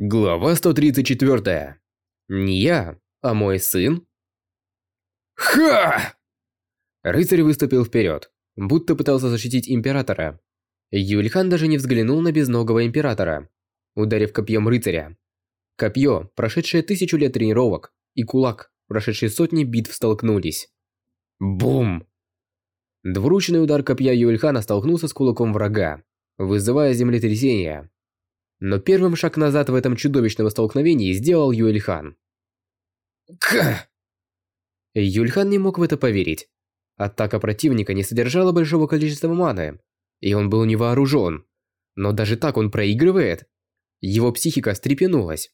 Глава 134. Не я, а мой сын? Ха! Рыцарь выступил вперед, будто пытался защитить императора. Юльхан даже не взглянул на безногого императора, ударив копьем рыцаря. Копье, прошедшее тысячу лет тренировок, и кулак, прошедший сотни битв, столкнулись. Бум! Двуручный удар копья Юльхана столкнулся с кулаком врага, вызывая землетрясение. Но первым шаг назад в этом чудовищном столкновении сделал Юэльхан. К! Юльхан не мог в это поверить. Атака противника не содержала большого количества маны, и он был не вооружен. Но даже так он проигрывает. Его психика встрепенулась.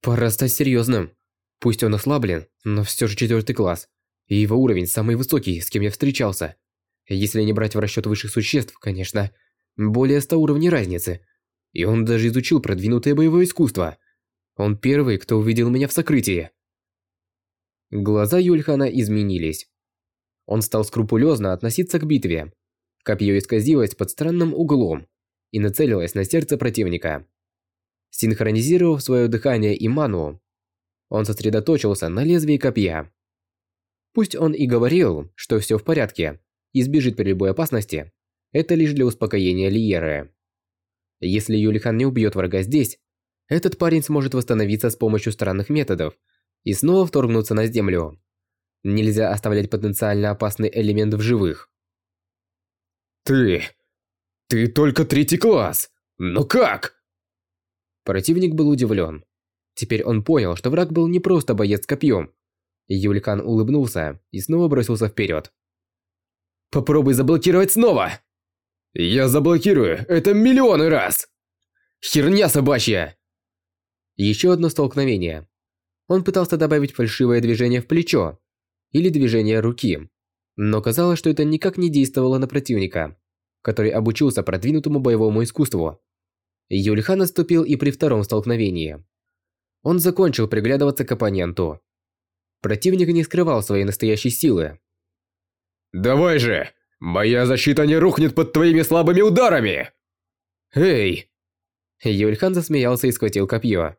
Пора стать серьезным. Пусть он ослаблен, но все же четвертый класс. И его уровень самый высокий, с кем я встречался. Если не брать в расчет высших существ, конечно. Более 100 уровней разницы. И он даже изучил продвинутое боевое искусство. Он первый, кто увидел меня в сокрытии. Глаза Юльхана изменились. Он стал скрупулезно относиться к битве. Копье исказилось под странным углом и нацелилось на сердце противника. Синхронизировав свое дыхание и ману, он сосредоточился на лезвии копья. Пусть он и говорил, что все в порядке, избежит при любой опасности, это лишь для успокоения Лиеры. Если Юлихан не убьет врага здесь, этот парень сможет восстановиться с помощью странных методов и снова вторгнуться на землю. Нельзя оставлять потенциально опасный элемент в живых. Ты... Ты только третий класс! Но как? Противник был удивлен. Теперь он понял, что враг был не просто боец с копьем. Юлькан улыбнулся и снова бросился вперед. «Попробуй заблокировать снова!» Я заблокирую это миллионы раз! Херня собачья! Еще одно столкновение. Он пытался добавить фальшивое движение в плечо или движение руки, но казалось, что это никак не действовало на противника, который обучился продвинутому боевому искусству. Юльхан отступил и при втором столкновении. Он закончил приглядываться к оппоненту. Противник не скрывал своей настоящей силы. «Давай же! Моя защита не рухнет под твоими слабыми ударами! Эй! Юльхан засмеялся и схватил копье.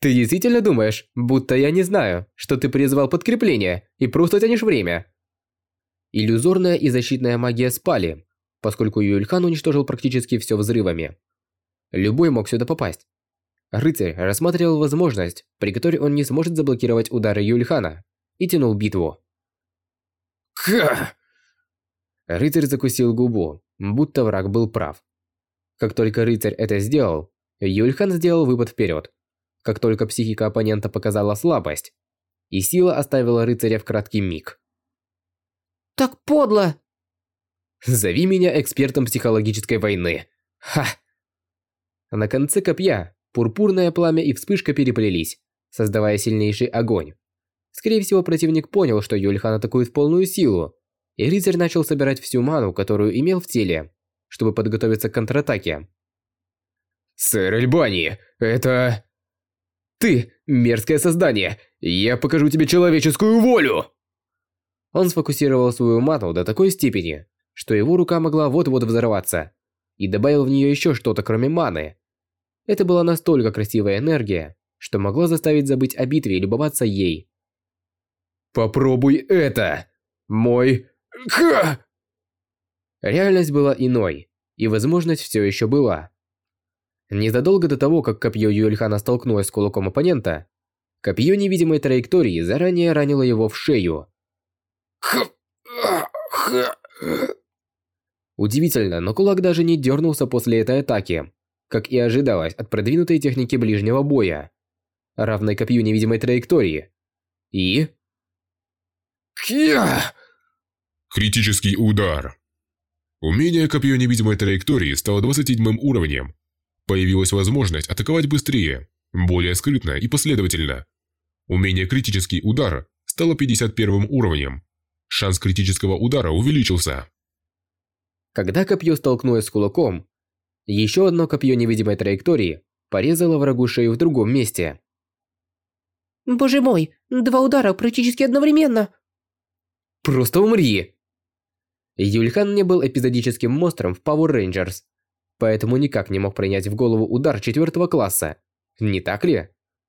Ты действительно думаешь, будто я не знаю, что ты призвал подкрепление и просто тянешь время? Иллюзорная и защитная магия спали, поскольку Юльхан уничтожил практически все взрывами. Любой мог сюда попасть. Рыцарь рассматривал возможность, при которой он не сможет заблокировать удары Юльхана, и тянул битву. Ха! Рыцарь закусил губу, будто враг был прав. Как только рыцарь это сделал, Юльхан сделал выпад вперед. Как только психика оппонента показала слабость, и сила оставила рыцаря в краткий миг. «Так подло!» «Зови меня экспертом психологической войны!» «Ха!» На конце копья пурпурное пламя и вспышка переплелись, создавая сильнейший огонь. Скорее всего, противник понял, что Юльхан атакует в полную силу, и рыцарь начал собирать всю ману, которую имел в теле, чтобы подготовиться к контратаке. «Сэр Эльбани, это...» «Ты, мерзкое создание! Я покажу тебе человеческую волю!» Он сфокусировал свою ману до такой степени, что его рука могла вот-вот взорваться, и добавил в нее еще что-то кроме маны. Это была настолько красивая энергия, что могла заставить забыть о битве и любоваться ей. «Попробуй это! Мой Ха! Реальность была иной, и возможность все еще была. Незадолго до того, как копье Юэльхана столкнулось с кулаком оппонента, копье невидимой траектории заранее ранило его в шею. Удивительно, но кулак даже не дернулся после этой атаки, как и ожидалось от продвинутой техники ближнего боя, равной копью невидимой траектории. И... Хья! Критический удар. Умение копье невидимой траектории стало 27 уровнем. Появилась возможность атаковать быстрее, более скрытно и последовательно. Умение критический удар стало 51 уровнем. Шанс критического удара увеличился. Когда копье столкнулось с кулаком, еще одно копье невидимой траектории порезало врагу шею в другом месте. Боже мой, два удара практически одновременно. Просто умри! Юльхан не был эпизодическим монстром в Power Rangers. поэтому никак не мог принять в голову удар четвертого класса. Не так ли?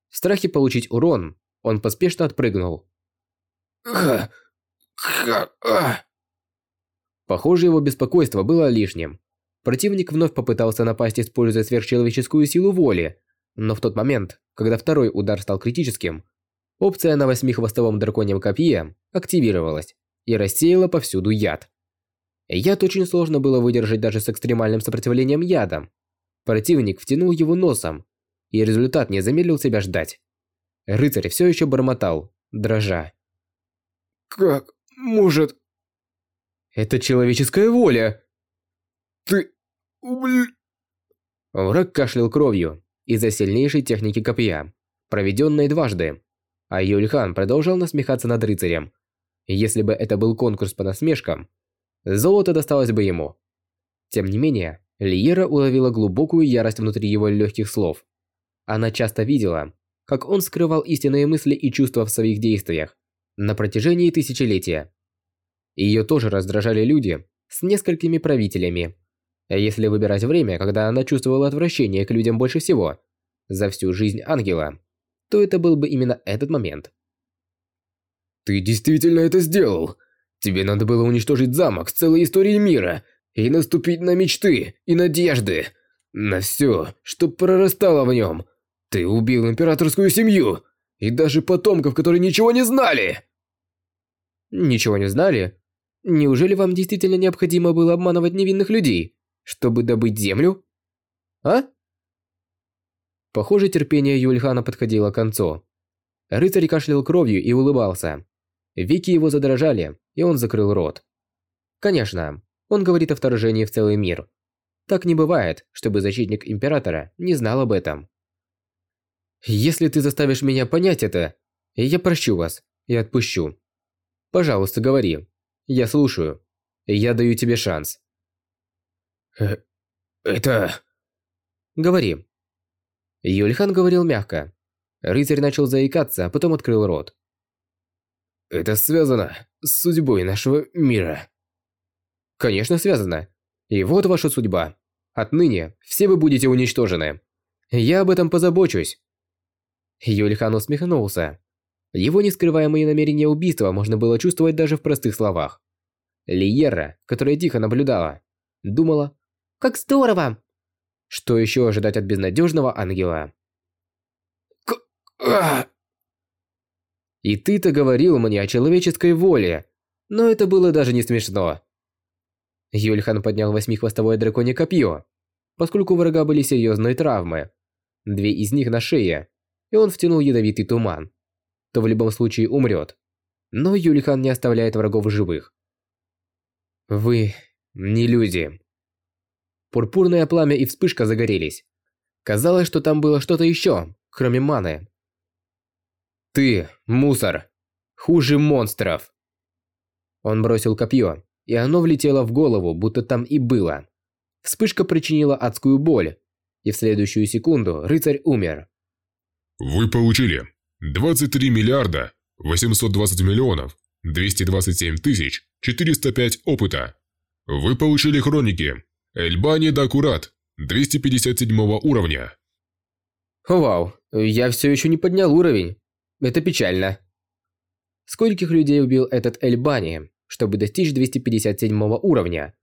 В страхе получить урон, он поспешно отпрыгнул. Похоже, его беспокойство было лишним. Противник вновь попытался напасть, используя сверхчеловеческую силу воли, но в тот момент, когда второй удар стал критическим, опция на восьмихвостовом драконьем копье активировалась и рассеяла повсюду яд. Яд очень сложно было выдержать даже с экстремальным сопротивлением ядом. Противник втянул его носом, и результат не замедлил себя ждать. Рыцарь все еще бормотал, дрожа. Как может... Это человеческая воля! Ты... Убл... Враг кашлял кровью из-за сильнейшей техники копья, проведенной дважды. А Юльхан продолжал насмехаться над рыцарем. Если бы это был конкурс по насмешкам, золото досталось бы ему. Тем не менее, Лиера уловила глубокую ярость внутри его легких слов. Она часто видела, как он скрывал истинные мысли и чувства в своих действиях на протяжении тысячелетия. Ее тоже раздражали люди с несколькими правителями. Если выбирать время, когда она чувствовала отвращение к людям больше всего, за всю жизнь ангела, то это был бы именно этот момент. Ты действительно это сделал. Тебе надо было уничтожить замок с целой историей мира и наступить на мечты и надежды, на все, что прорастало в нем. Ты убил императорскую семью и даже потомков, которые ничего не знали. Ничего не знали? Неужели вам действительно необходимо было обманывать невинных людей, чтобы добыть землю? А? Похоже, терпение Юльхана подходило к концу. Рыцарь кашлял кровью и улыбался. Веки его задрожали, и он закрыл рот. Конечно, он говорит о вторжении в целый мир. Так не бывает, чтобы защитник Императора не знал об этом. Если ты заставишь меня понять это, я прощу вас и отпущу. Пожалуйста, говори. Я слушаю. Я даю тебе шанс. Э, это... Говори. Юльхан говорил мягко. Рыцарь начал заикаться, а потом открыл рот. Это связано с судьбой нашего мира. Конечно, связано. И вот ваша судьба. Отныне все вы будете уничтожены. Я об этом позабочусь. Юльхан усмехнулся. Его нескрываемые намерения убийства можно было чувствовать даже в простых словах. Лиера, которая тихо наблюдала, думала, «Как здорово!» Что еще ожидать от безнадежного ангела? К... И ты-то говорил мне о человеческой воле, но это было даже не смешно. Юльхан поднял восьмихвостовое драконье копье, поскольку у врага были серьезные травмы. Две из них на шее, и он втянул ядовитый туман, то в любом случае умрет. Но Юлихан не оставляет врагов живых. Вы не люди. Пурпурное пламя и вспышка загорелись. Казалось, что там было что-то еще, кроме маны. Ты мусор. Хуже монстров. Он бросил копье, и оно влетело в голову, будто там и было. Вспышка причинила адскую боль, и в следующую секунду рыцарь умер. Вы получили 23 миллиарда 820 миллионов 227 тысяч 405 опыта. Вы получили хроники Эльбани Дакурат 257 уровня. Вау, я все еще не поднял уровень. Это печально. Скольких людей убил этот Эльбани, чтобы достичь 257 уровня?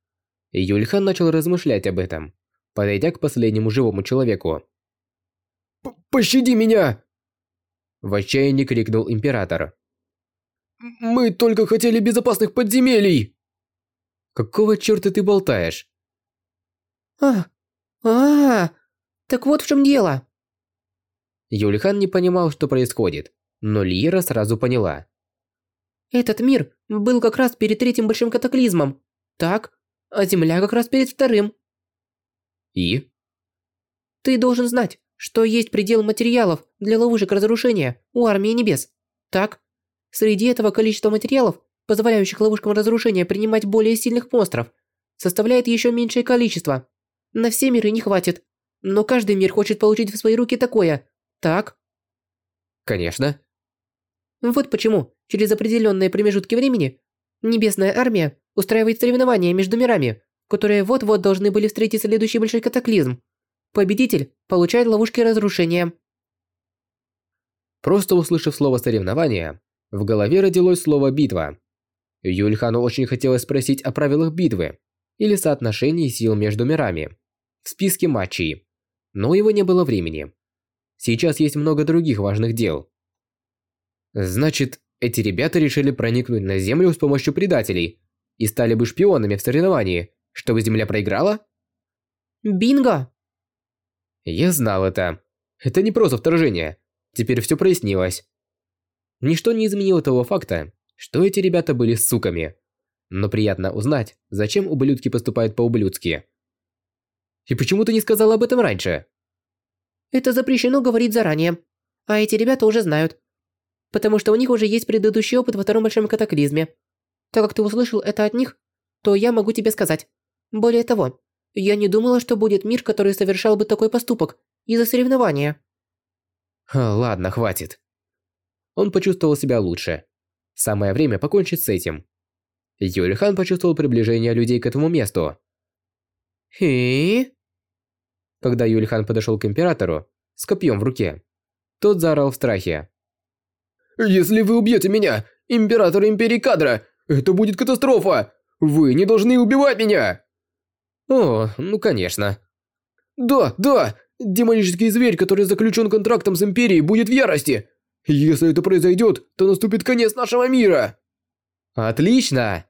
Юльхан начал размышлять об этом, подойдя к последнему живому человеку. «Пощади меня!» В отчаянии крикнул император. «Мы только хотели безопасных подземелий!» «Какого черта ты болтаешь?» А, а, -а, так вот в чем дело. Юлихан не понимал, что происходит, но Лира сразу поняла. Этот мир был как раз перед третьим большим катаклизмом, так? А Земля как раз перед вторым. И? Ты должен знать, что есть предел материалов для ловушек разрушения у Армии Небес. Так? Среди этого количества материалов, позволяющих ловушкам разрушения принимать более сильных монстров, составляет еще меньшее количество. На все миры не хватит. Но каждый мир хочет получить в свои руки такое. Так? Конечно. Вот почему через определенные промежутки времени Небесная Армия устраивает соревнования между мирами, которые вот-вот должны были встретить следующий большой катаклизм. Победитель получает ловушки разрушения. Просто услышав слово «соревнование», в голове родилось слово «битва». Юльхану очень хотелось спросить о правилах битвы или соотношении сил между мирами в списке матчей, но у него не было времени. Сейчас есть много других важных дел. Значит, эти ребята решили проникнуть на Землю с помощью предателей и стали бы шпионами в соревновании, чтобы Земля проиграла? Бинго! Я знал это. Это не просто вторжение. Теперь все прояснилось. Ничто не изменило того факта, что эти ребята были суками. Но приятно узнать, зачем ублюдки поступают по-ублюдски. И почему ты не сказал об этом раньше? Это запрещено говорить заранее. А эти ребята уже знают. Потому что у них уже есть предыдущий опыт во втором большом катаклизме. Так как ты услышал это от них, то я могу тебе сказать. Более того, я не думала, что будет мир, который совершал бы такой поступок из-за соревнования. Ладно, хватит. Он почувствовал себя лучше. Самое время покончить с этим. Юльхан почувствовал приближение людей к этому месту. И? Когда Юльхан подошел к императору с копьем в руке, тот заорал в страхе. «Если вы убьете меня, император Империи Кадра, это будет катастрофа! Вы не должны убивать меня!» «О, ну конечно». «Да, да! Демонический зверь, который заключен контрактом с Империей, будет в ярости! Если это произойдет, то наступит конец нашего мира!» «Отлично!»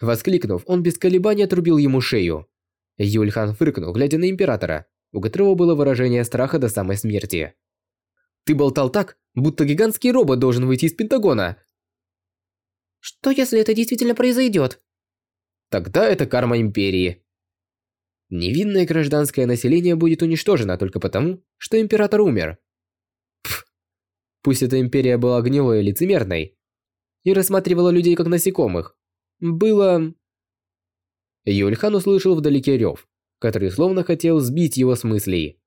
Воскликнув, он без колебаний отрубил ему шею. Юльхан фыркнул, глядя на Императора, у которого было выражение страха до самой смерти. «Ты болтал так, будто гигантский робот должен выйти из Пентагона!» «Что если это действительно произойдет?» Тогда это карма Империи. Невинное гражданское население будет уничтожено только потому, что Император умер. Пф. Пусть эта Империя была гнилой и лицемерной, и рассматривала людей как насекомых, было... Юльхан услышал вдалеке рев, который словно хотел сбить его с мыслей.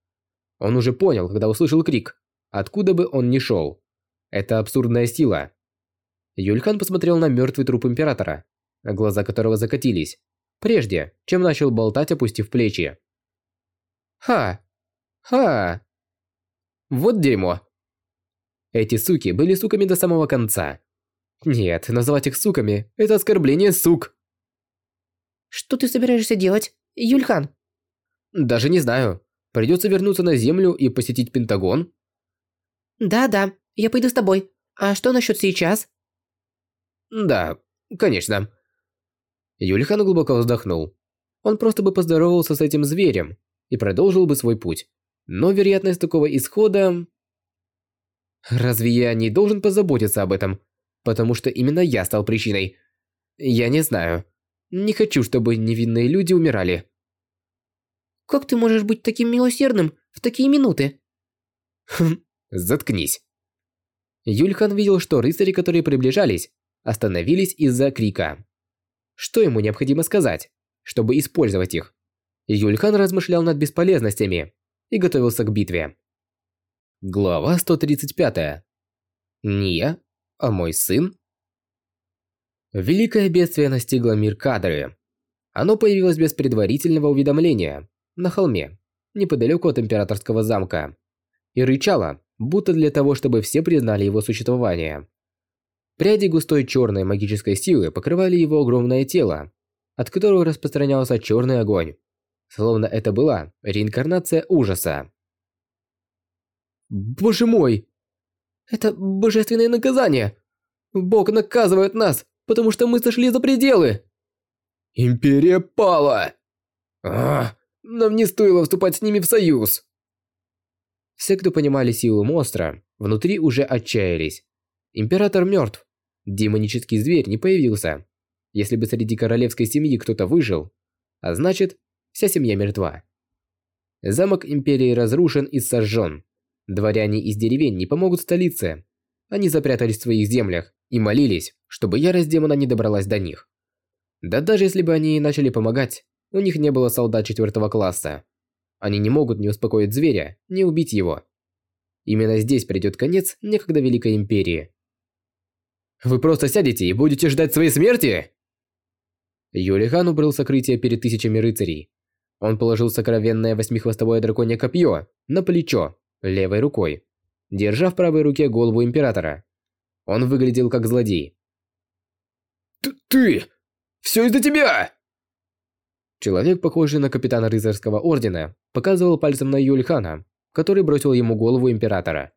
Он уже понял, когда услышал крик, откуда бы он ни шел. Это абсурдная сила. Юльхан посмотрел на мертвый труп Императора, глаза которого закатились, прежде, чем начал болтать, опустив плечи. Ха! Ха! Вот дерьмо. Эти суки были суками до самого конца. Нет, называть их суками – это оскорбление сук. Что ты собираешься делать, Юльхан? Даже не знаю. Придется вернуться на Землю и посетить Пентагон? Да-да, я пойду с тобой. А что насчет сейчас? Да, конечно. Юльхан глубоко вздохнул. Он просто бы поздоровался с этим зверем и продолжил бы свой путь. Но вероятность такого исхода... Разве я не должен позаботиться об этом? Потому что именно я стал причиной. Я не знаю. Не хочу, чтобы невинные люди умирали. Как ты можешь быть таким милосердным в такие минуты? Хм, заткнись. Юльхан видел, что рыцари, которые приближались, остановились из-за крика. Что ему необходимо сказать, чтобы использовать их? Юльхан размышлял над бесполезностями и готовился к битве. Глава 135. Не а мой сын? Великое бедствие настигло мир кадры. Оно появилось без предварительного уведомления на холме, неподалеку от императорского замка, и рычало, будто для того, чтобы все признали его существование. Пряди густой черной магической силы покрывали его огромное тело, от которого распространялся черный огонь, словно это была реинкарнация ужаса. «Боже мой! Это божественное наказание! Бог наказывает нас, потому что мы сошли за пределы!» «Империя пала! А, нам не стоило вступать с ними в союз!» Все, кто понимали силу монстра, внутри уже отчаялись. Император мертв, Демонический зверь не появился. Если бы среди королевской семьи кто-то выжил, а значит, вся семья мертва. Замок Империи разрушен и сожжен. Дворяне из деревень не помогут столице. Они запрятались в своих землях и молились, чтобы ярость демона не добралась до них. Да даже если бы они и начали помогать, у них не было солдат четвертого класса. Они не могут не успокоить зверя, не убить его. Именно здесь придет конец некогда Великой Империи. Вы просто сядете и будете ждать своей смерти? Юлихан убрал сокрытие перед тысячами рыцарей. Он положил сокровенное восьмихвостовое драконье копье на плечо левой рукой, держа в правой руке голову императора. Он выглядел как злодей. «Ты! Все из-за тебя!» Человек, похожий на капитана рыцарского ордена, показывал пальцем на Юльхана, который бросил ему голову императора.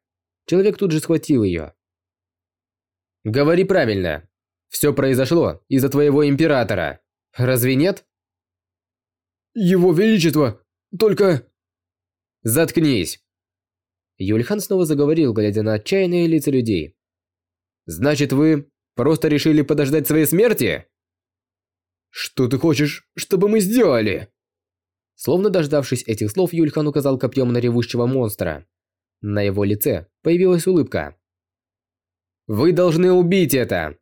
Человек тут же схватил ее. «Говори правильно. Все произошло из-за твоего императора. Разве нет?» «Его Величество! Только...» «Заткнись!» Юльхан снова заговорил, глядя на отчаянные лица людей. «Значит, вы просто решили подождать своей смерти?» «Что ты хочешь, чтобы мы сделали?» Словно дождавшись этих слов, Юльхан указал копьем на ревущего монстра. На его лице появилась улыбка. «Вы должны убить это!»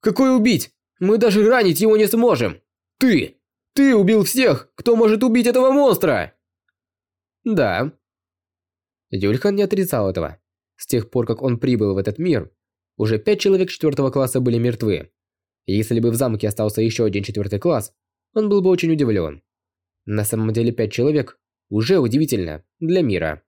«Какой убить? Мы даже ранить его не сможем! Ты! Ты убил всех, кто может убить этого монстра!» «Да». Юльхан не отрицал этого. С тех пор, как он прибыл в этот мир, уже пять человек четвертого класса были мертвы. Если бы в замке остался еще один четвертый класс, он был бы очень удивлен. На самом деле пять человек уже удивительно для мира.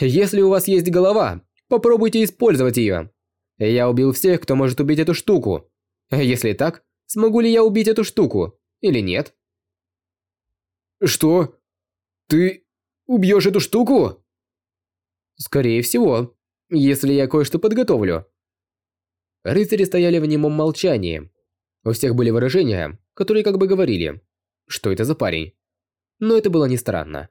Если у вас есть голова, попробуйте использовать ее. Я убил всех, кто может убить эту штуку. Если так, смогу ли я убить эту штуку или нет? Что? Ты убьешь эту штуку? Скорее всего, если я кое-что подготовлю. Рыцари стояли в немом молчании. У всех были выражения, которые как бы говорили что это за парень. Но это было не странно.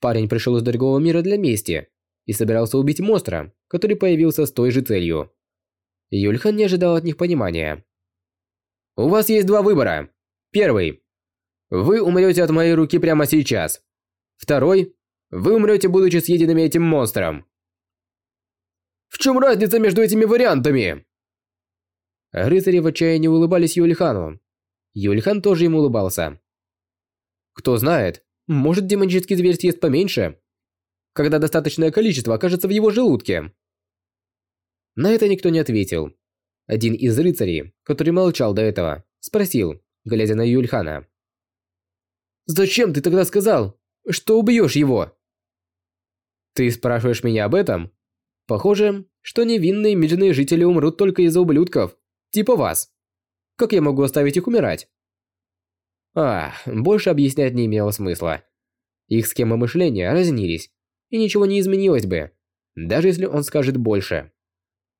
Парень пришел из другого мира для мести и собирался убить монстра, который появился с той же целью. Юльхан не ожидал от них понимания. «У вас есть два выбора. Первый. Вы умрете от моей руки прямо сейчас. Второй. Вы умрете, будучи съеденными этим монстром». «В чем разница между этими вариантами?» Рыцари в отчаянии улыбались Юльхану. Юльхан тоже им улыбался. Кто знает, может демонический зверь съест поменьше, когда достаточное количество окажется в его желудке. На это никто не ответил. Один из рыцарей, который молчал до этого, спросил, глядя на Юльхана. «Зачем ты тогда сказал, что убьешь его?» «Ты спрашиваешь меня об этом? Похоже, что невинные мирные жители умрут только из-за ублюдков, типа вас. Как я могу оставить их умирать?» А, больше объяснять не имело смысла. Их схемы мышления разнились, и ничего не изменилось бы, даже если он скажет больше.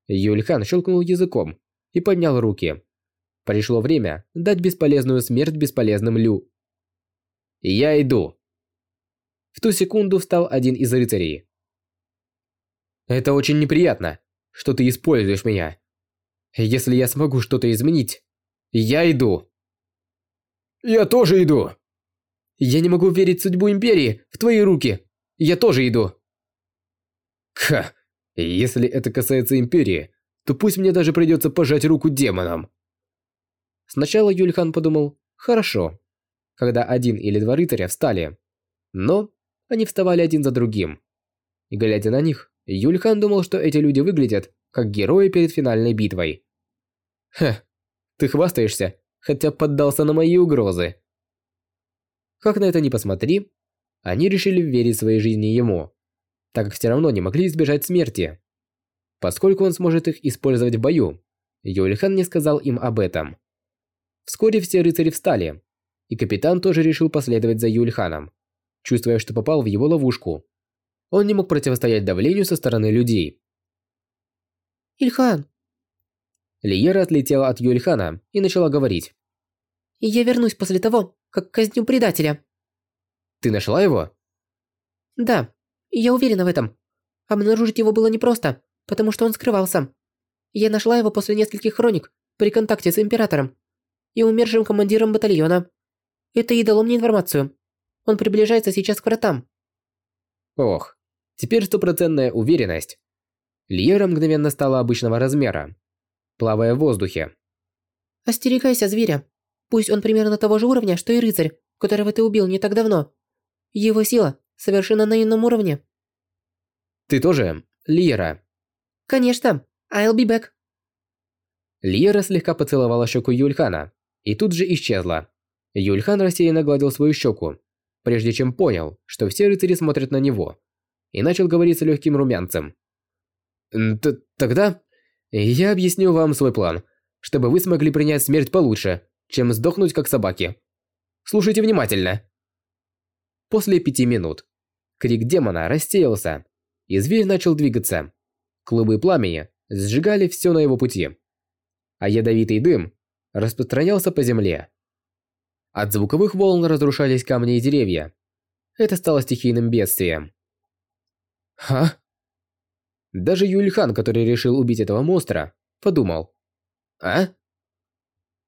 Юльхан щелкнул языком и поднял руки. Пришло время дать бесполезную смерть бесполезным Лю. «Я иду!» В ту секунду встал один из рыцарей. «Это очень неприятно, что ты используешь меня. Если я смогу что-то изменить, я иду!» Я тоже иду. Я не могу верить судьбу Империи в твои руки. Я тоже иду. Ха, если это касается Империи, то пусть мне даже придется пожать руку демонам. Сначала Юльхан подумал, хорошо, когда один или два рыцаря встали. Но они вставали один за другим. И глядя на них, Юльхан думал, что эти люди выглядят как герои перед финальной битвой. Ха, ты хвастаешься, хотя поддался на мои угрозы. Как на это ни посмотри, они решили верить своей жизни ему, так как все равно не могли избежать смерти. Поскольку он сможет их использовать в бою, Юльхан не сказал им об этом. Вскоре все рыцари встали, и капитан тоже решил последовать за Юльханом, чувствуя, что попал в его ловушку. Он не мог противостоять давлению со стороны людей. «Ильхан, Лиера отлетела от Юльхана и начала говорить. «Я вернусь после того, как казню предателя». «Ты нашла его?» «Да, я уверена в этом. Обнаружить его было непросто, потому что он скрывался. Я нашла его после нескольких хроник при контакте с Императором и умершим командиром батальона. Это и дало мне информацию. Он приближается сейчас к вратам». Ох, теперь стопроцентная уверенность. Лиера мгновенно стала обычного размера, плавая в воздухе. «Остерегайся зверя. Пусть он примерно того же уровня, что и рыцарь, которого ты убил не так давно. Его сила совершенно на ином уровне». «Ты тоже, Лиера?» «Конечно. I'll be back». Лиера слегка поцеловала щеку Юльхана и тут же исчезла. Юльхан рассеянно гладил свою щеку, прежде чем понял, что все рыцари смотрят на него, и начал говорить с легким румянцем. «Тогда я объясню вам свой план, чтобы вы смогли принять смерть получше, чем сдохнуть как собаки. Слушайте внимательно». После пяти минут крик демона рассеялся, и зверь начал двигаться. Клубы пламени сжигали все на его пути, а ядовитый дым распространялся по земле. От звуковых волн разрушались камни и деревья. Это стало стихийным бедствием. Ха? Даже Юльхан, который решил убить этого монстра, подумал. А?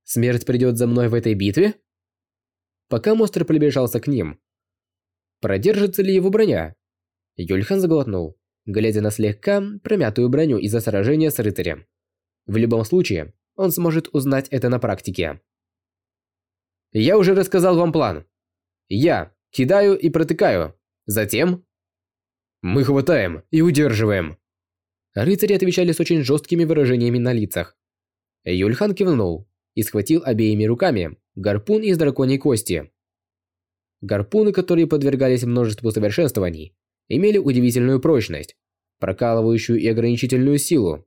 Смерть придет за мной в этой битве? Пока монстр приближался к ним. Продержится ли его броня? Юльхан заглотнул, глядя на слегка промятую броню из-за сражения с рыцарем. В любом случае, он сможет узнать это на практике. Я уже рассказал вам план. Я кидаю и протыкаю. Затем... Мы хватаем и удерживаем. Рыцари отвечали с очень жесткими выражениями на лицах. Юльхан кивнул и схватил обеими руками гарпун из драконьей кости. Гарпуны, которые подвергались множеству совершенствований, имели удивительную прочность, прокалывающую и ограничительную силу.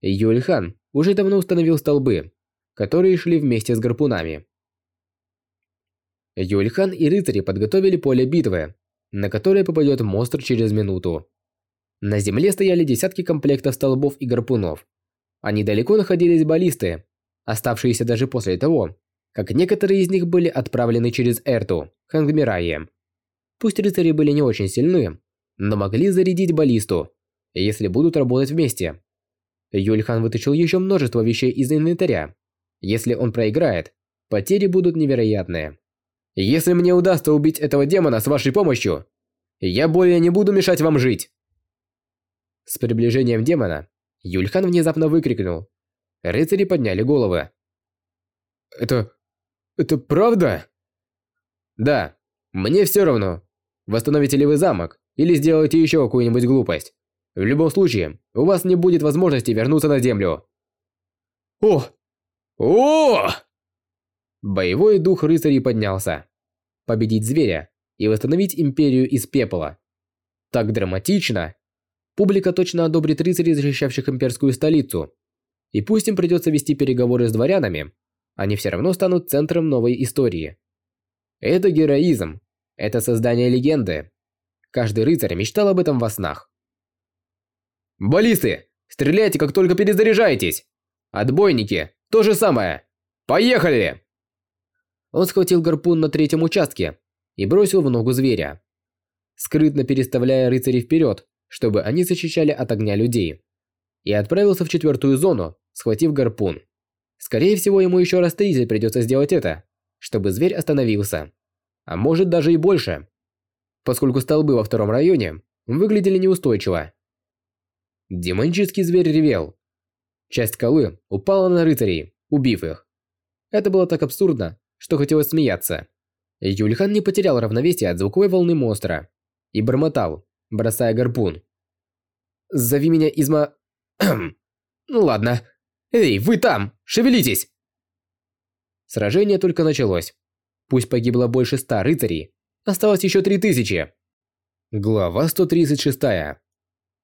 Юльхан уже давно установил столбы, которые шли вместе с гарпунами. Юльхан и рыцари подготовили поле битвы, на которое попадет монстр через минуту. На земле стояли десятки комплектов столбов и гарпунов. А недалеко находились баллисты, оставшиеся даже после того, как некоторые из них были отправлены через Эрту, Хангмирае. Пусть рыцари были не очень сильны, но могли зарядить баллисту, если будут работать вместе. Юльхан вытащил еще множество вещей из инвентаря. Если он проиграет, потери будут невероятные. Если мне удастся убить этого демона с вашей помощью, я более не буду мешать вам жить. С приближением демона Юльхан внезапно выкрикнул. Рыцари подняли головы. Это... это правда? Да. Мне все равно. Восстановите ли вы замок, или сделаете еще какую-нибудь глупость. В любом случае, у вас не будет возможности вернуться на землю. О! О! Боевой дух рыцарей поднялся. Победить зверя и восстановить империю из пепла. Так драматично. Публика точно одобрит рыцарей, защищавших имперскую столицу. И пусть им придется вести переговоры с дворянами, они все равно станут центром новой истории. Это героизм. Это создание легенды. Каждый рыцарь мечтал об этом во снах. «Баллисты! Стреляйте, как только перезаряжаетесь! Отбойники! То же самое! Поехали!» Он схватил гарпун на третьем участке и бросил в ногу зверя, скрытно переставляя рыцарей вперед, чтобы они защищали от огня людей, и отправился в четвертую зону, схватив гарпун. Скорее всего, ему еще раз трижды придется сделать это, чтобы зверь остановился. А может даже и больше. Поскольку столбы во втором районе выглядели неустойчиво. Демонический зверь ревел. Часть скалы упала на рыцарей, убив их. Это было так абсурдно, что хотелось смеяться. Юльхан не потерял равновесие от звуковой волны монстра и бормотал, бросая гарпун. «Зови меня Изма...» «Ну ладно. Эй, вы там! Шевелитесь!» Сражение только началось. Пусть погибло больше ста рыцарей, осталось еще три тысячи. Глава 136.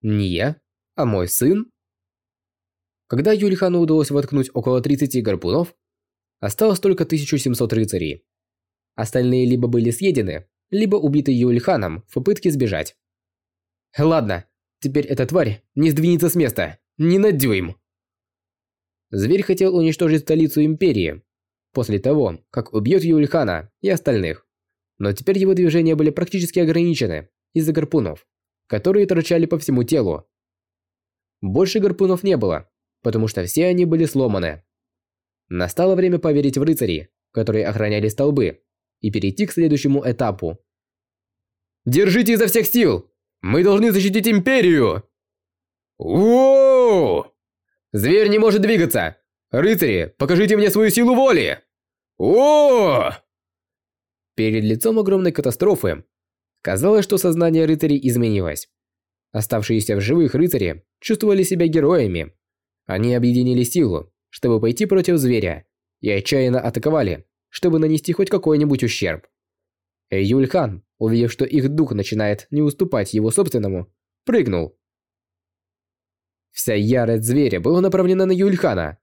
Не я, а мой сын? Когда Юльхану удалось воткнуть около 30 гарпунов, Осталось только 1700 рыцарей. Остальные либо были съедены, либо убиты Юльханом в попытке сбежать. Ладно, теперь эта тварь не сдвинется с места, ни на дюйм. Зверь хотел уничтожить столицу Империи, после того, как убьет Юльхана и остальных. Но теперь его движения были практически ограничены из-за гарпунов, которые торчали по всему телу. Больше гарпунов не было, потому что все они были сломаны. Настало время поверить в рыцарей, которые охраняли столбы, и перейти к следующему этапу. «Держите изо всех сил! Мы должны защитить Империю!» «Воу!» «Зверь не может двигаться! Рыцари, покажите мне свою силу воли!» «О!» Перед лицом огромной катастрофы казалось, что сознание рыцарей изменилось. Оставшиеся в живых рыцари чувствовали себя героями. Они объединили силу, чтобы пойти против зверя и отчаянно атаковали, чтобы нанести хоть какой-нибудь ущерб. Юльхан, увидев, что их дух начинает не уступать его собственному, прыгнул. Вся ярость зверя была направлена на Юльхана,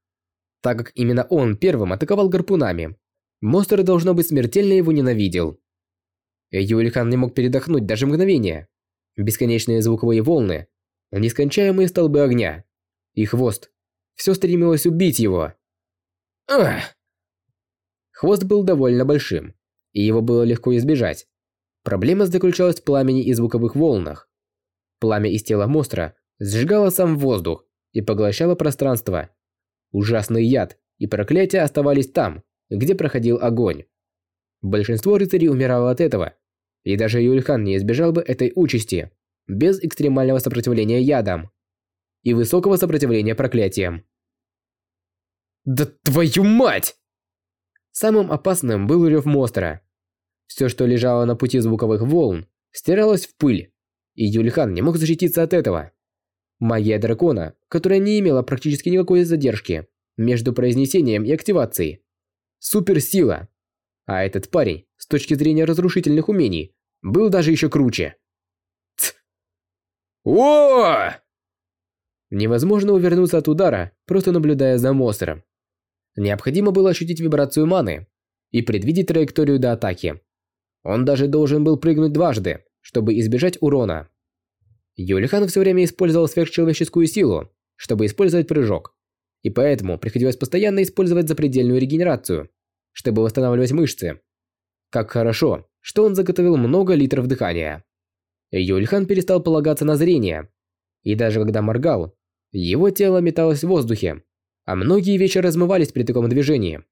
так как именно он первым атаковал гарпунами. Монстр, должно быть, смертельно его ненавидел. Юльхан не мог передохнуть даже мгновение. Бесконечные звуковые волны, нескончаемые столбы огня и хвост. Все стремилось убить его. Ах! Хвост был довольно большим, и его было легко избежать. Проблема заключалась в пламени и звуковых волнах. Пламя из тела монстра сжигало сам воздух и поглощало пространство. Ужасный яд и проклятия оставались там, где проходил огонь. Большинство рыцарей умирало от этого, и даже Юльхан не избежал бы этой участи без экстремального сопротивления ядам и высокого сопротивления проклятиям. Да твою мать! Самым опасным был рев монстра. Все, что лежало на пути звуковых волн, стиралось в пыль, и Юльхан не мог защититься от этого. Магия дракона, которая не имела практически никакой задержки между произнесением и активацией. Суперсила. А этот парень, с точки зрения разрушительных умений, был даже еще круче. Ц. О! Невозможно увернуться от удара, просто наблюдая за монстром. Необходимо было ощутить вибрацию маны и предвидеть траекторию до атаки. Он даже должен был прыгнуть дважды, чтобы избежать урона. Юлихан все время использовал сверхчеловеческую силу, чтобы использовать прыжок. И поэтому приходилось постоянно использовать запредельную регенерацию, чтобы восстанавливать мышцы. Как хорошо, что он заготовил много литров дыхания. Юльхан перестал полагаться на зрение. И даже когда моргал, его тело металось в воздухе, а многие вещи размывались при таком движении.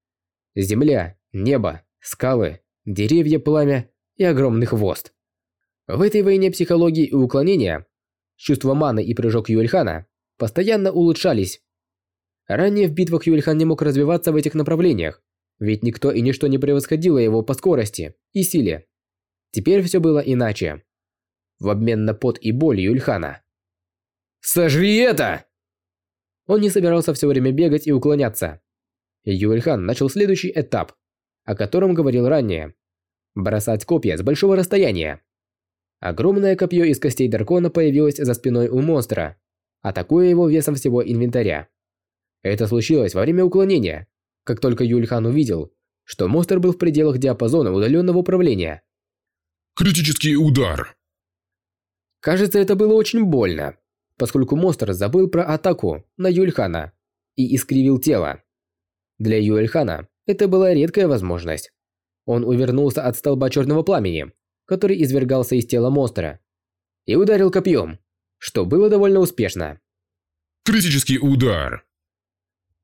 Земля, небо, скалы, деревья, пламя и огромный хвост. В этой войне психологии и уклонения чувство маны и прыжок Юэльхана постоянно улучшались. Ранее в битвах Юэльхан не мог развиваться в этих направлениях, ведь никто и ничто не превосходило его по скорости и силе. Теперь все было иначе. В обмен на пот и боль Юльхана. «Сожри это!» Он не собирался все время бегать и уклоняться. Юэльхан начал следующий этап, о котором говорил ранее. Бросать копья с большого расстояния. Огромное копье из костей дракона появилось за спиной у монстра, атакуя его весом всего инвентаря. Это случилось во время уклонения, как только Юльхан увидел, что монстр был в пределах диапазона удаленного управления. Критический удар. Кажется, это было очень больно поскольку монстр забыл про атаку на Юльхана и искривил тело. Для Юльхана это была редкая возможность. Он увернулся от столба черного пламени, который извергался из тела монстра, и ударил копьем, что было довольно успешно. Критический удар.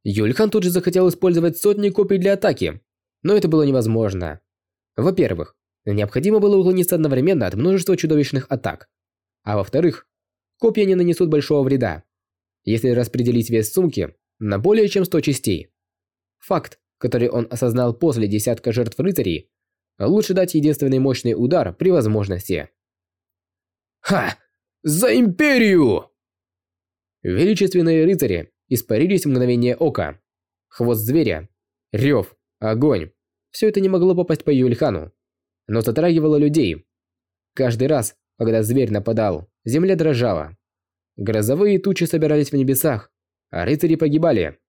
Юльхан тут же захотел использовать сотни копий для атаки, но это было невозможно. Во-первых, необходимо было уклониться одновременно от множества чудовищных атак. А во-вторых, копья не нанесут большого вреда, если распределить вес сумки на более чем 100 частей. Факт, который он осознал после десятка жертв рыцарей, лучше дать единственный мощный удар при возможности. Ха! За империю! Величественные рыцари испарились в мгновение ока. Хвост зверя, рев, огонь. Все это не могло попасть по Юльхану, но затрагивало людей. Каждый раз, когда зверь нападал, земля дрожала. Грозовые тучи собирались в небесах, а рыцари погибали.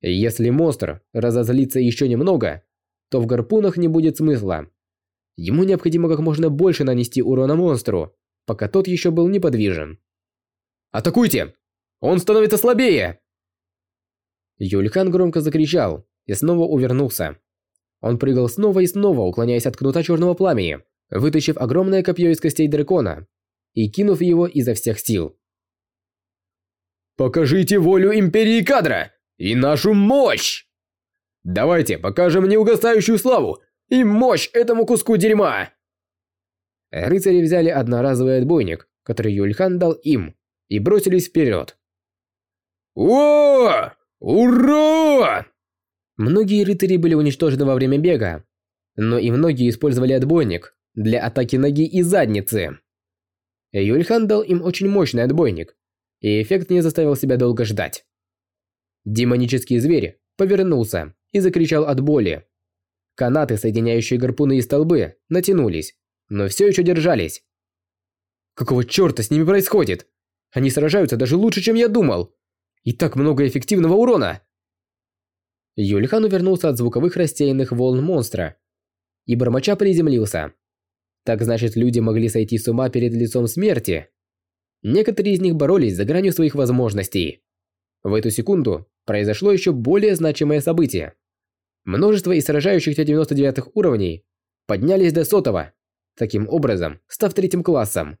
Если монстр разозлится еще немного, то в гарпунах не будет смысла. Ему необходимо как можно больше нанести урона монстру, пока тот еще был неподвижен. «Атакуйте! Он становится слабее!» Юльхан громко закричал и снова увернулся. Он прыгал снова и снова, уклоняясь от кнута черного пламени, вытащив огромное копье из костей дракона и кинув его изо всех сил. «Покажите волю Империи Кадра и нашу мощь! Давайте покажем неугасающую славу и мощь этому куску дерьма!» Рыцари взяли одноразовый отбойник, который Юльхан дал им, и бросились вперед. «О! Ура!» Многие рыцари были уничтожены во время бега, но и многие использовали отбойник для атаки ноги и задницы. Юльхан дал им очень мощный отбойник, и эффект не заставил себя долго ждать. Демонический зверь повернулся и закричал от боли. Канаты, соединяющие гарпуны и столбы, натянулись, но все еще держались. Какого черта с ними происходит? Они сражаются даже лучше, чем я думал. И так много эффективного урона. Юльхан увернулся от звуковых рассеянных волн монстра и бормоча приземлился. Так значит, люди могли сойти с ума перед лицом смерти. Некоторые из них боролись за гранью своих возможностей. В эту секунду произошло еще более значимое событие. Множество из сражающихся 99 уровней поднялись до сотого, таким образом став третьим классом.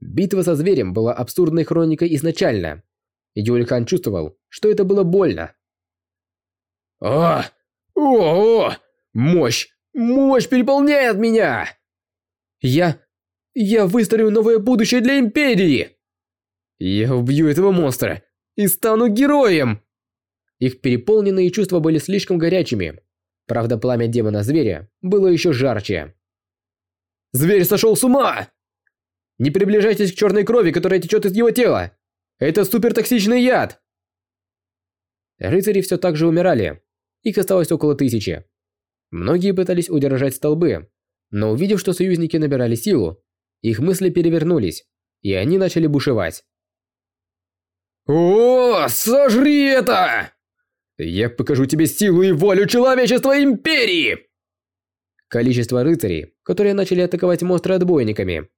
Битва со зверем была абсурдной хроникой изначально. Юльхан чувствовал, что это было больно. О! О! О! Мощь! Мощь переполняет меня! Я... Я выстрою новое будущее для Империи! Я убью этого монстра и стану героем! Их переполненные чувства были слишком горячими. Правда, пламя демона-зверя было еще жарче. Зверь сошел с ума! Не приближайтесь к черной крови, которая течет из его тела! Это супертоксичный яд! Рыцари все так же умирали. Их осталось около тысячи. Многие пытались удержать столбы, но увидев, что союзники набирали силу, их мысли перевернулись, и они начали бушевать. «О, сожри это! Я покажу тебе силу и волю человечества Империи!» Количество рыцарей, которые начали атаковать монстры отбойниками,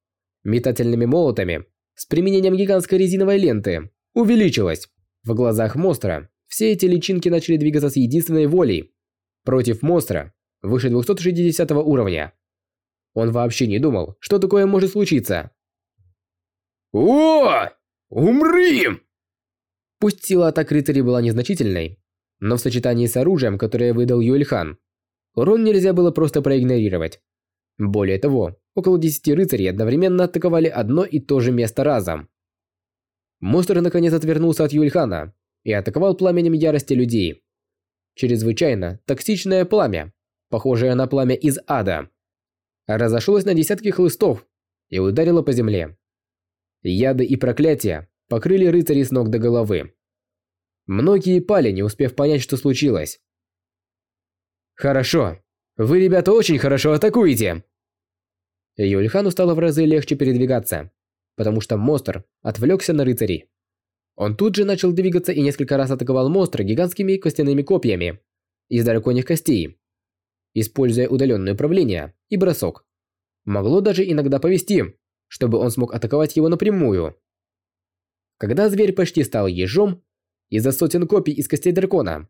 метательными молотами, с применением гигантской резиновой ленты, увеличилось. В глазах монстра все эти личинки начали двигаться с единственной волей. Против монстра, выше 260 уровня. Он вообще не думал, что такое может случиться. «О! Умри!» Пусть сила атак рыцарей была незначительной, но в сочетании с оружием, которое выдал Юэльхан, урон нельзя было просто проигнорировать. Более того, около 10 рыцарей одновременно атаковали одно и то же место разом. Монстр наконец отвернулся от Юльхана и атаковал пламенем ярости людей. Чрезвычайно токсичное пламя, похожее на пламя из ада, разошлось на десятки хлыстов и ударило по земле. Яды и проклятия покрыли рыцарей с ног до головы. Многие пали, не успев понять, что случилось. «Хорошо. Вы, ребята, очень хорошо атакуете!» Юльхану стало в разы легче передвигаться, потому что монстр отвлекся на рыцарей. Он тут же начал двигаться и несколько раз атаковал монстра гигантскими костяными копьями из драконьих костей, используя удаленное управление и бросок. Могло даже иногда повести, чтобы он смог атаковать его напрямую. Когда зверь почти стал ежом, из-за сотен копий из костей дракона,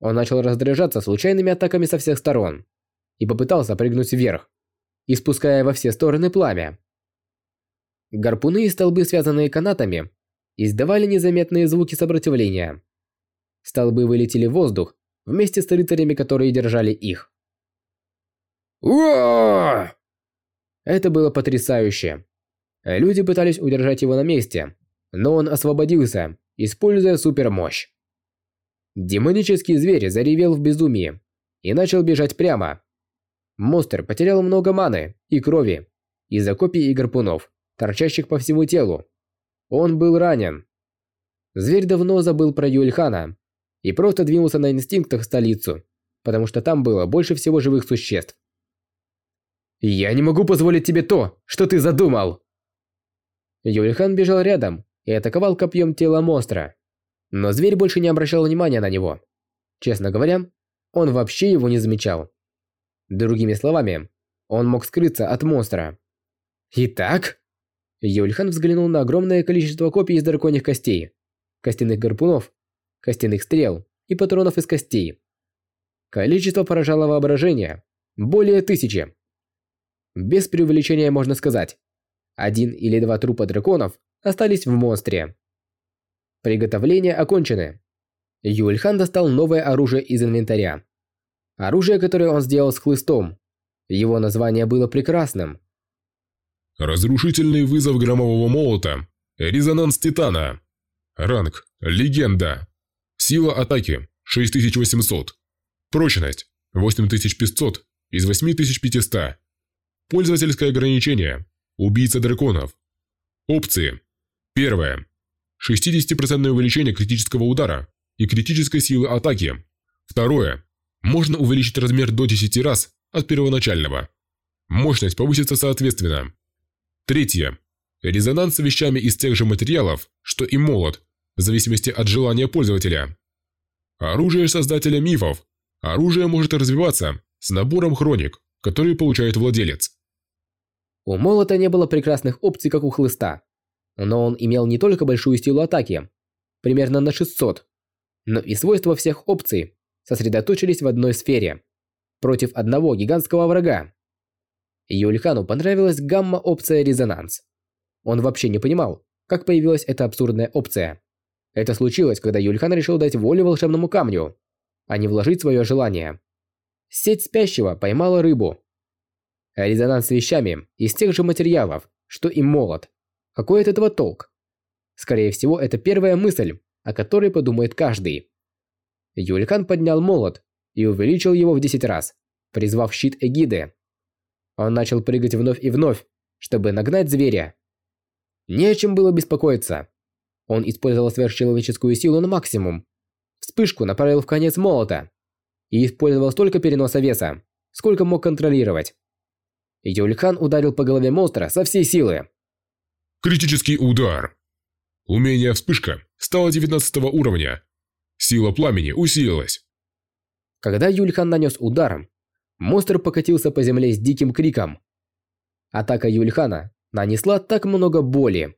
он начал раздражаться случайными атаками со всех сторон и попытался прыгнуть вверх, испуская во все стороны пламя. Гарпуны и столбы, связанные канатами, издавали незаметные звуки сопротивления. Столбы вылетели в воздух вместе с рыцарями, которые держали их. Это было потрясающе. Люди пытались удержать его на месте, но он освободился, используя супермощь. Демонический зверь заревел в безумии и начал бежать прямо. Монстр потерял много маны и крови из-за копий и гарпунов, торчащих по всему телу. Он был ранен. Зверь давно забыл про Юльхана и просто двинулся на инстинктах в столицу, потому что там было больше всего живых существ. «Я не могу позволить тебе то, что ты задумал!» Юльхан бежал рядом и атаковал копьем тело монстра. Но зверь больше не обращал внимания на него. Честно говоря, он вообще его не замечал. Другими словами, он мог скрыться от монстра. «Итак?» Юльхан взглянул на огромное количество копий из драконьих костей, костяных гарпунов, костяных стрел и патронов из костей. Количество поражало воображение. Более тысячи. Без преувеличения можно сказать. Один или два трупа драконов остались в монстре. Приготовления окончены. Юльхан достал новое оружие из инвентаря. Оружие, которое он сделал с хлыстом. Его название было прекрасным. Разрушительный вызов громового молота. Резонанс Титана. Ранг. Легенда. Сила атаки. 6800. Прочность. 8500 из 8500. Пользовательское ограничение. Убийца драконов. Опции. Первое. 60% увеличение критического удара и критической силы атаки. Второе. Можно увеличить размер до 10 раз от первоначального. Мощность повысится соответственно. Третье. Резонанс с вещами из тех же материалов, что и молот, в зависимости от желания пользователя. Оружие создателя мифов. Оружие может развиваться с набором хроник, которые получает владелец. У молота не было прекрасных опций, как у хлыста. Но он имел не только большую силу атаки, примерно на 600, но и свойства всех опций сосредоточились в одной сфере, против одного гигантского врага. Юльхану понравилась гамма-опция резонанс. Он вообще не понимал, как появилась эта абсурдная опция. Это случилось, когда Юльхан решил дать волю волшебному камню, а не вложить свое желание. Сеть спящего поймала рыбу. Резонанс с вещами из тех же материалов, что и молот. Какой от этого толк? Скорее всего, это первая мысль, о которой подумает каждый. Юлькан поднял молот и увеличил его в 10 раз, призвав щит эгиды. Он начал прыгать вновь и вновь, чтобы нагнать зверя. Не о чем было беспокоиться. Он использовал сверхчеловеческую силу на максимум. Вспышку направил в конец молота и использовал столько переноса веса, сколько мог контролировать. Юльхан ударил по голове монстра со всей силы. Критический удар. Умение «Вспышка» стало 19 уровня. Сила пламени усилилась. Когда Юльхан нанес удар, монстр покатился по земле с диким криком. Атака Юльхана нанесла так много боли.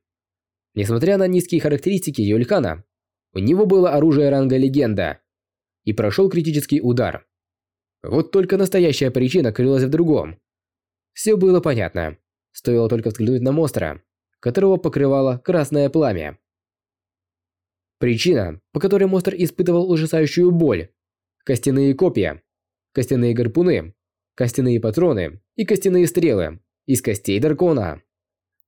Несмотря на низкие характеристики Юльхана, у него было оружие ранга легенда и прошел критический удар. Вот только настоящая причина крылась в другом. Все было понятно. Стоило только взглянуть на монстра, которого покрывало красное пламя. Причина, по которой монстр испытывал ужасающую боль. Костяные копья, костяные гарпуны, костяные патроны и костяные стрелы из костей дракона.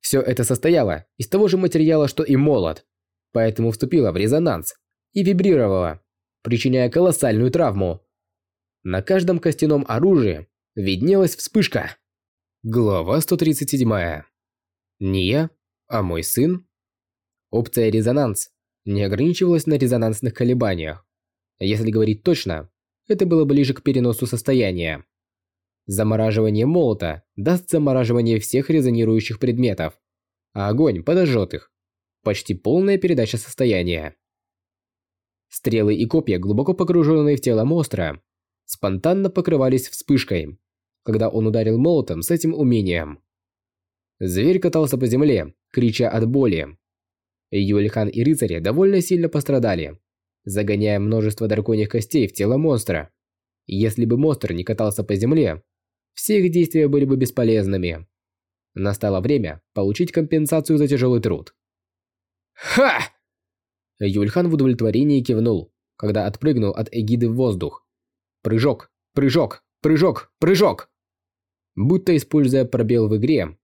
Все это состояло из того же материала, что и молот, поэтому вступило в резонанс и вибрировало, причиняя колоссальную травму. На каждом костяном оружии виднелась вспышка. Глава 137. Не я, а мой сын? Опция резонанс не ограничивалась на резонансных колебаниях. Если говорить точно, это было ближе к переносу состояния. Замораживание молота даст замораживание всех резонирующих предметов, а огонь подожжет их. Почти полная передача состояния. Стрелы и копья, глубоко погруженные в тело монстра, спонтанно покрывались вспышкой, когда он ударил молотом с этим умением. Зверь катался по земле, крича от боли. Юльхан и рыцари довольно сильно пострадали, загоняя множество драконьих костей в тело монстра. Если бы монстр не катался по земле, все их действия были бы бесполезными. Настало время получить компенсацию за тяжелый труд. «Ха!» Юльхан в удовлетворении кивнул, когда отпрыгнул от эгиды в воздух. Прыжок, прыжок, прыжок, прыжок! Будто используя пробел в игре,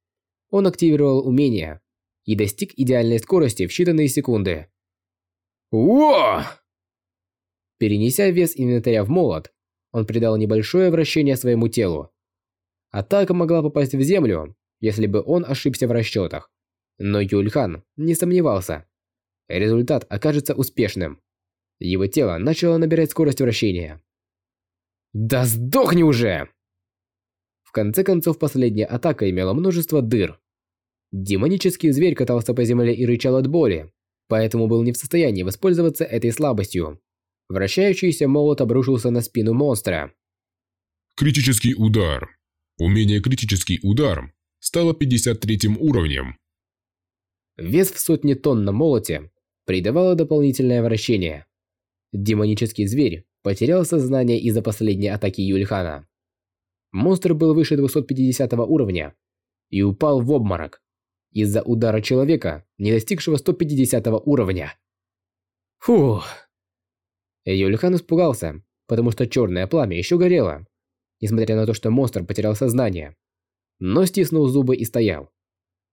он активировал умение и достиг идеальной скорости в считанные секунды. Во! Перенеся вес инвентаря в молот, он придал небольшое вращение своему телу. Атака могла попасть в землю, если бы он ошибся в расчетах. Но Юльхан не сомневался. Результат окажется успешным. Его тело начало набирать скорость вращения. «Да сдохни уже!» В конце концов, последняя атака имела множество дыр. Демонический зверь катался по земле и рычал от боли, поэтому был не в состоянии воспользоваться этой слабостью. Вращающийся молот обрушился на спину монстра. Критический удар. Умение критический удар стало 53 уровнем. Вес в сотни тонн на молоте придавало дополнительное вращение. Демонический зверь потерял сознание из-за последней атаки Юльхана. Монстр был выше 250 уровня и упал в обморок из-за удара человека, не достигшего 150 уровня. Фух. Юльхан испугался, потому что черное пламя еще горело, несмотря на то, что монстр потерял сознание. Но стиснул зубы и стоял.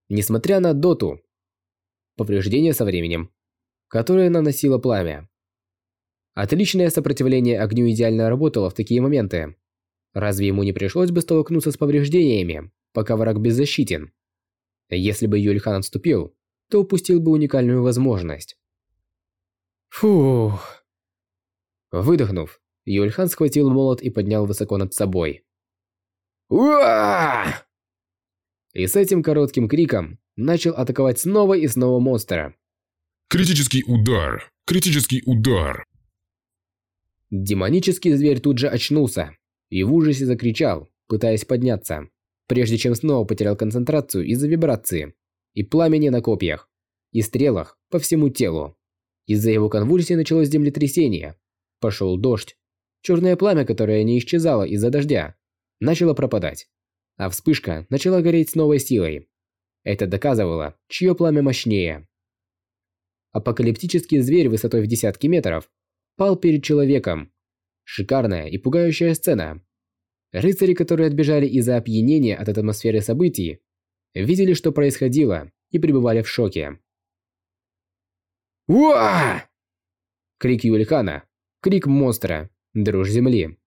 Несмотря на доту, повреждения со временем, которое наносило пламя. Отличное сопротивление огню идеально работало в такие моменты. Разве ему не пришлось бы столкнуться с повреждениями, пока враг беззащитен? Если бы Юльхан отступил, то упустил бы уникальную возможность. Фух. Выдохнув, Юльхан схватил молот и поднял высоко над собой. Уа! И с этим коротким криком начал атаковать снова и снова монстра. Критический удар! Критический удар! Демонический зверь тут же очнулся и в ужасе закричал, пытаясь подняться, прежде чем снова потерял концентрацию из-за вибрации и пламени на копьях и стрелах по всему телу. Из-за его конвульсии началось землетрясение. Пошел дождь. Черное пламя, которое не исчезало из-за дождя, начало пропадать, а вспышка начала гореть с новой силой. Это доказывало, чье пламя мощнее. Апокалиптический зверь высотой в десятки метров пал перед человеком. Шикарная и пугающая сцена. Рыцари, которые отбежали из-за опьянения от атмосферы событий, видели, что происходило, и пребывали в шоке. Уа! Крик Юльхана, крик монстра, дрожь земли.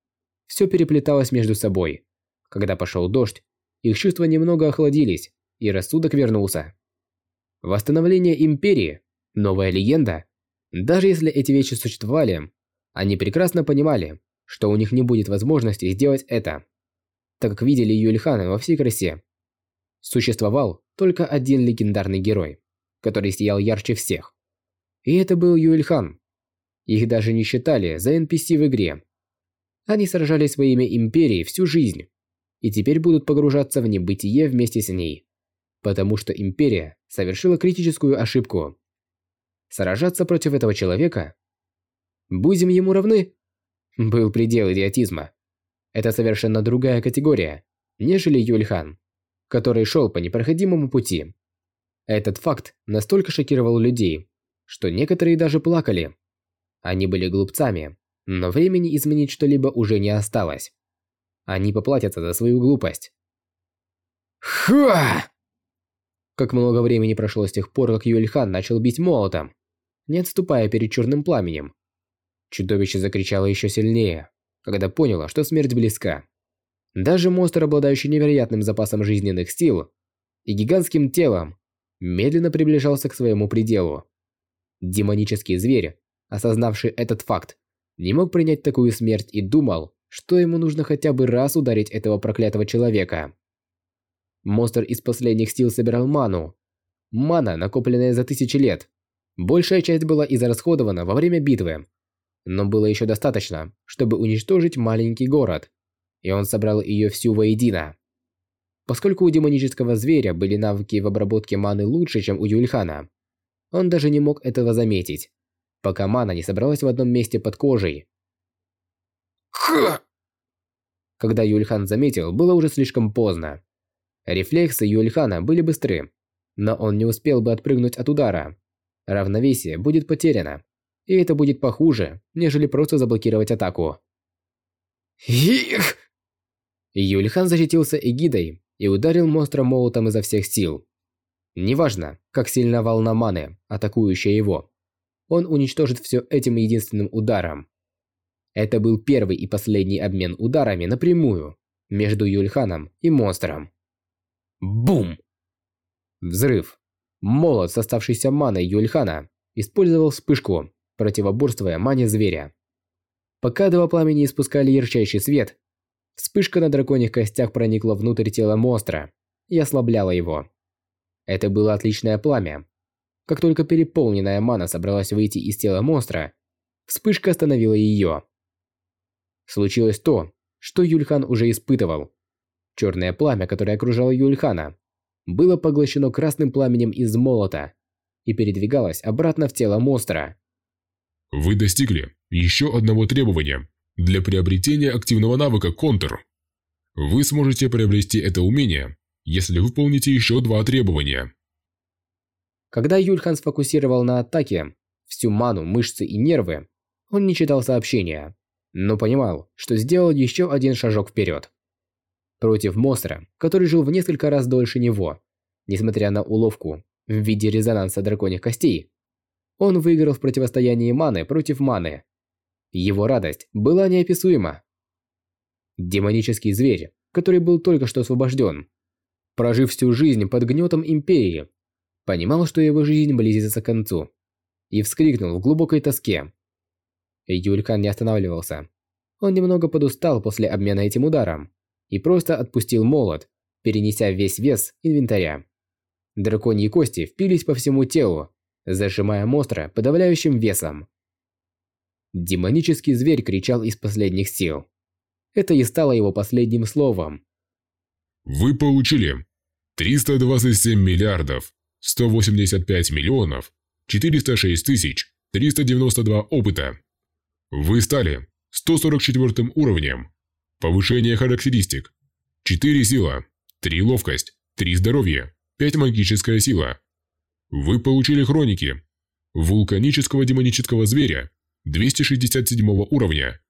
Все переплеталось между собой. Когда пошел дождь, их чувства немного охладились, и рассудок вернулся. Восстановление Империи, новая легенда. Даже если эти вещи существовали, они прекрасно понимали, что у них не будет возможности сделать это, так как видели Юльхана во всей красе. Существовал только один легендарный герой, который сиял ярче всех. И это был Юльхан. Их даже не считали за NPC в игре. Они сражались во имя Империи всю жизнь, и теперь будут погружаться в небытие вместе с ней. Потому что Империя совершила критическую ошибку. Сражаться против этого человека? Будем ему равны? Был предел идиотизма. Это совершенно другая категория, нежели Юльхан, который шел по непроходимому пути. Этот факт настолько шокировал людей, что некоторые даже плакали. Они были глупцами, но времени изменить что-либо уже не осталось. Они поплатятся за свою глупость. Ха! Как много времени прошло с тех пор, как Юльхан начал бить молотом, не отступая перед черным пламенем. Чудовище закричало еще сильнее, когда поняло, что смерть близка. Даже монстр, обладающий невероятным запасом жизненных сил и гигантским телом, медленно приближался к своему пределу. Демонический зверь, осознавший этот факт, не мог принять такую смерть и думал, что ему нужно хотя бы раз ударить этого проклятого человека. Монстр из последних сил собирал ману. Мана, накопленная за тысячи лет. Большая часть была израсходована во время битвы. Но было еще достаточно, чтобы уничтожить маленький город. И он собрал ее всю воедино. Поскольку у демонического зверя были навыки в обработке маны лучше, чем у Юльхана, он даже не мог этого заметить пока мана не собралась в одном месте под кожей. Ха! Когда Юльхан заметил, было уже слишком поздно. Рефлексы Юльхана были быстры, но он не успел бы отпрыгнуть от удара. Равновесие будет потеряно, и это будет похуже, нежели просто заблокировать атаку. Их! Юльхан защитился эгидой и ударил монстра молотом изо всех сил. Неважно, как сильна волна маны, атакующая его, он уничтожит все этим единственным ударом. Это был первый и последний обмен ударами напрямую между Юльханом и монстром. Бум! Взрыв. Молот с оставшейся маной Юльхана использовал вспышку, противоборствуя мане зверя. Пока два пламени испускали ярчайший свет, вспышка на драконьих костях проникла внутрь тела монстра и ослабляла его. Это было отличное пламя, как только переполненная мана собралась выйти из тела монстра, вспышка остановила ее. Случилось то, что Юльхан уже испытывал. Черное пламя, которое окружало Юльхана, было поглощено красным пламенем из молота и передвигалось обратно в тело монстра. Вы достигли еще одного требования для приобретения активного навыка «Контр». Вы сможете приобрести это умение, если выполните еще два требования. Когда Юльхан сфокусировал на атаке всю ману, мышцы и нервы, он не читал сообщения, но понимал, что сделал еще один шажок вперед. Против монстра, который жил в несколько раз дольше него, несмотря на уловку в виде резонанса драконьих костей, он выиграл в противостоянии маны против маны. Его радость была неописуема. Демонический зверь, который был только что освобожден, прожив всю жизнь под гнетом Империи, понимал, что его жизнь близится к концу, и вскрикнул в глубокой тоске. Юлькан не останавливался. Он немного подустал после обмена этим ударом и просто отпустил молот, перенеся весь вес инвентаря. Драконьи кости впились по всему телу, зажимая монстра подавляющим весом. Демонический зверь кричал из последних сил. Это и стало его последним словом. Вы получили 327 миллиардов 185 миллионов 406 тысяч 392 опыта. Вы стали 144 уровнем. Повышение характеристик. 4 сила, 3 ловкость, 3 здоровье, 5 магическая сила. Вы получили хроники. Вулканического демонического зверя 267 уровня.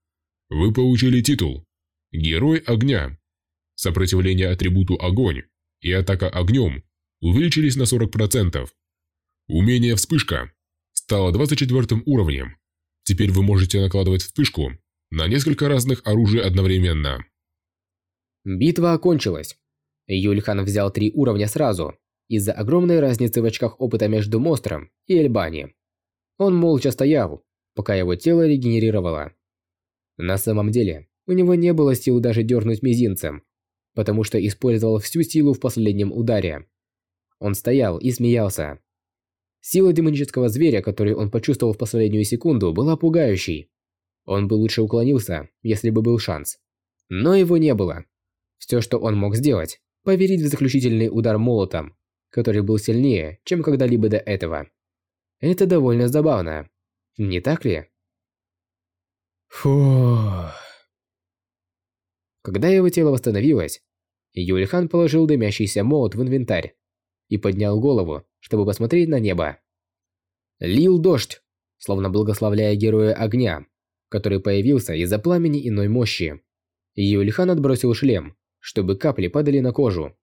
Вы получили титул Герой огня. Сопротивление атрибуту огонь и атака огнем увеличились на 40%. Умение вспышка стало 24 уровнем. Теперь вы можете накладывать вспышку на несколько разных оружий одновременно. Битва окончилась. Юльхан взял три уровня сразу, из-за огромной разницы в очках опыта между монстром и Эльбани. Он молча стоял, пока его тело регенерировало. На самом деле, у него не было сил даже дернуть мизинцем, потому что использовал всю силу в последнем ударе. Он стоял и смеялся. Сила демонического зверя, которую он почувствовал в последнюю секунду, была пугающей. Он бы лучше уклонился, если бы был шанс. Но его не было. Все, что он мог сделать, поверить в заключительный удар молотом, который был сильнее, чем когда-либо до этого. Это довольно забавно. Не так ли? Фух. Когда его тело восстановилось, Юльхан положил дымящийся молот в инвентарь и поднял голову, чтобы посмотреть на небо. Лил дождь, словно благословляя героя огня, который появился из-за пламени иной мощи. Юльхан отбросил шлем, чтобы капли падали на кожу.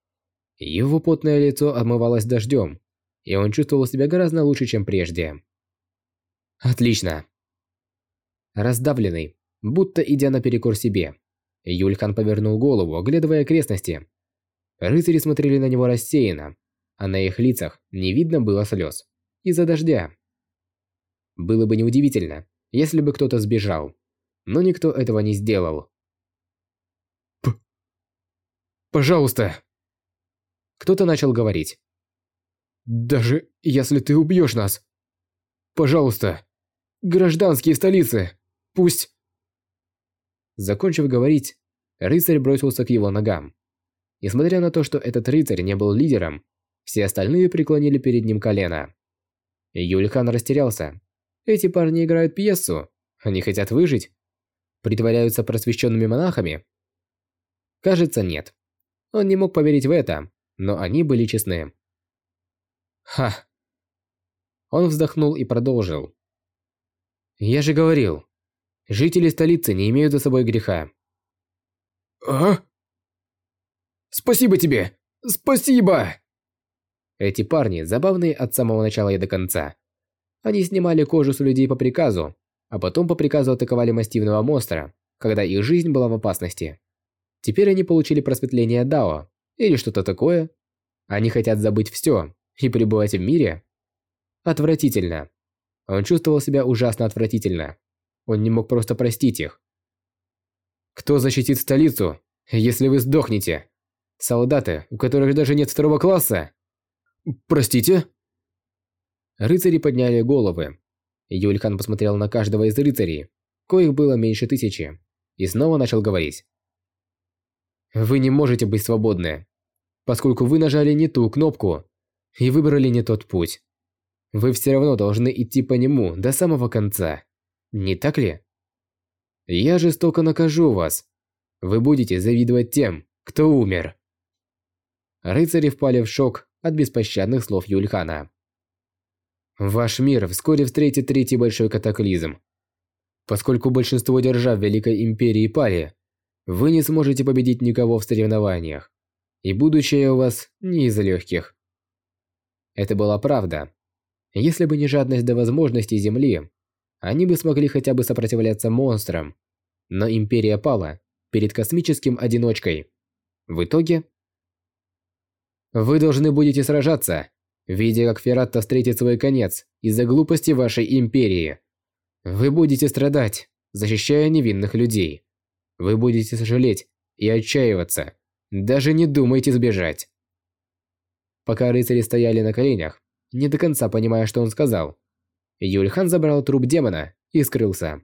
Его потное лицо омывалось дождем, и он чувствовал себя гораздо лучше, чем прежде. Отлично. Раздавленный, будто идя наперекор себе, Юльхан повернул голову, оглядывая окрестности. Рыцари смотрели на него рассеянно, а на их лицах не видно было слез. Из-за дождя. Было бы неудивительно, если бы кто-то сбежал. Но никто этого не сделал. П «Пожалуйста!» Кто-то начал говорить. «Даже если ты убьешь нас! Пожалуйста! Гражданские столицы! Пусть...» Закончив говорить, рыцарь бросился к его ногам. Несмотря на то, что этот рыцарь не был лидером, все остальные преклонили перед ним колено. Юльхан растерялся. Эти парни играют пьесу. Они хотят выжить? Притворяются просвещенными монахами? Кажется, нет. Он не мог поверить в это, но они были честны. Ха. Он вздохнул и продолжил. Я же говорил, Жители столицы не имеют за собой греха. А? Спасибо тебе! Спасибо! Эти парни забавные от самого начала и до конца. Они снимали кожу с людей по приказу, а потом по приказу атаковали массивного монстра, когда их жизнь была в опасности. Теперь они получили просветление Дао, или что-то такое. Они хотят забыть все и пребывать в мире. Отвратительно. Он чувствовал себя ужасно отвратительно. Он не мог просто простить их. Кто защитит столицу, если вы сдохнете? Солдаты, у которых даже нет второго класса? Простите? Рыцари подняли головы. Юльхан посмотрел на каждого из рыцарей, коих было меньше тысячи, и снова начал говорить. Вы не можете быть свободны, поскольку вы нажали не ту кнопку и выбрали не тот путь. Вы все равно должны идти по нему до самого конца. Не так ли? Я жестоко накажу вас. Вы будете завидовать тем, кто умер. Рыцари впали в шок от беспощадных слов Юльхана. Ваш мир вскоре встретит третий большой катаклизм. Поскольку большинство держав Великой Империи пали, вы не сможете победить никого в соревнованиях. И будущее у вас не из легких. Это была правда. Если бы не жадность до возможностей Земли, они бы смогли хотя бы сопротивляться монстрам. Но Империя пала перед космическим одиночкой. В итоге... Вы должны будете сражаться, видя как Ферратта встретит свой конец из-за глупости вашей Империи. Вы будете страдать, защищая невинных людей, Вы будете сожалеть и отчаиваться. Даже не думайте сбежать. Пока рыцари стояли на коленях, не до конца понимая, что он сказал, Юльхан забрал труп демона и скрылся.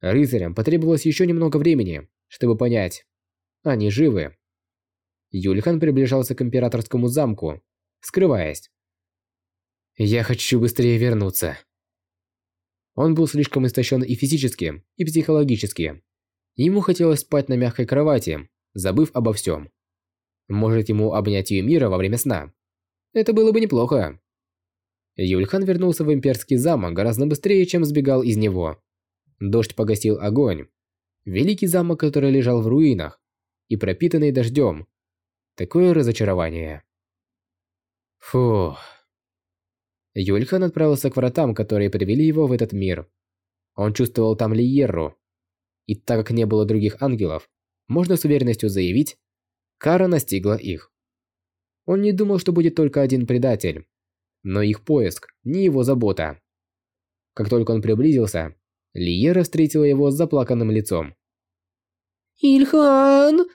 Рыцарям потребовалось еще немного времени, чтобы понять. Они живы. Юльхан приближался к императорскому замку, скрываясь. «Я хочу быстрее вернуться». Он был слишком истощен и физически, и психологически. Ему хотелось спать на мягкой кровати, забыв обо всем. Может ему обнять ее мира во время сна? Это было бы неплохо. Юльхан вернулся в имперский замок гораздо быстрее, чем сбегал из него. Дождь погасил огонь. Великий замок, который лежал в руинах и пропитанный дождем. Такое разочарование. Фух. Юльхан отправился к вратам, которые привели его в этот мир. Он чувствовал там Лиерру. И так как не было других ангелов, можно с уверенностью заявить, кара настигла их. Он не думал, что будет только один предатель. Но их поиск не его забота. Как только он приблизился, Лиера встретила его с заплаканным лицом. «Ильхан!»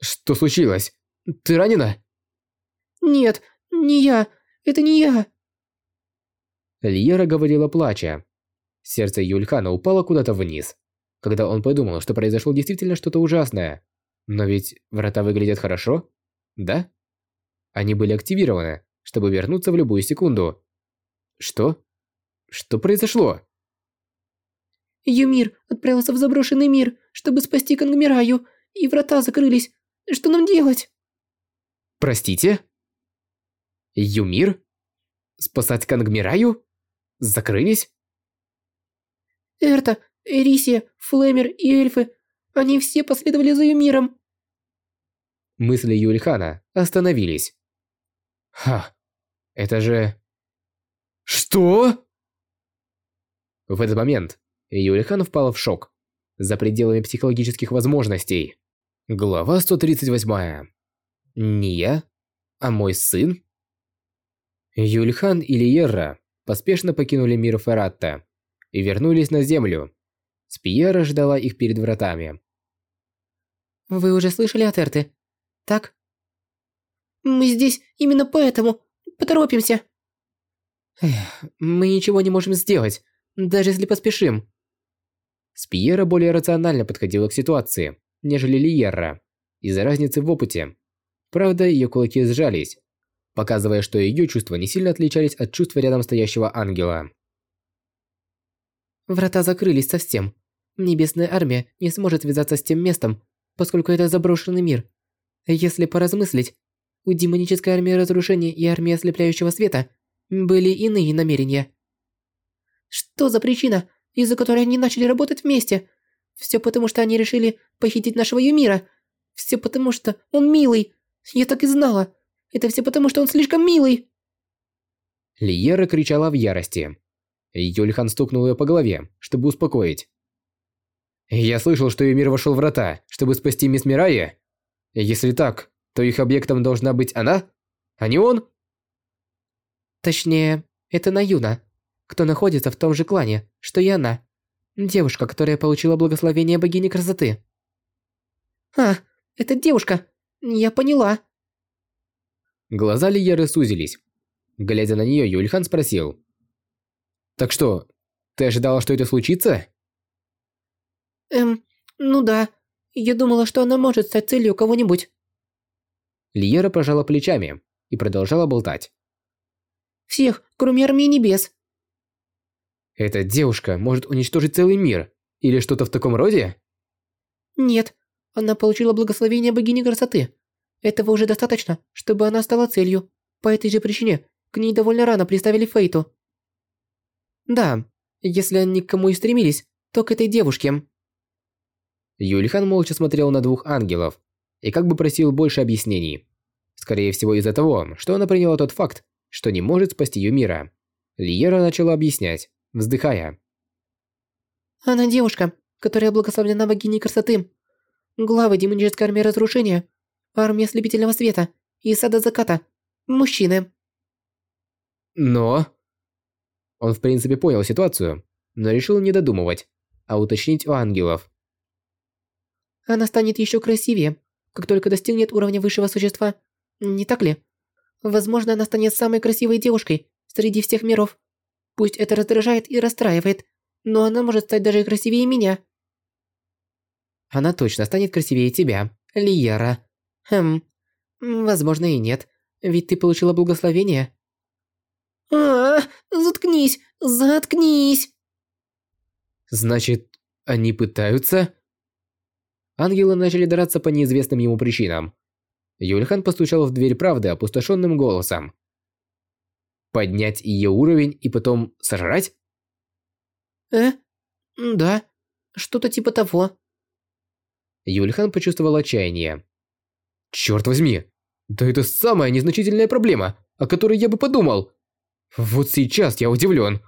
«Что случилось? Ты ранена?» «Нет, не я. Это не я». Лиера говорила плача. Сердце Юльхана упало куда-то вниз, когда он подумал, что произошло действительно что-то ужасное. Но ведь врата выглядят хорошо, да? Они были активированы, чтобы вернуться в любую секунду. Что? Что произошло? Юмир отправился в заброшенный мир, чтобы спасти Кангмираю, и врата закрылись. Что нам делать? Простите? Юмир? Спасать Кангмираю? Закрылись? Эрта, Эрисия, Флемер и эльфы, они все последовали за Юмиром. Мысли Юльхана остановились. Ха, это же... Что? В этот момент Юлихан впал в шок. За пределами психологических возможностей. Глава 138. Не я, а мой сын? Юльхан и Лиерра поспешно покинули мир Фератта и вернулись на землю. Спиера ждала их перед вратами. «Вы уже слышали от Эрты, так?» «Мы здесь именно поэтому. Поторопимся!» Эх, мы ничего не можем сделать, даже если поспешим. Спиера более рационально подходила к ситуации, нежели Лиерра, из-за разницы в опыте. Правда, ее кулаки сжались, показывая, что ее чувства не сильно отличались от чувств рядом стоящего ангела. Врата закрылись совсем. Небесная армия не сможет связаться с тем местом, поскольку это заброшенный мир. Если поразмыслить, у демонической армии разрушения и армии ослепляющего света были иные намерения. Что за причина, из-за которой они начали работать вместе? Все потому, что они решили похитить нашего Юмира. Все потому, что он милый. Я так и знала. Это все потому, что он слишком милый. Лиера кричала в ярости. Юльхан стукнул ее по голове, чтобы успокоить. «Я слышал, что Юмир вошел в врата, чтобы спасти мисс Мирайя. Если так, то их объектом должна быть она, а не он?» Точнее, это Наюна, кто находится в том же клане, что и она. Девушка, которая получила благословение богини красоты. А, это девушка. Я поняла. Глаза Лиеры сузились. Глядя на нее, Юльхан спросил. «Так что, ты ожидала, что это случится?» Эм, ну да. Я думала, что она может стать целью кого-нибудь. Лиера пожала плечами и продолжала болтать. Всех, кроме армии небес. Эта девушка может уничтожить целый мир или что-то в таком роде? Нет, она получила благословение богини красоты. Этого уже достаточно, чтобы она стала целью. По этой же причине к ней довольно рано приставили Фейту. Да, если они к кому и стремились, то к этой девушке. Юльхан молча смотрел на двух ангелов и как бы просил больше объяснений. Скорее всего из-за того, что она приняла тот факт, что не может спасти ее мира. Лиера начала объяснять, вздыхая. Она девушка, которая благословлена богиней красоты. Главы демонической армии разрушения, армии ослепительного света и сада заката. Мужчины. Но... Он в принципе понял ситуацию, но решил не додумывать, а уточнить у ангелов. Она станет еще красивее, как только достигнет уровня высшего существа. Не так ли? Возможно, она станет самой красивой девушкой среди всех миров. Пусть это раздражает и расстраивает, но она может стать даже красивее меня. Она точно станет красивее тебя, Лиера. Хм, возможно и нет, ведь ты получила благословение. А, заткнись, заткнись. Значит, они пытаются? Ангелы начали драться по неизвестным ему причинам. Юльхан постучал в дверь правды опустошенным голосом. Поднять ее уровень и потом сожрать? Э? Да, что-то типа того. Юльхан почувствовал отчаяние. Черт возьми, да это самая незначительная проблема, о которой я бы подумал. Вот сейчас я удивлен.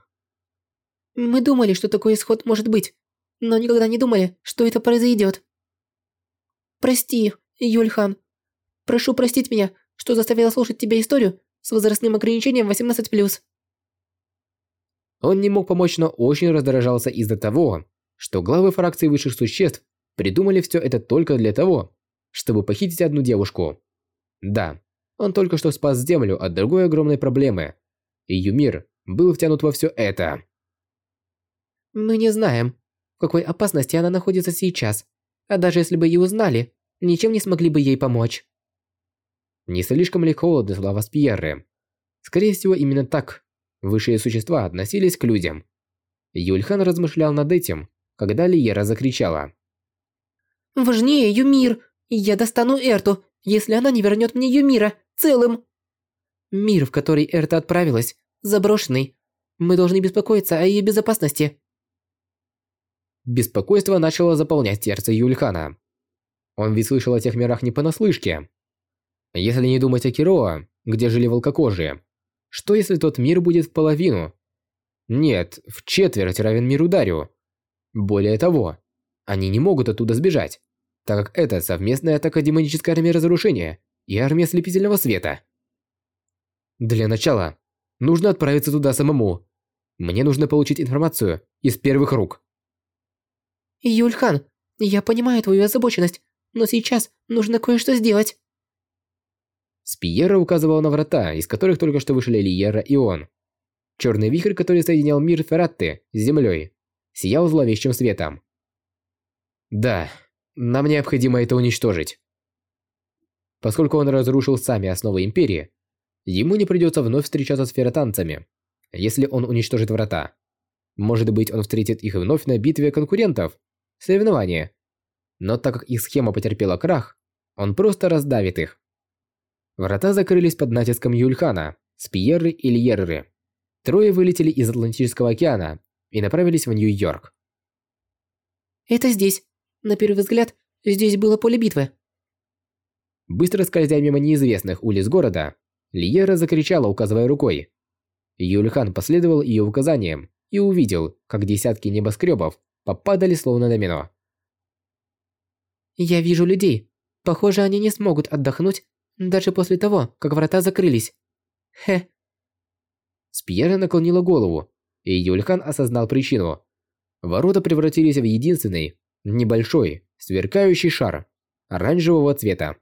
Мы думали, что такой исход может быть, но никогда не думали, что это произойдет. Прости, Юльхан. Прошу простить меня, что заставила слушать тебя историю с возрастным ограничением 18+. Он не мог помочь, но очень раздражался из-за того, что главы фракции высших существ придумали все это только для того, чтобы похитить одну девушку. Да, он только что спас Землю от другой огромной проблемы. И Юмир был втянут во все это. Мы не знаем, в какой опасности она находится сейчас. А даже если бы и узнали, ничем не смогли бы ей помочь. Не слишком ли холодны слова Спьерры? Скорее всего, именно так высшие существа относились к людям. Юльхан размышлял над этим, когда Лиера закричала. «Важнее Юмир! Я достану Эрту, если она не вернет мне Юмира целым!» Мир, в который Эрта отправилась, заброшенный. Мы должны беспокоиться о ее безопасности. Беспокойство начало заполнять сердце Юльхана. Он ведь слышал о тех мирах не понаслышке. Если не думать о Кироа, где жили волкокожие, что если тот мир будет в половину? Нет, в четверть равен миру Дарю. Более того, они не могут оттуда сбежать, так как это совместная атака демонической армии разрушения и армия слепительного света. Для начала, нужно отправиться туда самому. Мне нужно получить информацию из первых рук. Юльхан, я понимаю твою озабоченность, но сейчас нужно кое-что сделать. Спиера указывал на врата, из которых только что вышли Лиера и он. Черный вихрь, который соединял мир Ферратты с землей, сиял зловещим светом. Да, нам необходимо это уничтожить. Поскольку он разрушил сами основы Империи, ему не придется вновь встречаться с ферротанцами, если он уничтожит врата. Может быть, он встретит их вновь на битве конкурентов соревнования. Но так как их схема потерпела крах, он просто раздавит их. Врата закрылись под натиском Юльхана, Спиерры и Льерры. Трое вылетели из Атлантического океана и направились в Нью-Йорк. «Это здесь. На первый взгляд, здесь было поле битвы». Быстро скользя мимо неизвестных улиц города, Лиера закричала, указывая рукой. Юльхан последовал ее указаниям и увидел, как десятки небоскребов попадали словно домино. «Я вижу людей. Похоже, они не смогут отдохнуть даже после того, как врата закрылись. Хе». Спьера наклонила голову, и Юльхан осознал причину. Ворота превратились в единственный, небольшой, сверкающий шар оранжевого цвета.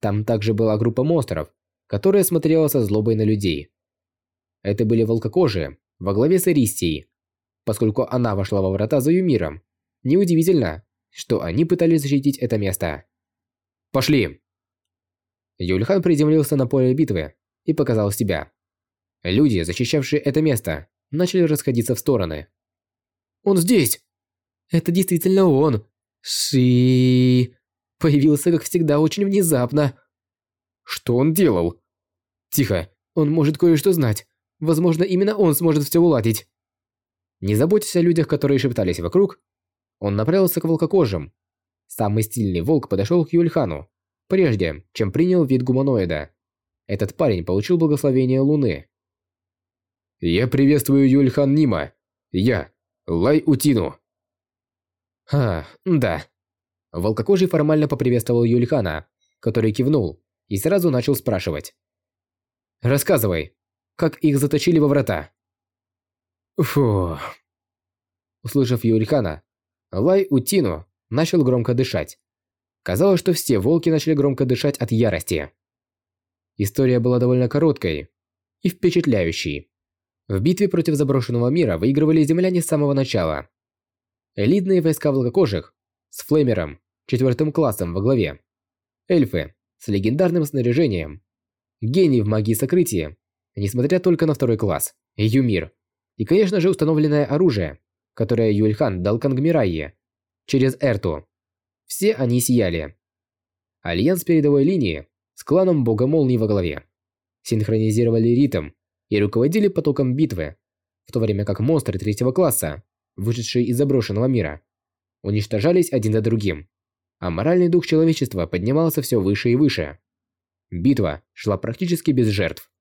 Там также была группа монстров, которая смотрела со злобой на людей. Это были волкокожие во главе с Аристией, поскольку она вошла во врата за Юмиром. Неудивительно, что они пытались защитить это место. «Пошли!» Юльхан приземлился на поле битвы и показал себя. Люди, защищавшие это место, начали расходиться в стороны. «Он здесь!» «Это действительно он!» «Ши...» Появился, как всегда, очень внезапно. «Что он делал?» «Тихо, он может кое-что знать. Возможно, именно он сможет все уладить». Не заботясь о людях, которые шептались вокруг, он направился к волкокожим. Самый стильный волк подошел к Юльхану, прежде чем принял вид гуманоида. Этот парень получил благословение Луны. «Я приветствую Юльхан Нима. Я, Лай Утину». «А, да». Волкокожий формально поприветствовал Юльхана, который кивнул и сразу начал спрашивать. «Рассказывай, как их заточили во врата?» Фу. Услышав Юльхана, Лай Утину начал громко дышать Казалось, что все волки начали громко дышать от ярости. История была довольно короткой и впечатляющей. В битве против заброшенного мира выигрывали земляне с самого начала. Элитные войска волкокожих с флеймером, четвертым классом во главе. Эльфы с легендарным снаряжением. Гений в магии сокрытия, несмотря только на второй класс. Юмир. И, конечно же, установленное оружие, которое Юльхан дал Кангмирайе через Эрту. Все они сияли. Альянс передовой линии с кланом Бога Молнии во главе. Синхронизировали ритм и руководили потоком битвы, в то время как монстры третьего класса, вышедшие из заброшенного мира, уничтожались один за другим, а моральный дух человечества поднимался все выше и выше. Битва шла практически без жертв.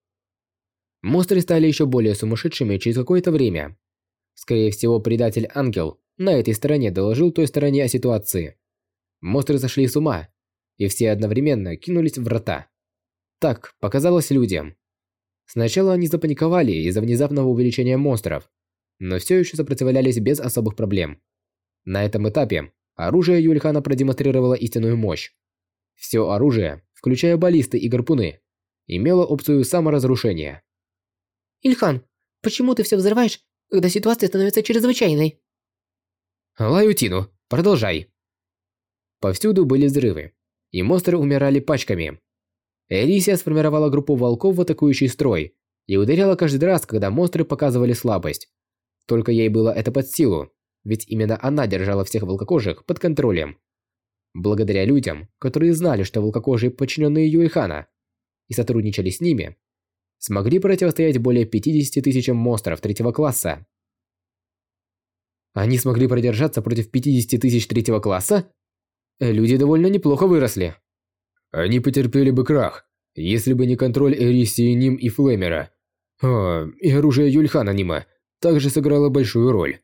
Монстры стали еще более сумасшедшими через какое-то время. Скорее всего, предатель-ангел на этой стороне доложил той стороне о ситуации. Монстры сошли с ума, и все одновременно кинулись в врата. Так показалось людям. Сначала они запаниковали из-за внезапного увеличения монстров, но все еще сопротивлялись без особых проблем. На этом этапе оружие Юльхана продемонстрировало истинную мощь. Все оружие, включая баллисты и гарпуны, имело опцию саморазрушения. Ильхан, почему ты все взрываешь, когда ситуация становится чрезвычайной? Лаютину, продолжай. Повсюду были взрывы, и монстры умирали пачками. Элисия сформировала группу волков в атакующий строй и ударяла каждый раз, когда монстры показывали слабость. Только ей было это под силу, ведь именно она держала всех волкокожих под контролем. Благодаря людям, которые знали, что волкокожие подчиненные Юэхана, и сотрудничали с ними, смогли противостоять более 50 тысячам монстров третьего класса. Они смогли продержаться против 50 тысяч третьего класса? Люди довольно неплохо выросли. Они потерпели бы крах, если бы не контроль Эрисии Ним и Флемера. А, и оружие Юльхана Нима также сыграло большую роль.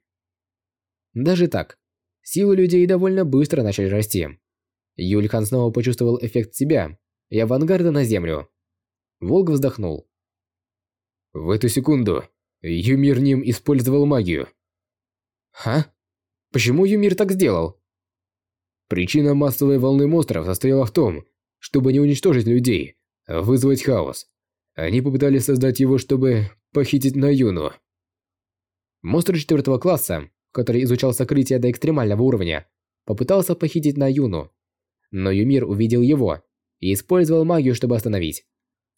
Даже так, силы людей довольно быстро начали расти. Юльхан снова почувствовал эффект себя и авангарда на землю. Волк вздохнул. В эту секунду Юмир Ним использовал магию. Ха? Почему Юмир так сделал? Причина массовой волны монстров состояла в том, чтобы не уничтожить людей, а вызвать хаос. Они попытались создать его, чтобы похитить Наюну. Монстр четвертого класса, который изучал сокрытие до экстремального уровня, попытался похитить Наюну. Но Юмир увидел его и использовал магию, чтобы остановить.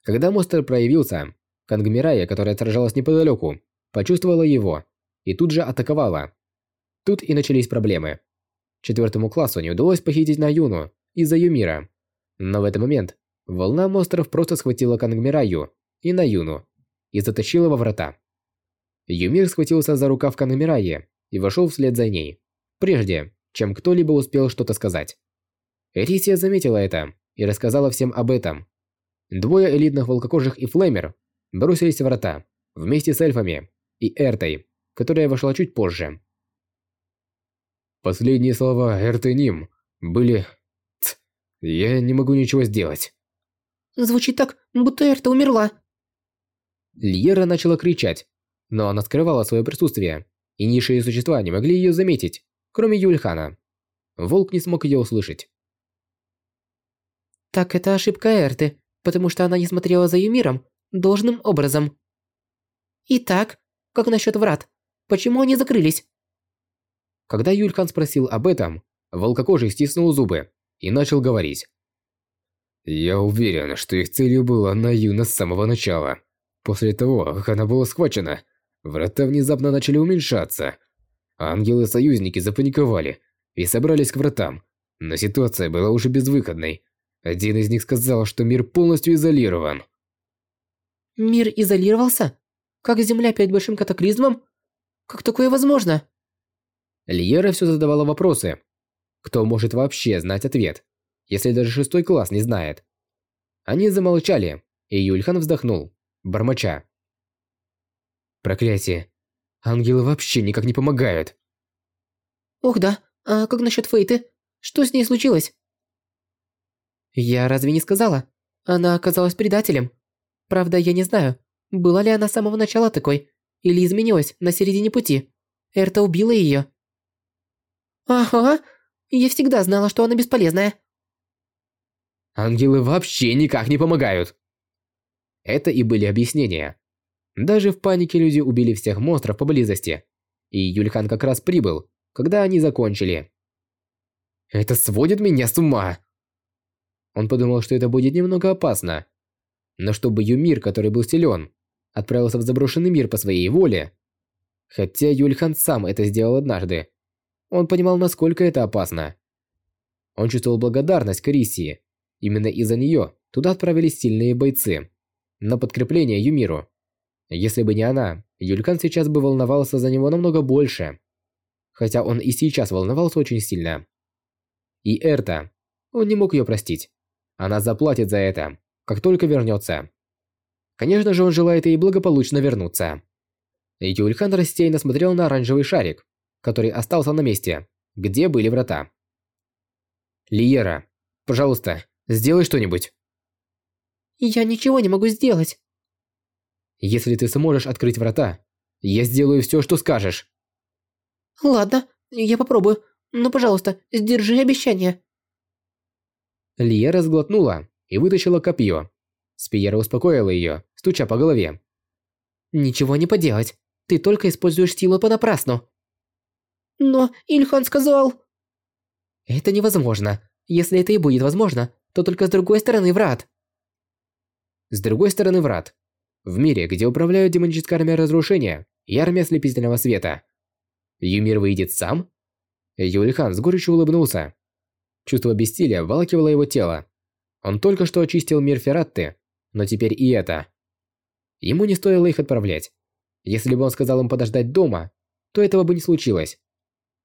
Когда монстр проявился, Кангмирая, которая сражалась неподалеку, почувствовала его и тут же атаковала. Тут и начались проблемы. Четвертому классу не удалось похитить Наюну из-за Юмира, но в этот момент волна монстров просто схватила Кангмираю и Наюну и затащила во врата. Юмир схватился за рукав Кангмирайи и вошел вслед за ней, прежде чем кто-либо успел что-то сказать. Эрисия заметила это и рассказала всем об этом. Двое элитных волкокожих и Флеймер бросились в врата вместе с эльфами и Эртой, которая вошла чуть позже. Последние слова Эрты Ним были я не могу ничего сделать. Звучит так, будто Эрта умерла. Льера начала кричать, но она скрывала свое присутствие, и низшие существа не могли ее заметить, кроме Юльхана. Волк не смог ее услышать. Так это ошибка Эрты, потому что она не смотрела за Юмиром должным образом. Итак, как насчет врат? Почему они закрылись? Когда Юльхан спросил об этом, волкокожий стиснул зубы и начал говорить. «Я уверен, что их целью была Наюна с самого начала. После того, как она была схвачена, врата внезапно начали уменьшаться. Ангелы-союзники запаниковали и собрались к вратам, но ситуация была уже безвыходной. Один из них сказал, что мир полностью изолирован. Мир изолировался? Как Земля перед большим катаклизмом? Как такое возможно? Лиера все задавала вопросы, кто может вообще знать ответ, если даже шестой класс не знает? Они замолчали, и Юльхан вздохнул, бормоча. Проклятие. Ангелы вообще никак не помогают. Ох да, а как насчет Фейты? Что с ней случилось? Я разве не сказала? Она оказалась предателем. Правда, я не знаю, была ли она с самого начала такой, или изменилась на середине пути. Эрта убила ее. Ага, я всегда знала, что она бесполезная. Ангелы вообще никак не помогают. Это и были объяснения. Даже в панике люди убили всех монстров поблизости. И Юльхан как раз прибыл, когда они закончили. Это сводит меня с ума. Он подумал, что это будет немного опасно. Но чтобы Юмир, который был силен, отправился в заброшенный мир по своей воле, хотя Юльхан сам это сделал однажды, он понимал, насколько это опасно. Он чувствовал благодарность к Рисии. Именно из-за нее туда отправились сильные бойцы. На подкрепление Юмиру. Если бы не она, Юлькан сейчас бы волновался за него намного больше. Хотя он и сейчас волновался очень сильно. И Эрта. Он не мог ее простить. Она заплатит за это, как только вернется. Конечно же, он желает ей благополучно вернуться. Юльхан рассеянно смотрел на оранжевый шарик, который остался на месте, где были врата. «Лиера, пожалуйста, сделай что-нибудь». «Я ничего не могу сделать». «Если ты сможешь открыть врата, я сделаю все, что скажешь». «Ладно, я попробую, но, пожалуйста, сдержи обещание». Лиера сглотнула и вытащила копье. Спиера успокоила ее, стуча по голове. «Ничего не поделать, ты только используешь силу понапрасну». «Но Ильхан сказал...» «Это невозможно. Если это и будет возможно, то только с другой стороны врат». С другой стороны врат. В мире, где управляют демоническая армия разрушения и армия слепительного света. Юмир выйдет сам? Юлихан с горечью улыбнулся. Чувство бессилия волокивало его тело. Он только что очистил мир Ферратты, но теперь и это. Ему не стоило их отправлять. Если бы он сказал им подождать дома, то этого бы не случилось.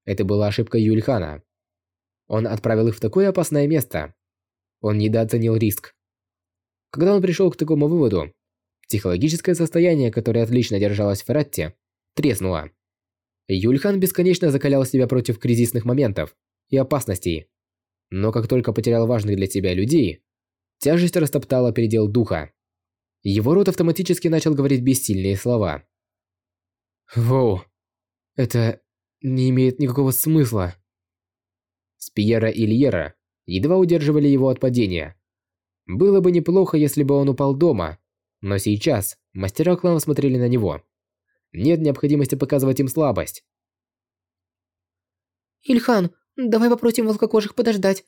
Это была ошибка Юльхана. Он отправил их в такое опасное место. Он недооценил риск. Когда он пришел к такому выводу, психологическое состояние, которое отлично держалось в Ферратте, треснуло. Юльхан бесконечно закалял себя против кризисных моментов и опасностей. Но как только потерял важных для тебя людей, тяжесть растоптала предел духа. Его рот автоматически начал говорить бессильные слова. «Воу, это не имеет никакого смысла». Спиера и Льера едва удерживали его от падения. Было бы неплохо, если бы он упал дома, но сейчас мастера клана смотрели на него. Нет необходимости показывать им слабость. «Ильхан, Давай попросим волкокожих подождать.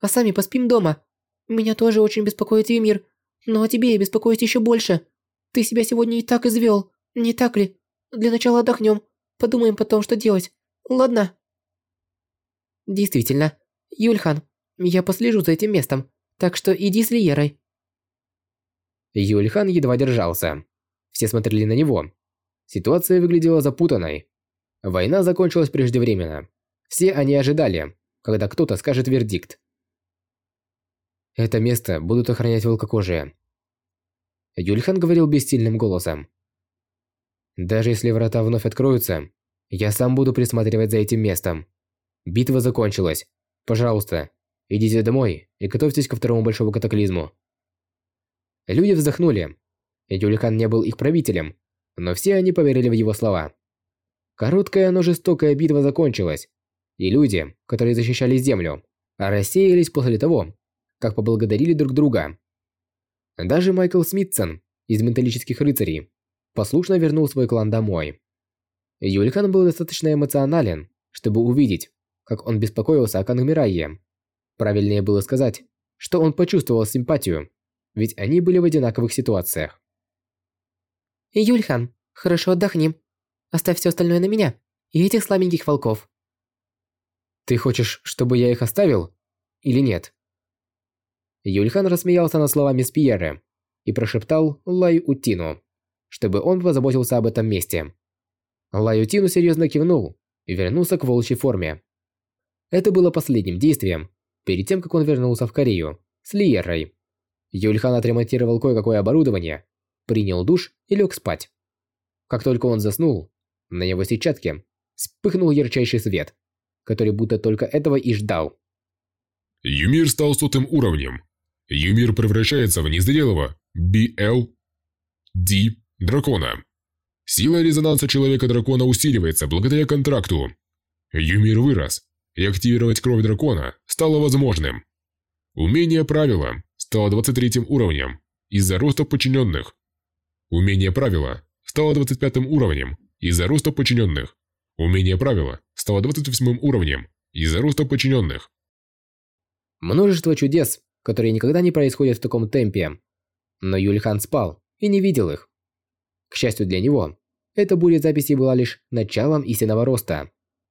А сами поспим дома. Меня тоже очень беспокоит Юмир. Но о тебе я беспокоюсь еще больше. Ты себя сегодня и так извел, не так ли? Для начала отдохнем. Подумаем потом, что делать. Ладно?» «Действительно. Юльхан, я послежу за этим местом, так что иди с Лиерой». Юльхан едва держался. Все смотрели на него. Ситуация выглядела запутанной. Война закончилась преждевременно. Все они ожидали, когда кто-то скажет вердикт. Это место будут охранять волкокожие. Юльхан говорил бессильным голосом. Даже если врата вновь откроются, я сам буду присматривать за этим местом. Битва закончилась. Пожалуйста, идите домой и готовьтесь ко второму большому катаклизму. Люди вздохнули. Юльхан не был их правителем, но все они поверили в его слова. Короткая, но жестокая битва закончилась, и люди, которые защищали Землю, рассеялись после того, как поблагодарили друг друга. Даже Майкл Смитсон из «Металлических рыцарей» послушно вернул свой клан домой. Юльхан был достаточно эмоционален, чтобы увидеть, как он беспокоился о Кангмирайе. Правильнее было сказать, что он почувствовал симпатию, ведь они были в одинаковых ситуациях. «Юльхан, хорошо отдохнем. Оставь все остальное на меня и этих слабеньких волков. Ты хочешь, чтобы я их оставил? Или нет? Юльхан рассмеялся над словами Спьеры и прошептал Лай Утину, чтобы он позаботился об этом месте. Лай Утину серьезно кивнул и вернулся к волчьей форме. Это было последним действием, перед тем, как он вернулся в Корею, с Лиерой. Юльхан отремонтировал кое-какое оборудование, принял душ и лег спать. Как только он заснул, на его сетчатке вспыхнул ярчайший свет который будто только этого и ждал. Юмир стал сотым уровнем. Юмир превращается в незрелого BL дракона. Сила резонанса человека-дракона усиливается благодаря контракту. Юмир вырос, и активировать кровь дракона стало возможным. Умение правила стало 23 уровнем из-за роста подчиненных. Умение правила стало 25 уровнем из-за роста подчиненных. Умение правила стало 28 уровнем из-за роста подчиненных. Множество чудес, которые никогда не происходят в таком темпе. Но Юльхан спал и не видел их. К счастью для него, эта буря записи была лишь началом истинного роста.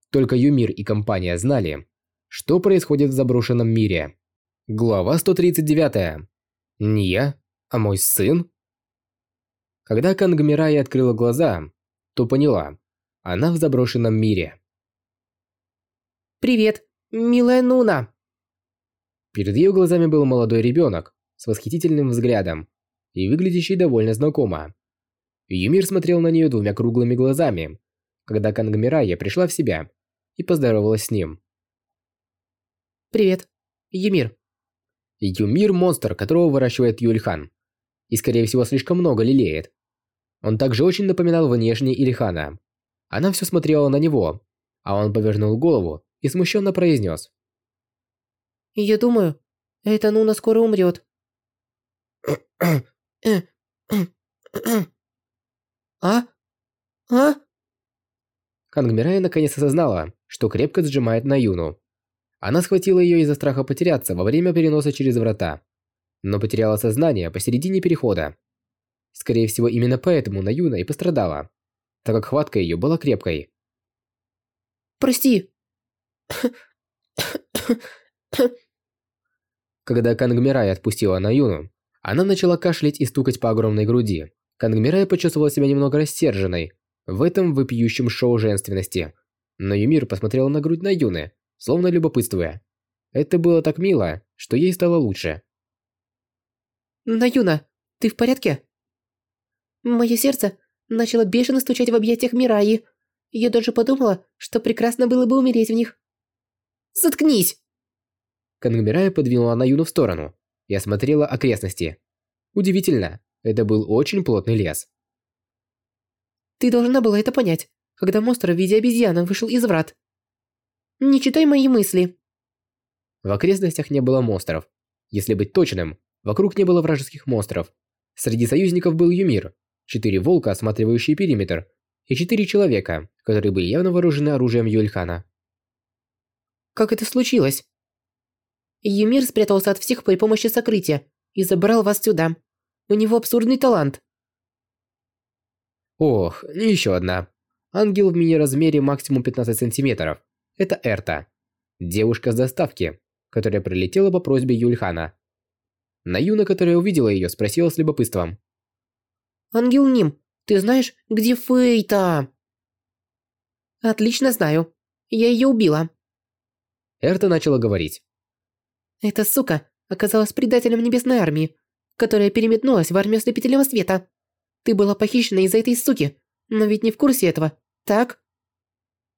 Только Юмир и компания знали, что происходит в заброшенном мире. Глава 139. Не я, а мой сын? Когда Кангмирай открыла глаза, то поняла, она в заброшенном мире. «Привет, милая Нуна!» Перед ее глазами был молодой ребенок с восхитительным взглядом и выглядящий довольно знакомо. Юмир смотрел на нее двумя круглыми глазами, когда Кангмирая пришла в себя и поздоровалась с ним. «Привет, Юмир». Юмир – монстр, которого выращивает Юльхан. И, скорее всего, слишком много лелеет. Он также очень напоминал внешне Ильхана. Она все смотрела на него, а он повернул голову и смущенно произнес. «Я думаю, эта Нуна скоро умрет». «А? А?» Кангмирая наконец осознала, что крепко сжимает на Юну. Она схватила ее из-за страха потеряться во время переноса через врата, но потеряла сознание посередине перехода. Скорее всего, именно поэтому Наюна и пострадала, так как хватка ее была крепкой. «Прости!» Когда Кангмирай отпустила Наюну, она начала кашлять и стукать по огромной груди. Кангмирай почувствовала себя немного рассерженной в этом вопиющем шоу женственности. Но Юмир посмотрела на грудь Наюны, словно любопытствуя. Это было так мило, что ей стало лучше. «Наюна, ты в порядке?» Мое сердце начало бешено стучать в объятиях Мираи. Я даже подумала, что прекрасно было бы умереть в них. «Заткнись!» Кангмирая подвинула Наюну в сторону и осмотрела окрестности. Удивительно, это был очень плотный лес. Ты должна была это понять, когда монстр в виде обезьяны вышел из врат. Не читай мои мысли. В окрестностях не было монстров. Если быть точным, вокруг не было вражеских монстров. Среди союзников был Юмир, четыре волка, осматривающие периметр, и четыре человека, которые были явно вооружены оружием Юльхана. Как это случилось? Юмир спрятался от всех при помощи сокрытия и забрал вас сюда. У него абсурдный талант. Ох, еще одна. Ангел в мини-размере максимум 15 сантиметров. Это Эрта. Девушка с доставки, которая прилетела по просьбе Юльхана. Наюна, которая увидела ее, спросила с любопытством. «Ангел Ним, ты знаешь, где Фейта?» «Отлично знаю. Я ее убила». Эрта начала говорить. Эта сука оказалась предателем Небесной Армии, которая переметнулась в армию Ослепительного Света. Ты была похищена из-за этой суки, но ведь не в курсе этого, так?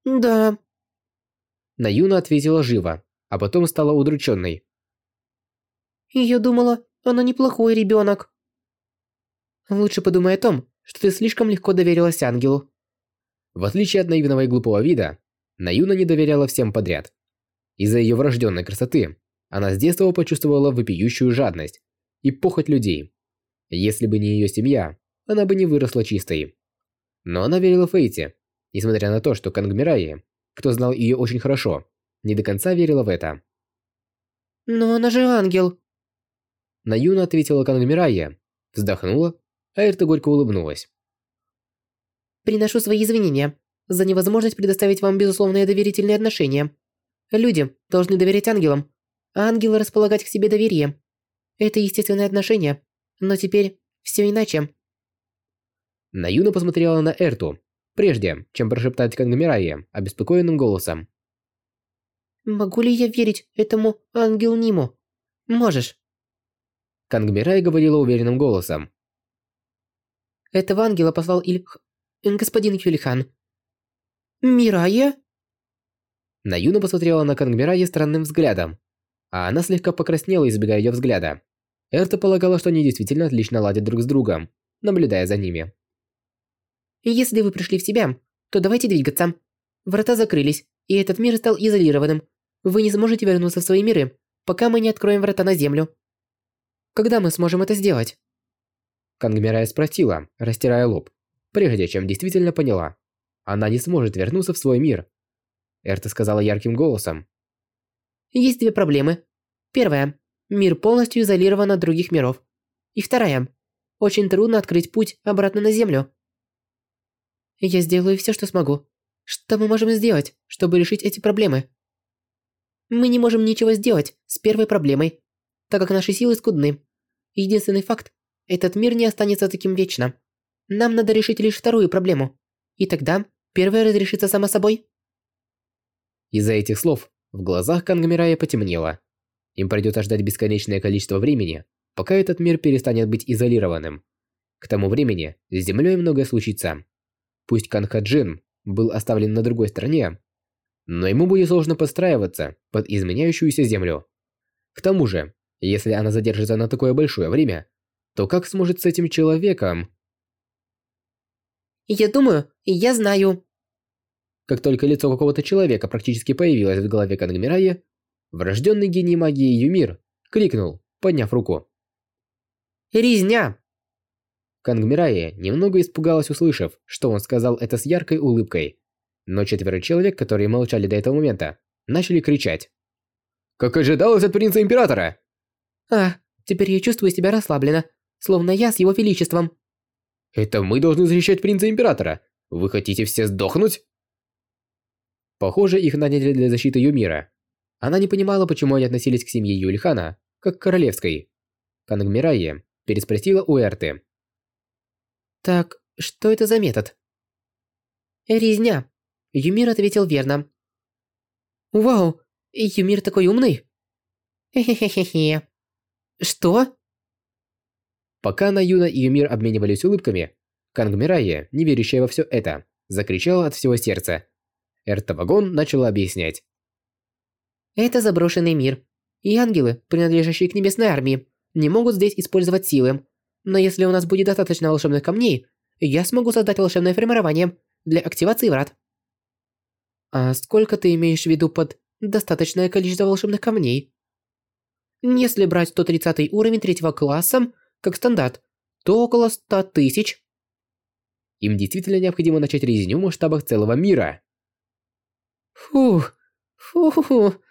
Да. Наюна ответила живо, а потом стала удрученной. Я думала, она неплохой ребенок. Лучше подумай о том, что ты слишком легко доверилась ангелу. В отличие от наивного и глупого вида, Наюна не доверяла всем подряд. Из-за ее врожденной красоты она с детства почувствовала вопиющую жадность и похоть людей. Если бы не ее семья, она бы не выросла чистой. Но она верила Фейте, несмотря на то, что Кангмираи, кто знал ее очень хорошо, не до конца верила в это. «Но она же ангел!» Наюна ответила Кангмирая, вздохнула, а Эрта горько улыбнулась. «Приношу свои извинения за невозможность предоставить вам безусловное доверительные отношения. Люди должны доверять ангелам, а ангелы располагать к себе доверием. Это естественное отношение, но теперь все иначе. Наюна посмотрела на Эрту, прежде чем прошептать Кангмирае обеспокоенным голосом. «Могу ли я верить этому ангел Ниму?» «Можешь». Кангмирай говорила уверенным голосом. «Этого ангела послал Ильх... господин Юлихан». «Мирая?» Наюна посмотрела на Кангмирая странным взглядом а она слегка покраснела, избегая ее взгляда. Эрта полагала, что они действительно отлично ладят друг с другом, наблюдая за ними. «Если вы пришли в себя, то давайте двигаться. Врата закрылись, и этот мир стал изолированным. Вы не сможете вернуться в свои миры, пока мы не откроем врата на землю. Когда мы сможем это сделать? Кангмирая спросила, растирая лоб, прежде чем действительно поняла. Она не сможет вернуться в свой мир. Эрта сказала ярким голосом. Есть две проблемы. Первая. Мир полностью изолирован от других миров. И вторая. Очень трудно открыть путь обратно на Землю. Я сделаю все, что смогу. Что мы можем сделать, чтобы решить эти проблемы? Мы не можем ничего сделать с первой проблемой, так как наши силы скудны. Единственный факт – этот мир не останется таким вечно. Нам надо решить лишь вторую проблему. И тогда первая разрешится сама собой. Из-за этих слов в глазах Кангмирая потемнело. Им придется ждать бесконечное количество времени, пока этот мир перестанет быть изолированным. К тому времени с Землей многое случится. Пусть Канхаджин был оставлен на другой стороне, но ему будет сложно подстраиваться под изменяющуюся Землю. К тому же, если она задержится на такое большое время, то как сможет с этим человеком? Я думаю, я знаю. Как только лицо какого-то человека практически появилось в голове Кангмирая, врожденный гений магии Юмир крикнул, подняв руку. Резня! Кангмирая немного испугалась, услышав, что он сказал это с яркой улыбкой. Но четверо человек, которые молчали до этого момента, начали кричать. «Как ожидалось от принца-императора!» «А, теперь я чувствую себя расслабленно, словно я с его величеством». «Это мы должны защищать принца-императора! Вы хотите все сдохнуть?» Похоже, их наняли для защиты Юмира. Она не понимала, почему они относились к семье Юльхана, как к королевской. Кангмирайе переспросила у Эрты. «Так, что это за метод?» «Резня», — Юмир ответил верно. «Вау, Юмир такой умный!» «Хе-хе-хе-хе». «Что?» Пока Наюна и Юмир обменивались улыбками, Кангмирайе, не верящая во все это, закричала от всего сердца. Эртавагон начала объяснять. Это заброшенный мир. И ангелы, принадлежащие к небесной армии, не могут здесь использовать силы. Но если у нас будет достаточно волшебных камней, я смогу создать волшебное формирование для активации врат. А сколько ты имеешь в виду под достаточное количество волшебных камней? Если брать 130 уровень третьего класса, как стандарт, то около 100 тысяч. Им действительно необходимо начать резню в масштабах целого мира. Фух, фу-фу-фу.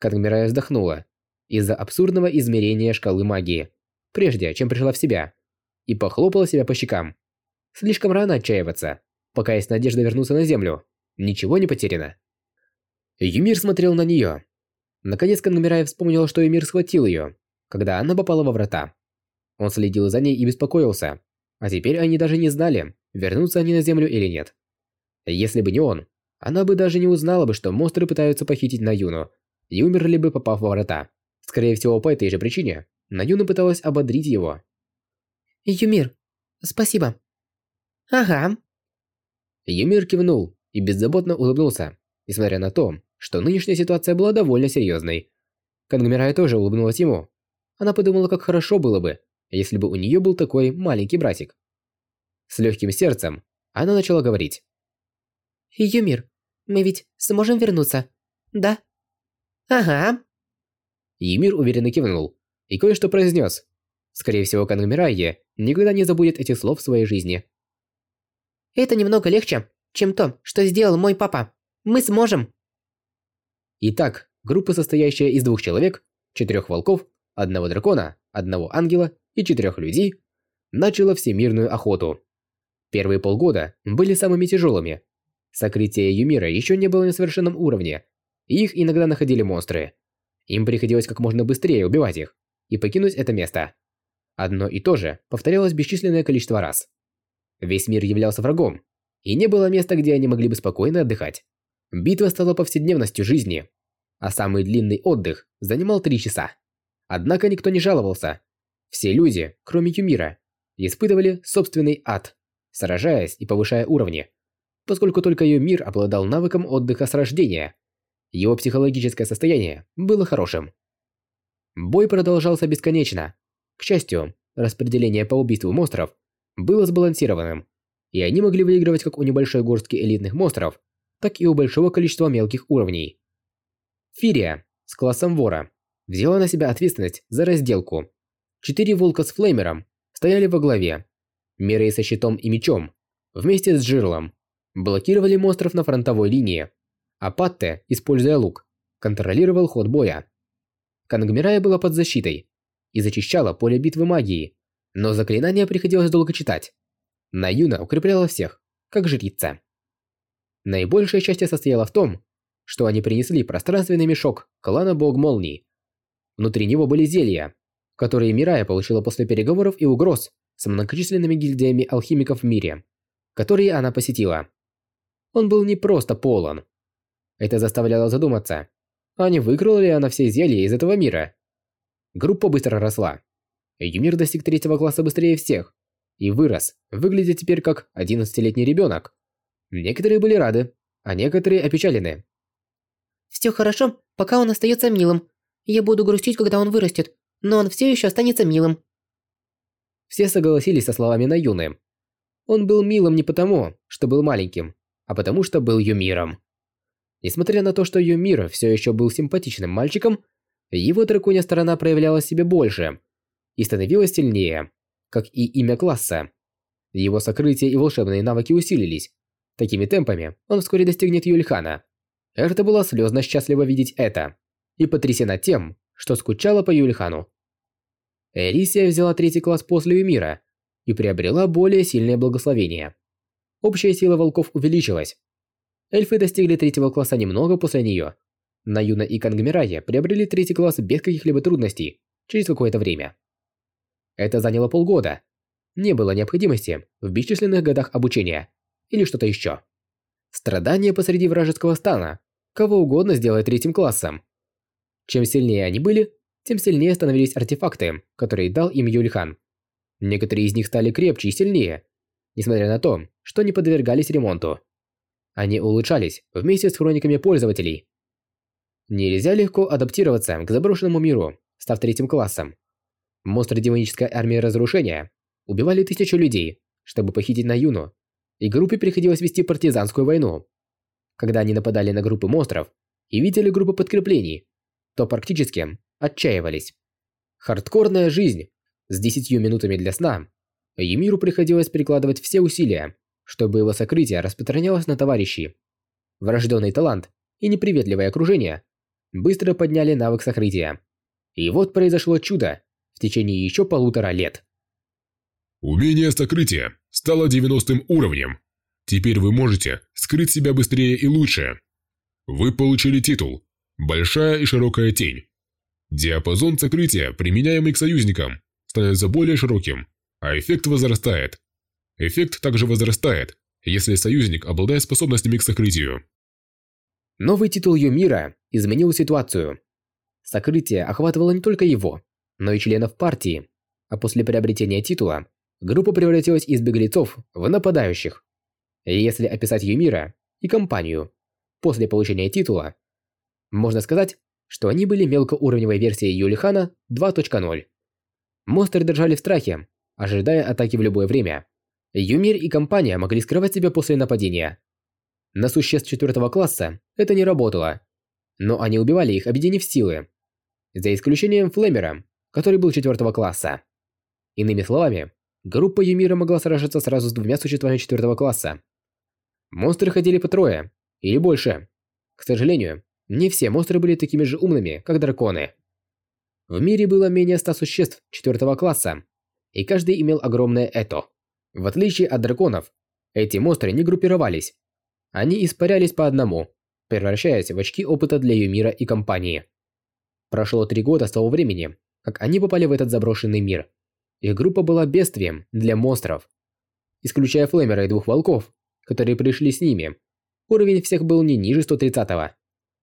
Кангмирая вздохнула из-за абсурдного измерения шкалы магии, прежде чем пришла в себя, и похлопала себя по щекам. Слишком рано отчаиваться, пока есть надежда вернуться на землю. Ничего не потеряно. Юмир смотрел на нее. Наконец Кангмирая вспомнила, что Юмир схватил ее, когда она попала во врата. Он следил за ней и беспокоился, а теперь они даже не знали, вернутся они на землю или нет. Если бы не он, она бы даже не узнала бы, что монстры пытаются похитить Наюну и умерли бы, попав во врата. Скорее всего, по этой же причине Наюна пыталась ободрить его. Юмир, спасибо. Ага. Юмир кивнул и беззаботно улыбнулся, несмотря на то, что нынешняя ситуация была довольно серьезной. Кангмирая тоже улыбнулась ему. Она подумала, как хорошо было бы, если бы у нее был такой маленький братик. С легким сердцем она начала говорить. Юмир, мы ведь сможем вернуться, да? Ага. Емир уверенно кивнул и кое-что произнес. Скорее всего, Кангмирайе никогда не забудет этих слов в своей жизни. Это немного легче, чем то, что сделал мой папа. Мы сможем. Итак, группа, состоящая из двух человек, четырех волков, одного дракона, одного ангела и четырех людей, начала всемирную охоту. Первые полгода были самыми тяжелыми. Сокрытие Юмира еще не было на совершенном уровне, их иногда находили монстры. Им приходилось как можно быстрее убивать их и покинуть это место. Одно и то же повторялось бесчисленное количество раз. Весь мир являлся врагом, и не было места, где они могли бы спокойно отдыхать. Битва стала повседневностью жизни, а самый длинный отдых занимал три часа. Однако никто не жаловался. Все люди, кроме Юмира, испытывали собственный ад, сражаясь и повышая уровни, поскольку только Юмир обладал навыком отдыха с рождения – его психологическое состояние было хорошим. Бой продолжался бесконечно. К счастью, распределение по убийству монстров было сбалансированным, и они могли выигрывать как у небольшой горстки элитных монстров, так и у большого количества мелких уровней. Фирия с классом вора взяла на себя ответственность за разделку. Четыре волка с флеймером стояли во главе. Мирей со щитом и мечом, вместе с Джирлом, блокировали монстров на фронтовой линии, а Патте, используя лук, контролировал ход боя. Кангмирая была под защитой и зачищала поле битвы магии, но заклинания приходилось долго читать. Наюна укрепляла всех, как жрица. Наибольшее счастье состояло в том, что они принесли пространственный мешок клана Бог Молний. Внутри него были зелья, которые Мирая получила после переговоров и угроз с многочисленными гильдиями алхимиков в мире, которые она посетила. Он был не просто полон. Это заставляло задуматься, а не выкрала ли она все зелья из этого мира? Группа быстро росла. Юмир достиг третьего класса быстрее всех и вырос, выглядя теперь как 11-летний ребенок. Некоторые были рады, а некоторые опечалены. Все хорошо, пока он остается милым. Я буду грустить, когда он вырастет, но он все еще останется милым. Все согласились со словами Наюны. Он был милым не потому, что был маленьким, а потому что был Юмиром. Несмотря на то, что Юмир все еще был симпатичным мальчиком, его драконья сторона проявляла себя больше и становилась сильнее, как и имя класса. Его сокрытие и волшебные навыки усилились. Такими темпами он вскоре достигнет Юльхана. Эрта была слезно счастлива видеть это и потрясена тем, что скучала по Юльхану. Элисия взяла третий класс после Юмира и приобрела более сильное благословение. Общая сила волков увеличилась. Эльфы достигли третьего класса немного после нее. Наюна и Кангмирая приобрели третий класс без каких-либо трудностей через какое-то время. Это заняло полгода. Не было необходимости в бесчисленных годах обучения или что-то еще. Страдания посреди вражеского стана кого угодно сделает третьим классом. Чем сильнее они были, тем сильнее становились артефакты, которые дал им Юльхан. Некоторые из них стали крепче и сильнее, несмотря на то, что не подвергались ремонту. Они улучшались вместе с хрониками пользователей. Нельзя легко адаптироваться к заброшенному миру, став третьим классом. Монстры демонической армии разрушения убивали тысячу людей, чтобы похитить Наюну, и группе приходилось вести партизанскую войну. Когда они нападали на группы монстров и видели группы подкреплений, то практически отчаивались. Хардкорная жизнь с десятью минутами для сна. Емиру приходилось прикладывать все усилия, чтобы его сокрытие распространялось на товарищей. Врожденный талант и неприветливое окружение быстро подняли навык сокрытия. И вот произошло чудо в течение еще полутора лет. Умение сокрытия стало 90 уровнем. Теперь вы можете скрыть себя быстрее и лучше. Вы получили титул «Большая и широкая тень». Диапазон сокрытия, применяемый к союзникам, становится более широким, а эффект возрастает. Эффект также возрастает, если союзник обладает способностями к сокрытию. Новый титул Юмира изменил ситуацию. Сокрытие охватывало не только его, но и членов партии, а после приобретения титула группа превратилась из беглецов в нападающих. Если описать Юмира и компанию после получения титула, можно сказать, что они были мелкоуровневой версией Юлихана 2.0. Монстры держали в страхе, ожидая атаки в любое время. Юмир и компания могли скрывать себя после нападения. На существ четвертого класса это не работало, но они убивали их, объединив силы. За исключением Флемера, который был четвертого класса. Иными словами, группа Юмира могла сражаться сразу с двумя существами четвертого класса. Монстры ходили по трое, или больше. К сожалению, не все монстры были такими же умными, как драконы. В мире было менее ста существ четвертого класса, и каждый имел огромное это. В отличие от драконов, эти монстры не группировались. Они испарялись по одному, превращаясь в очки опыта для Юмира и компании. Прошло три года с того времени, как они попали в этот заброшенный мир. Их группа была бедствием для монстров. Исключая Флемера и двух волков, которые пришли с ними, уровень всех был не ниже 130-го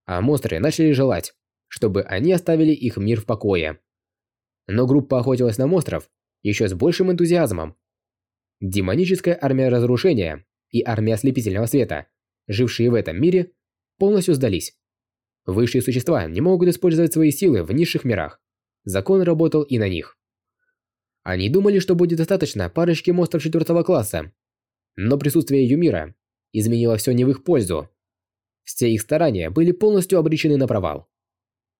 а монстры начали желать, чтобы они оставили их мир в покое. Но группа охотилась на монстров еще с большим энтузиазмом. Демоническая армия разрушения и армия ослепительного света, жившие в этом мире, полностью сдались. Высшие существа не могут использовать свои силы в низших мирах. Закон работал и на них. Они думали, что будет достаточно парочки монстров четвертого класса. Но присутствие Юмира изменило все не в их пользу. Все их старания были полностью обречены на провал.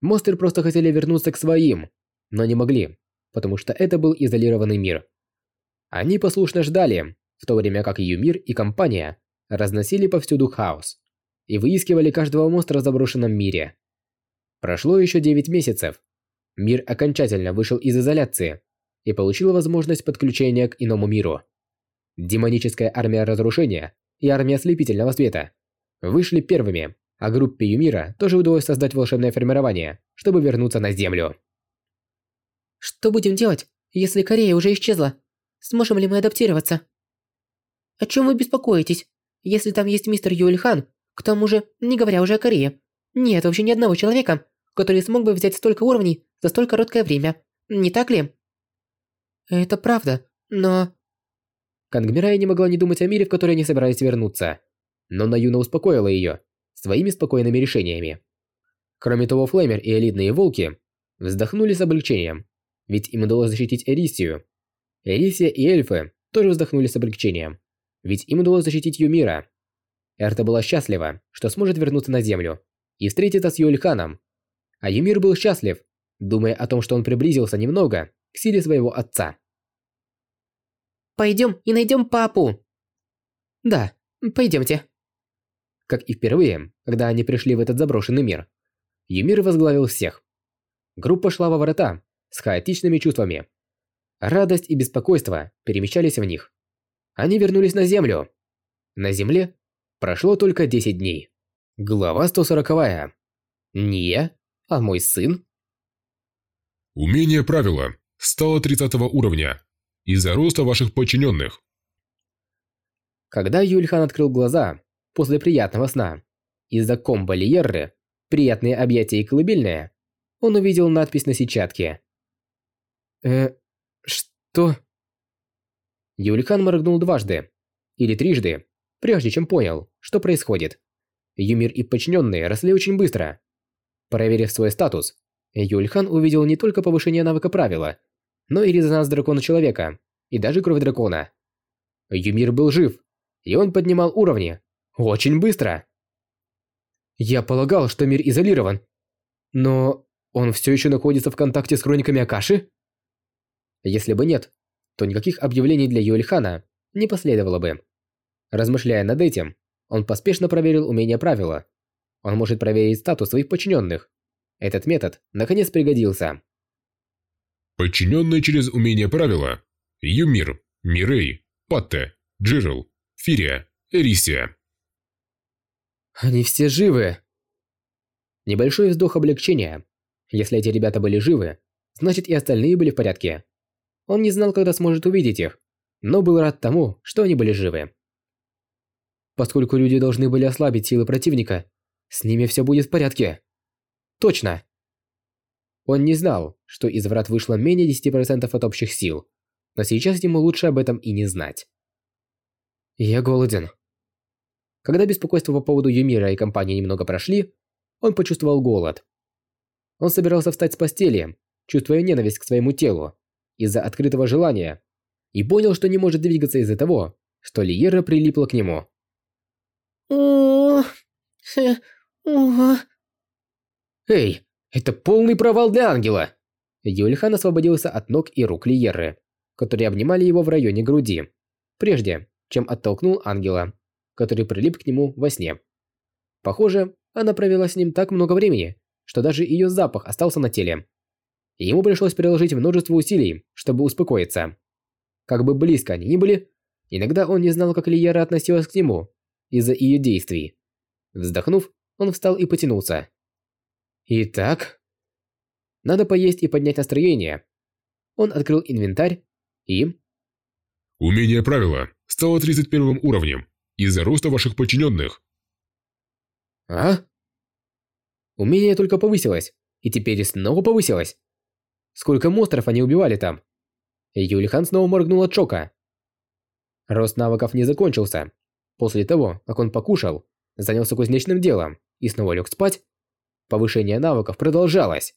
Монстры просто хотели вернуться к своим, но не могли, потому что это был изолированный мир. Они послушно ждали, в то время как Юмир и компания разносили повсюду хаос и выискивали каждого монстра в заброшенном мире. Прошло еще 9 месяцев. Мир окончательно вышел из изоляции и получил возможность подключения к иному миру. Демоническая армия разрушения и армия слепительного света вышли первыми, а группе Юмира тоже удалось создать волшебное формирование, чтобы вернуться на Землю. Что будем делать, если Корея уже исчезла? Сможем ли мы адаптироваться? О чем вы беспокоитесь? Если там есть мистер Юэльхан, к тому же, не говоря уже о Корее, нет вообще ни одного человека, который смог бы взять столько уровней за столь короткое время. Не так ли? Это правда, но... Кангмирая не могла не думать о мире, в который они собирались вернуться. Но Наюна успокоила ее своими спокойными решениями. Кроме того, Флеймер и элитные волки вздохнули с облегчением, ведь им удалось защитить Эрисию. Эрисия и эльфы тоже вздохнули с облегчением, ведь им удалось защитить Юмира. Эрта была счастлива, что сможет вернуться на Землю и встретиться с Юльханом. А Юмир был счастлив, думая о том, что он приблизился немного к силе своего отца. Пойдем и найдем папу. Да, пойдемте. Как и впервые, когда они пришли в этот заброшенный мир, Юмир возглавил всех. Группа шла во врата с хаотичными чувствами. Радость и беспокойство перемещались в них. Они вернулись на землю. На земле прошло только 10 дней. Глава 140. Не я, а мой сын? Умение правила стало 30 уровня из-за роста ваших подчиненных. Когда Юльхан открыл глаза после приятного сна, из-за комбо Лиерры, приятные объятия и колыбельные, он увидел надпись на сетчатке. «Э, что?» Юльхан моргнул дважды, или трижды, прежде чем понял, что происходит. Юмир и подчиненные росли очень быстро. Проверив свой статус, Юльхан увидел не только повышение навыка правила, но и резонанс дракона человека, и даже кровь дракона. Юмир был жив, и он поднимал уровни. Очень быстро. Я полагал, что мир изолирован. Но он все еще находится в контакте с хрониками Акаши? Если бы нет, то никаких объявлений для Юэльхана не последовало бы. Размышляя над этим, он поспешно проверил умение правила. Он может проверить статус своих подчиненных. Этот метод наконец пригодился. Подчиненные через умение правила Юмир, Мирей, Патте, Джирл, Фирия, Эрисия. Они все живы. Небольшой вздох облегчения. Если эти ребята были живы, значит и остальные были в порядке. Он не знал, когда сможет увидеть их, но был рад тому, что они были живы. Поскольку люди должны были ослабить силы противника, с ними все будет в порядке. Точно. Он не знал, что из врат вышло менее 10% от общих сил, но сейчас ему лучше об этом и не знать. Я голоден. Когда беспокойство по поводу Юмира и компании немного прошли, он почувствовал голод. Он собирался встать с постели, чувствуя ненависть к своему телу из-за открытого желания, и понял, что не может двигаться из-за того, что Лиера прилипла к нему. О, о. Эй, это полный провал для ангела. Юльхан освободился от ног и рук Лиеры, которые обнимали его в районе груди, прежде чем оттолкнул ангела, который прилип к нему во сне. Похоже, она провела с ним так много времени, что даже ее запах остался на теле. Ему пришлось приложить множество усилий, чтобы успокоиться. Как бы близко они ни были, иногда он не знал, как Лиера относилась к нему из-за ее действий. Вздохнув, он встал и потянулся. Итак, надо поесть и поднять настроение. Он открыл инвентарь и... Умение правила стало 31 уровнем из-за роста ваших подчиненных. А? Умение только повысилось, и теперь снова повысилось. Сколько монстров они убивали там? Юлихан снова моргнул от шока. Рост навыков не закончился, После того, как он покушал, занялся кузнечным делом и снова лег спать, повышение навыков продолжалось.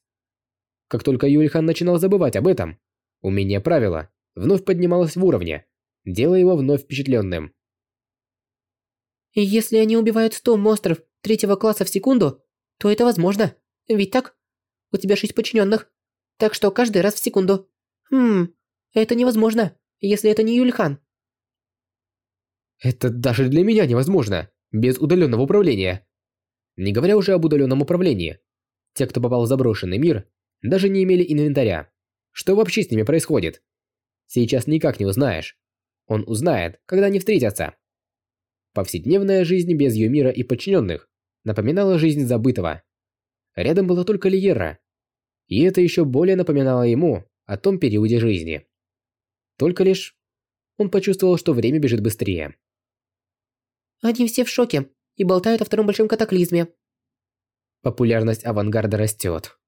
Как только Юльхан начинал забывать об этом, умение правила вновь поднималось в уровне, делая его вновь впечатленным. Если они убивают 100 монстров третьего класса в секунду, то это возможно, ведь так? у тебя шесть подчиненных. Так что каждый раз в секунду. Хм, это невозможно, если это не Юльхан. Это даже для меня невозможно, без удаленного управления. Не говоря уже об удаленном управлении. Те, кто попал в заброшенный мир, даже не имели инвентаря. Что вообще с ними происходит? Сейчас никак не узнаешь. Он узнает, когда они встретятся. Повседневная жизнь без Юмира и подчиненных напоминала жизнь забытого. Рядом была только Лиера. И это еще более напоминало ему о том периоде жизни. Только лишь он почувствовал, что время бежит быстрее. Они все в шоке и болтают о втором большом катаклизме. Популярность авангарда растет.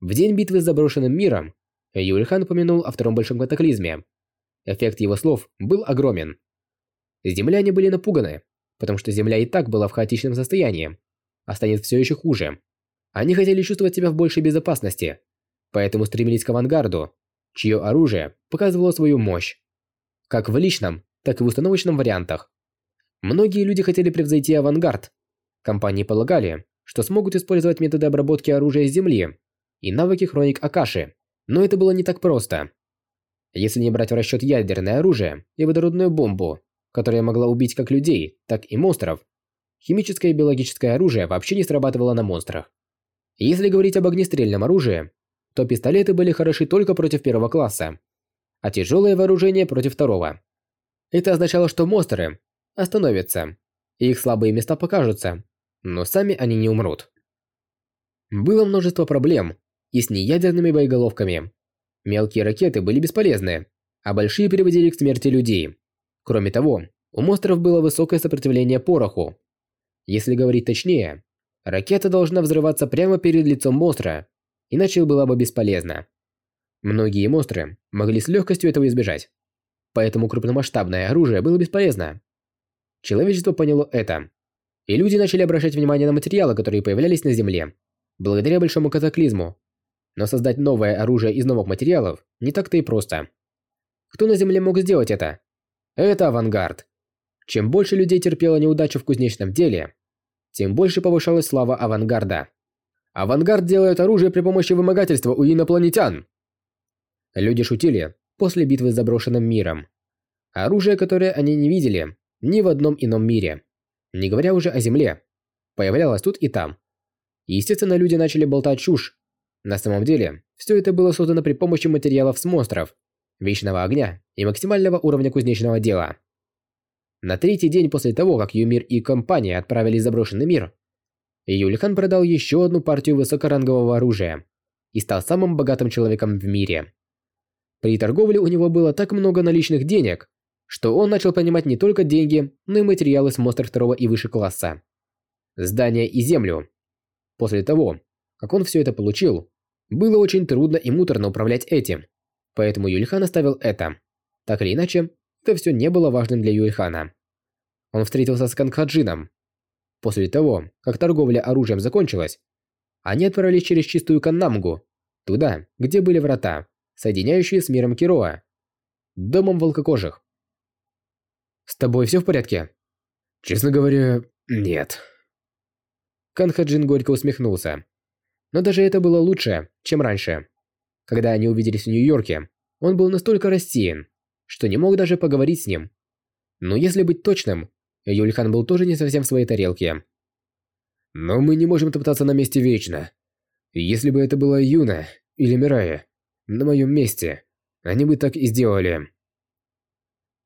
В день битвы с заброшенным миром Юльхан упомянул о втором большом катаклизме. Эффект его слов был огромен. Земляне были напуганы, потому что Земля и так была в хаотичном состоянии, а станет все еще хуже. Они хотели чувствовать себя в большей безопасности, поэтому стремились к авангарду, чье оружие показывало свою мощь. Как в личном, так и в установочном вариантах. Многие люди хотели превзойти авангард. Компании полагали, что смогут использовать методы обработки оружия с Земли и навыки хроник Акаши, но это было не так просто. Если не брать в расчет ядерное оружие и водородную бомбу, которая могла убить как людей, так и монстров, химическое и биологическое оружие вообще не срабатывало на монстрах. Если говорить об огнестрельном оружии, то пистолеты были хороши только против первого класса, а тяжелое вооружение против второго. Это означало, что монстры остановятся, и их слабые места покажутся, но сами они не умрут. Было множество проблем и с неядерными боеголовками. Мелкие ракеты были бесполезны, а большие приводили к смерти людей. Кроме того, у монстров было высокое сопротивление пороху. Если говорить точнее, ракета должна взрываться прямо перед лицом монстра, иначе была бы бесполезна. Многие монстры могли с легкостью этого избежать. Поэтому крупномасштабное оружие было бесполезно. Человечество поняло это. И люди начали обращать внимание на материалы, которые появлялись на Земле, благодаря большому катаклизму. Но создать новое оружие из новых материалов не так-то и просто. Кто на Земле мог сделать это? Это авангард. Чем больше людей терпело неудачу в кузнечном деле, тем больше повышалась слава авангарда. Авангард делает оружие при помощи вымогательства у инопланетян. Люди шутили после битвы с заброшенным миром. Оружие, которое они не видели ни в одном ином мире, не говоря уже о Земле, появлялось тут и там. Естественно, люди начали болтать чушь. На самом деле, все это было создано при помощи материалов с монстров, вечного огня и максимального уровня кузнечного дела. На третий день после того, как Юмир и компания отправились в заброшенный мир, Юлихан продал еще одну партию высокорангового оружия и стал самым богатым человеком в мире. При торговле у него было так много наличных денег, что он начал понимать не только деньги, но и материалы с монстров второго и выше класса. Здания и землю. После того, как он все это получил, было очень трудно и муторно управлять этим. Поэтому Юльхан оставил это. Так или иначе, это все не было важным для Юльхана. Он встретился с Канхаджином. После того, как торговля оружием закончилась, они отправились через чистую Каннамгу, туда, где были врата, соединяющие с миром Кироа, домом волкокожих. «С тобой все в порядке?» «Честно говоря, нет». Канхаджин горько усмехнулся. Но даже это было лучше, чем раньше. Когда они увиделись в Нью-Йорке, он был настолько рассеян, что не мог даже поговорить с ним. Но если быть точным, Юльхан был тоже не совсем в своей тарелке. Но мы не можем топтаться на месте вечно. Если бы это была Юна или Мирая, на моем месте, они бы так и сделали.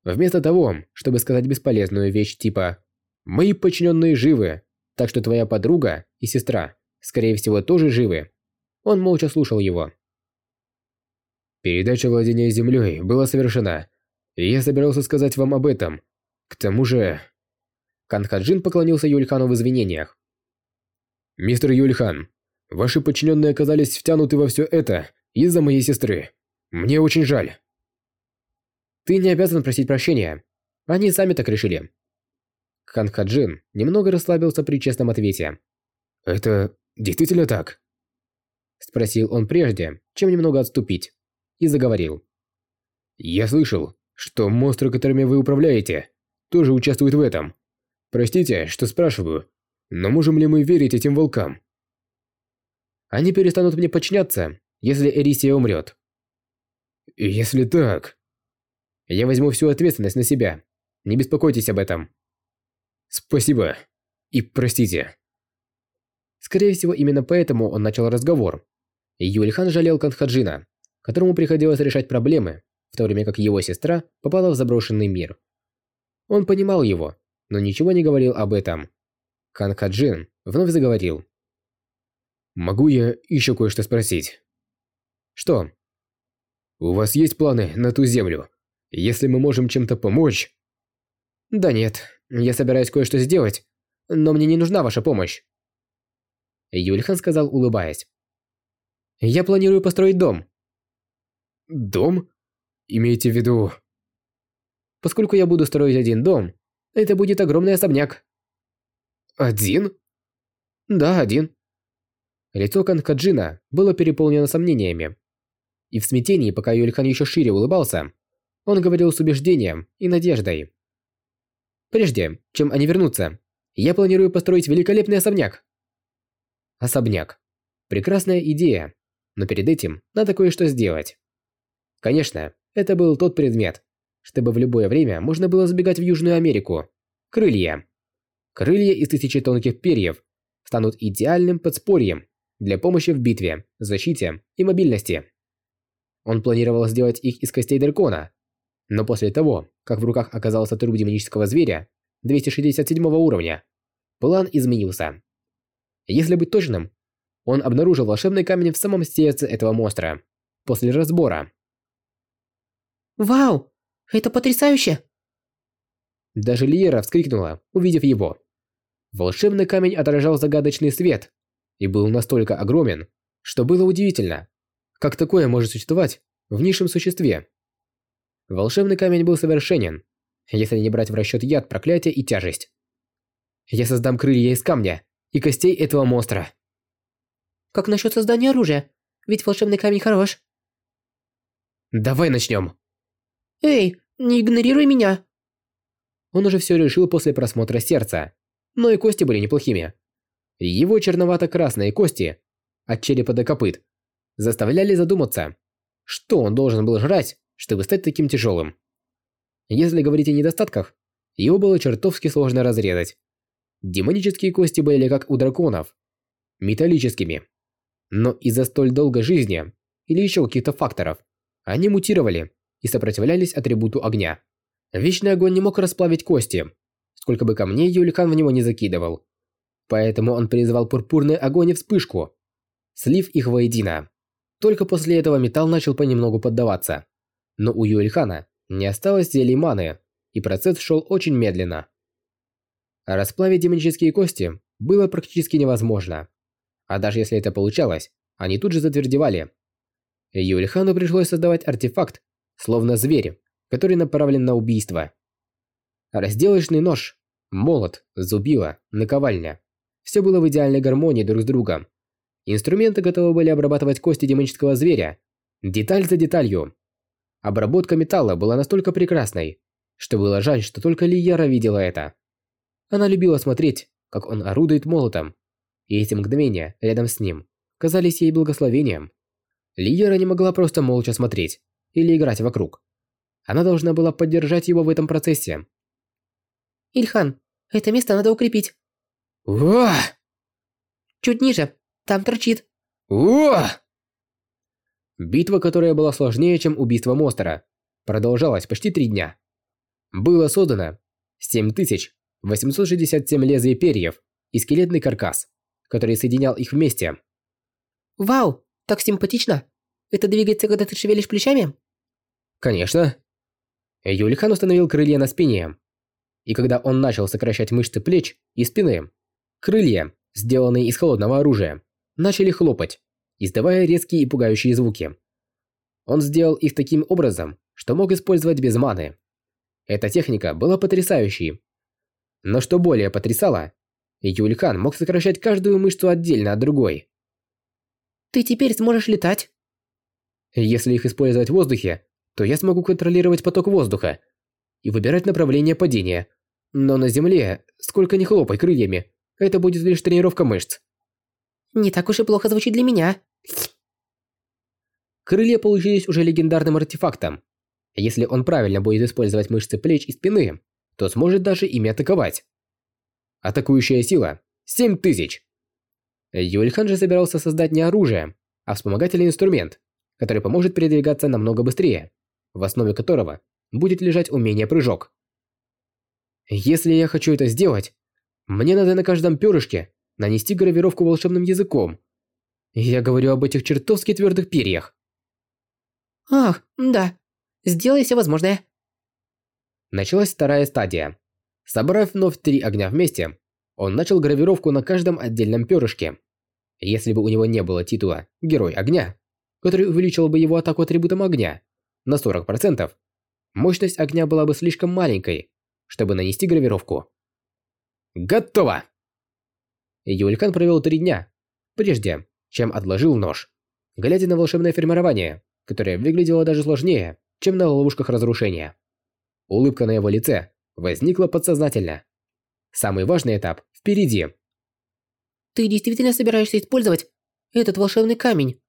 Вместо того, чтобы сказать бесполезную вещь типа «Мои подчиненные живы, так что твоя подруга и сестра, скорее всего, тоже живы», он молча слушал его. Передача владения землей была совершена, и я собирался сказать вам об этом. К тому же... Канхаджин поклонился Юльхану в извинениях. «Мистер Юльхан, ваши подчиненные оказались втянуты во все это из-за моей сестры. Мне очень жаль». «Ты не обязан просить прощения. Они сами так решили». Канхаджин немного расслабился при честном ответе. «Это действительно так?» Спросил он прежде, чем немного отступить и заговорил. «Я слышал, что монстры, которыми вы управляете, тоже участвуют в этом. Простите, что спрашиваю, но можем ли мы верить этим волкам?» Они перестанут мне подчиняться, если Эрисия умрет. Если так... Я возьму всю ответственность на себя. Не беспокойтесь об этом. Спасибо. И простите. Скорее всего, именно поэтому он начал разговор. Юльхан жалел Кантхаджина, которому приходилось решать проблемы, в то время как его сестра попала в заброшенный мир. Он понимал его, но ничего не говорил об этом. Кантхаджин вновь заговорил. «Могу я еще кое-что спросить?» «Что?» «У вас есть планы на ту землю? Если мы можем чем-то помочь...» «Да нет, я собираюсь кое-что сделать, но мне не нужна ваша помощь». Юльхан сказал, улыбаясь. «Я планирую построить дом». «Дом? Имеете в виду...» «Поскольку я буду строить один дом, это будет огромный особняк». «Один?» «Да, один». Лицо Канкаджина было переполнено сомнениями. И в смятении, пока Юльхан еще шире улыбался, он говорил с убеждением и надеждой. Прежде, чем они вернутся, я планирую построить великолепный особняк. Особняк. Прекрасная идея, но перед этим надо кое-что сделать. Конечно, это был тот предмет, чтобы в любое время можно было сбегать в Южную Америку. Крылья. Крылья из тысячи тонких перьев станут идеальным подспорьем для помощи в битве, защите и мобильности. Он планировал сделать их из костей дракона, но после того, как в руках оказался труп демонического зверя 267 уровня, план изменился. Если быть точным, он обнаружил волшебный камень в самом сердце этого монстра после разбора. «Вау! Это потрясающе!» Даже Лиера вскрикнула, увидев его. Волшебный камень отражал загадочный свет и был настолько огромен, что было удивительно, как такое может существовать в низшем существе. Волшебный камень был совершенен, если не брать в расчет яд, проклятие и тяжесть. Я создам крылья из камня и костей этого монстра. Как насчет создания оружия? Ведь волшебный камень хорош. Давай начнем. Эй, не игнорируй меня. Он уже все решил после просмотра сердца, но и кости были неплохими. Его черновато-красные кости, от черепа до копыт, заставляли задуматься, что он должен был жрать, чтобы стать таким тяжелым. Если говорить о недостатках, его было чертовски сложно разрезать. Демонические кости были как у драконов, металлическими. Но из-за столь долгой жизни или еще каких-то факторов, они мутировали и сопротивлялись атрибуту огня. Вечный огонь не мог расплавить кости, сколько бы камней Юликан в него не закидывал. Поэтому он призвал пурпурный огонь и вспышку, слив их воедино. Только после этого металл начал понемногу поддаваться. Но у Юэльхана не осталось зелий маны, и процесс шел очень медленно. Расплавить демонические кости было практически невозможно. А даже если это получалось, они тут же затвердевали. Юльхану пришлось создавать артефакт, словно зверь, который направлен на убийство. Разделочный нож, молот, зубило, наковальня. Все было в идеальной гармонии друг с другом. Инструменты готовы были обрабатывать кости демонического зверя, деталь за деталью, Обработка металла была настолько прекрасной, что было жаль, что только Лияра видела это. Она любила смотреть, как он орудует молотом, и эти мгновения рядом с ним казались ей благословением. Лияра не могла просто молча смотреть или играть вокруг. Она должна была поддержать его в этом процессе. Ильхан, это место надо укрепить. Уа! Чуть ниже, там торчит. Уа! Битва, которая была сложнее, чем убийство монстра, продолжалась почти три дня. Было создано 7867 лезвий перьев и скелетный каркас, который соединял их вместе. Вау, так симпатично. Это двигается, когда ты шевелишь плечами? Конечно. Юлихан установил крылья на спине. И когда он начал сокращать мышцы плеч и спины, крылья, сделанные из холодного оружия, начали хлопать издавая резкие и пугающие звуки. Он сделал их таким образом, что мог использовать без маны. Эта техника была потрясающей. Но что более потрясало, Юльхан мог сокращать каждую мышцу отдельно от другой. Ты теперь сможешь летать? Если их использовать в воздухе, то я смогу контролировать поток воздуха и выбирать направление падения. Но на земле, сколько ни хлопай крыльями, это будет лишь тренировка мышц. Не так уж и плохо звучит для меня. Крылья получились уже легендарным артефактом. Если он правильно будет использовать мышцы плеч и спины, то сможет даже ими атаковать. Атакующая сила – 7000. Юльхан же собирался создать не оружие, а вспомогательный инструмент, который поможет передвигаться намного быстрее, в основе которого будет лежать умение прыжок. Если я хочу это сделать, мне надо на каждом перышке нанести гравировку волшебным языком. Я говорю об этих чертовски твердых перьях. Ах, да. Сделай все возможное. Началась вторая стадия. Собрав вновь три огня вместе, он начал гравировку на каждом отдельном перышке. Если бы у него не было титула «Герой огня», который увеличил бы его атаку атрибутом огня на 40%, мощность огня была бы слишком маленькой, чтобы нанести гравировку. Готово! Юлькан провел три дня, прежде чем отложил нож, глядя на волшебное формирование, которое выглядело даже сложнее, чем на ловушках разрушения. Улыбка на его лице возникла подсознательно. Самый важный этап впереди. Ты действительно собираешься использовать этот волшебный камень?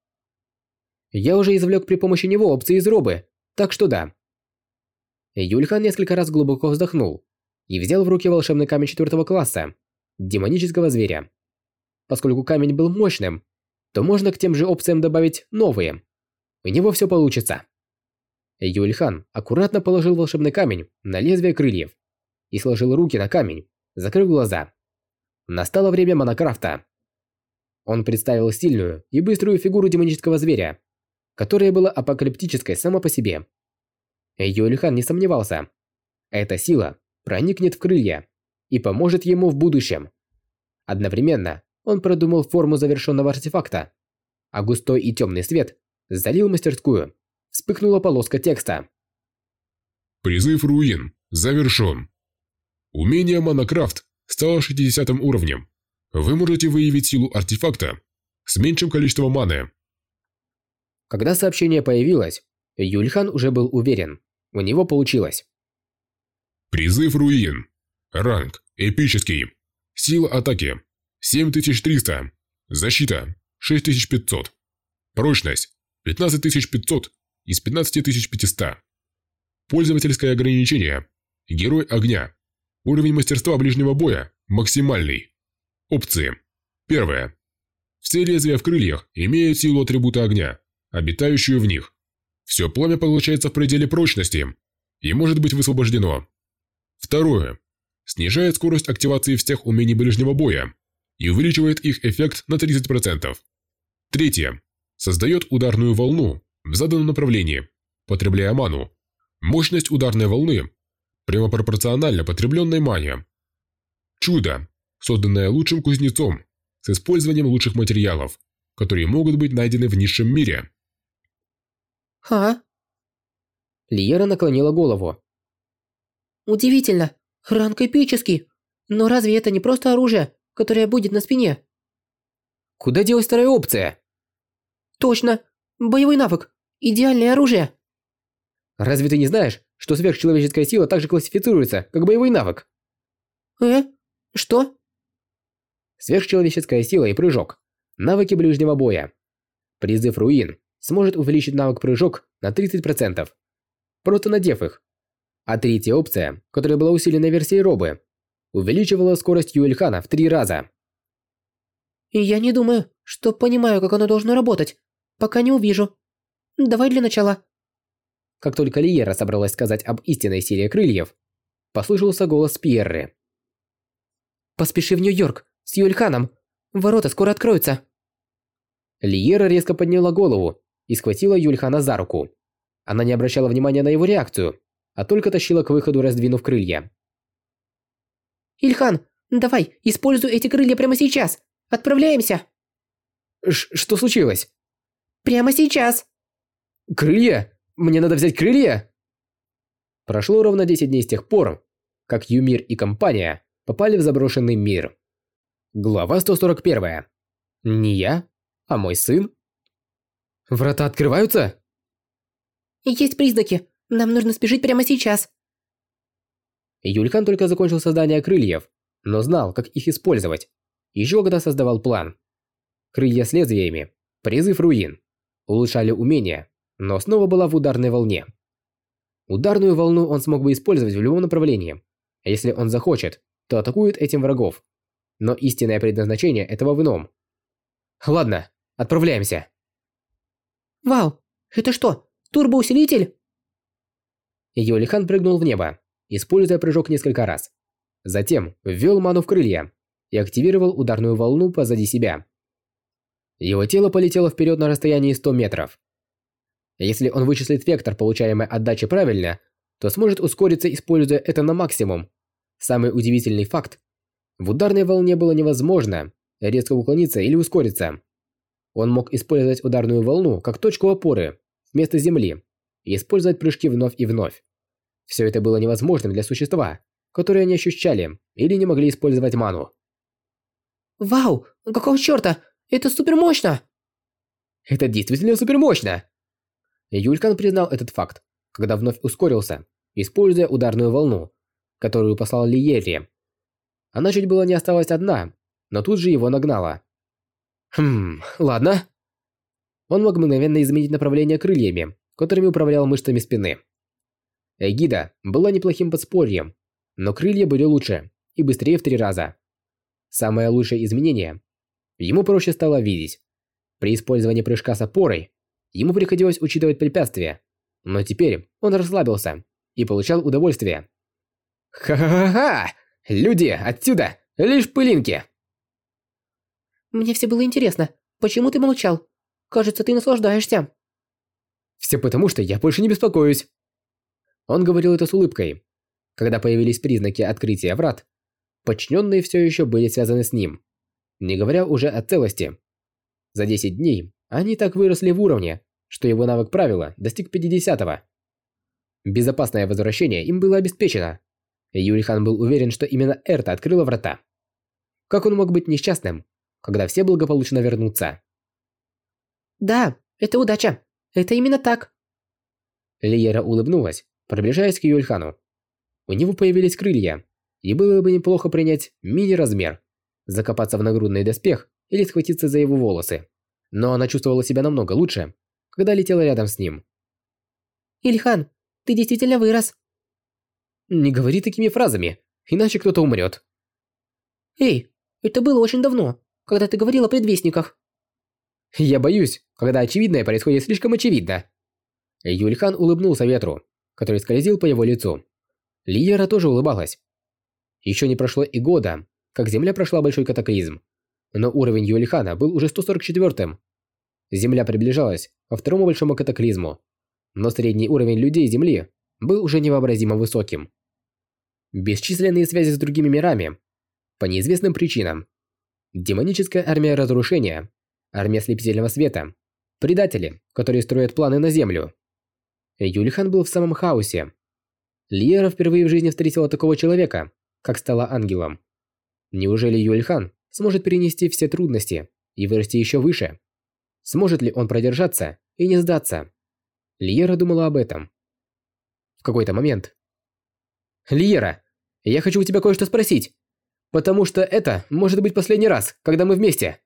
Я уже извлек при помощи него опции из робы, так что да. Юльхан несколько раз глубоко вздохнул и взял в руки волшебный камень четвертого класса, демонического зверя. Поскольку камень был мощным, то можно к тем же опциям добавить новые. У него все получится. Юльхан аккуратно положил волшебный камень на лезвие крыльев и сложил руки на камень, закрыв глаза. Настало время Монокрафта. Он представил сильную и быструю фигуру демонического зверя, которая была апокалиптической сама по себе. Юльхан не сомневался. Эта сила проникнет в крылья и поможет ему в будущем. Одновременно он продумал форму завершенного артефакта, а густой и темный свет залил мастерскую. Вспыхнула полоска текста. Призыв руин завершен. Умение Монокрафт стало 60 уровнем. Вы можете выявить силу артефакта с меньшим количеством маны. Когда сообщение появилось, Юльхан уже был уверен. У него получилось. Призыв руин. Ранг эпический. Сила атаки 7300. Защита 6500. Прочность 15500 из 15500. Пользовательское ограничение. Герой огня. Уровень мастерства ближнего боя максимальный. Опции. Первое. Все лезвия в крыльях имеют силу атрибута огня, обитающую в них. Все пламя получается в пределе прочности и может быть высвобождено. Второе. Снижает скорость активации всех умений ближнего боя и увеличивает их эффект на 30%. Третье. Создает ударную волну в заданном направлении, потребляя ману. Мощность ударной волны прямо пропорциональна потребленной мане. Чудо, созданное лучшим кузнецом с использованием лучших материалов, которые могут быть найдены в низшем мире. А? Лиера наклонила голову. Удивительно. Ранг эпический. Но разве это не просто оружие, которое будет на спине? Куда делась вторая опция? Точно. Боевой навык. Идеальное оружие. Разве ты не знаешь, что сверхчеловеческая сила также классифицируется, как боевой навык? Э? Что? Сверхчеловеческая сила и прыжок. Навыки ближнего боя. Призыв руин сможет увеличить навык прыжок на 30%. Просто надев их. А третья опция, которая была усилена версией Робы, увеличивала скорость Юэльхана в три раза. И я не думаю, что понимаю, как оно должно работать, пока не увижу. Давай для начала. Как только Лиера собралась сказать об истинной силе крыльев, послышался голос Пьерры. «Поспеши в Нью-Йорк с Юльханом. Ворота скоро откроются». Лиера резко подняла голову и схватила Юльхана за руку. Она не обращала внимания на его реакцию, а только тащила к выходу, раздвинув крылья. «Ильхан, давай, используй эти крылья прямо сейчас. Отправляемся!» Ш «Что случилось?» «Прямо сейчас!» «Крылья? Мне надо взять крылья?» Прошло ровно 10 дней с тех пор, как Юмир и компания попали в заброшенный мир. Глава 141. Не я, а мой сын? Врата открываются? Есть признаки. Нам нужно спешить прямо сейчас. Юлькан только закончил создание крыльев, но знал, как их использовать. Еще когда создавал план. крылья с лезвиями, призыв руин. Улучшали умения, но снова была в ударной волне. Ударную волну он смог бы использовать в любом направлении. Если он захочет, то атакует этим врагов. Но истинное предназначение этого в ином. Ладно, отправляемся. Вау, это что, турбоусилитель? Юлихан прыгнул в небо, используя прыжок несколько раз. Затем ввел ману в крылья и активировал ударную волну позади себя. Его тело полетело вперед на расстоянии 100 метров. Если он вычислит вектор получаемой отдачи правильно, то сможет ускориться, используя это на максимум. Самый удивительный факт. В ударной волне было невозможно резко уклониться или ускориться. Он мог использовать ударную волну как точку опоры вместо земли и использовать прыжки вновь и вновь. Все это было невозможным для существа, которое не ощущали или не могли использовать ману. Вау, какого чёрта? Это супер мощно! Это действительно супер мощно! Юлькан признал этот факт, когда вновь ускорился, используя ударную волну, которую послал Лиерри. Она чуть было не осталась одна, но тут же его нагнала. Хм, ладно. Он мог мгновенно изменить направление крыльями, которыми управлял мышцами спины. Эгида была неплохим подспорьем, но крылья были лучше и быстрее в три раза. Самое лучшее изменение – ему проще стало видеть. При использовании прыжка с опорой ему приходилось учитывать препятствия, но теперь он расслабился и получал удовольствие. Ха-ха-ха! Люди, отсюда! Лишь пылинки! Мне все было интересно. Почему ты молчал? Кажется, ты наслаждаешься. Все потому, что я больше не беспокоюсь. Он говорил это с улыбкой. Когда появились признаки открытия врат, подчиненные все еще были связаны с ним, не говоря уже о целости. За 10 дней они так выросли в уровне, что его навык правила достиг 50-го. Безопасное возвращение им было обеспечено. Юрихан был уверен, что именно Эрта открыла врата. Как он мог быть несчастным, когда все благополучно вернутся? Да, это удача. Это именно так. Лиера улыбнулась, приближаясь к Юльхану. У него появились крылья, и было бы неплохо принять мини-размер, закопаться в нагрудный доспех или схватиться за его волосы. Но она чувствовала себя намного лучше, когда летела рядом с ним. Ильхан, ты действительно вырос. Не говори такими фразами, иначе кто-то умрет. Эй, это было очень давно, когда ты говорил о предвестниках. Я боюсь, когда очевидное происходит слишком очевидно. Юльхан улыбнулся ветру, который скользил по его лицу. Лиера тоже улыбалась. Еще не прошло и года, как Земля прошла большой катаклизм. Но уровень Юльхана был уже 144-м. Земля приближалась ко второму большому катаклизму. Но средний уровень людей Земли был уже невообразимо высоким. Бесчисленные связи с другими мирами. По неизвестным причинам. Демоническая армия разрушения. Армия слепительного света. Предатели, которые строят планы на Землю. Юльхан был в самом хаосе. Лиера впервые в жизни встретила такого человека, как стала ангелом. Неужели Юльхан сможет перенести все трудности и вырасти еще выше? Сможет ли он продержаться и не сдаться? Лиера думала об этом. В какой-то момент Лиера, я хочу у тебя кое-что спросить. Потому что это может быть последний раз, когда мы вместе.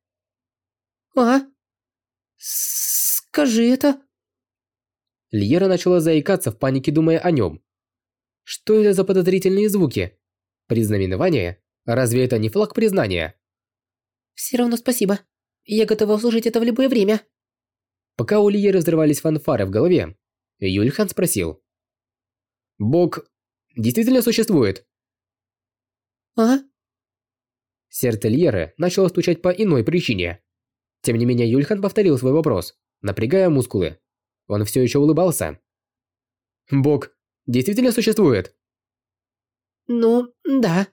А? Скажи это. Лиера начала заикаться в панике, думая о нем. Что это за подозрительные звуки? Признаменование? Разве это не флаг признания? Все равно спасибо. Я готова услышать это в любое время. Пока у Лиеры взрывались фанфары в голове, Юльхан спросил. Бог действительно существует? А? Сердце Льеры начало стучать по иной причине. Тем не менее, Юльхан повторил свой вопрос, напрягая мускулы. Он все еще улыбался. Бог действительно существует? Ну, да.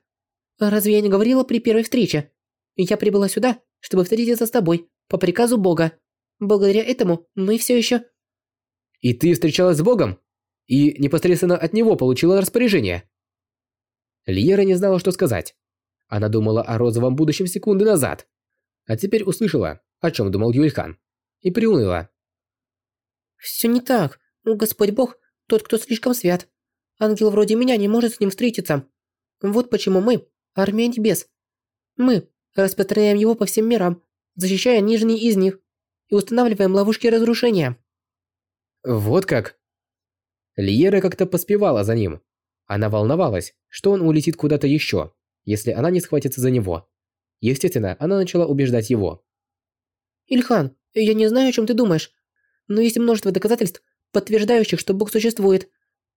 Разве я не говорила при первой встрече? Я прибыла сюда, чтобы встретиться с тобой, по приказу Бога. Благодаря этому мы все еще... И ты встречалась с Богом? и непосредственно от него получила распоряжение. Лиера не знала, что сказать. Она думала о розовом будущем секунды назад, а теперь услышала, о чем думал Юльхан, и приуныла. «Все не так. Господь Бог – тот, кто слишком свят. Ангел вроде меня не может с ним встретиться. Вот почему мы – Армия Небес. Мы распространяем его по всем мирам, защищая нижний из них, и устанавливаем ловушки разрушения. Вот как? Лиера как-то поспевала за ним. Она волновалась, что он улетит куда-то еще, если она не схватится за него. Естественно, она начала убеждать его. Ильхан, я не знаю, о чем ты думаешь, но есть множество доказательств, подтверждающих, что Бог существует.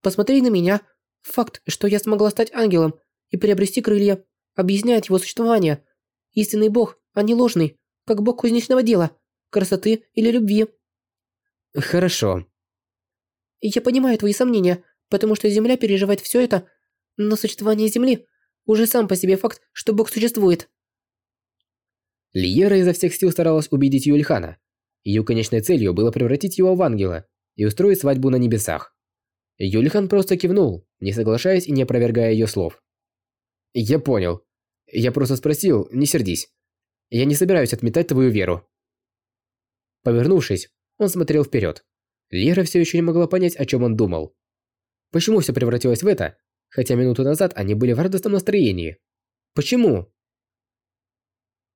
Посмотри на меня. Факт, что я смогла стать ангелом и приобрести крылья, объясняет его существование. Истинный Бог, а не ложный, как Бог кузнечного дела, красоты или любви. Хорошо. Я понимаю твои сомнения, потому что Земля переживает все это, но существование Земли уже сам по себе факт, что Бог существует. Лиера изо всех сил старалась убедить Юльхана. Ее конечной целью было превратить его в ангела и устроить свадьбу на небесах. Юльхан просто кивнул, не соглашаясь и не опровергая ее слов. «Я понял. Я просто спросил, не сердись. Я не собираюсь отметать твою веру». Повернувшись, он смотрел вперед. Лера все еще не могла понять, о чем он думал. Почему все превратилось в это, хотя минуту назад они были в радостном настроении? Почему?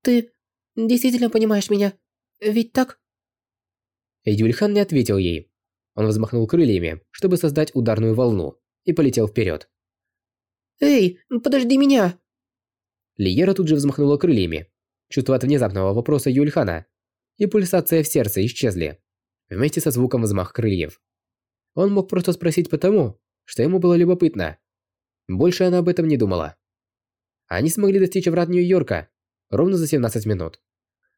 «Ты действительно понимаешь меня, ведь так?» Юльхан не ответил ей. Он взмахнул крыльями, чтобы создать ударную волну, и полетел вперед. «Эй, подожди меня!» Лиера тут же взмахнула крыльями. Чувство от внезапного вопроса Юльхана и пульсация в сердце исчезли, вместе со звуком взмах крыльев. Он мог просто спросить потому, что ему было любопытно. Больше она об этом не думала. Они смогли достичь врат Нью-Йорка ровно за 17 минут.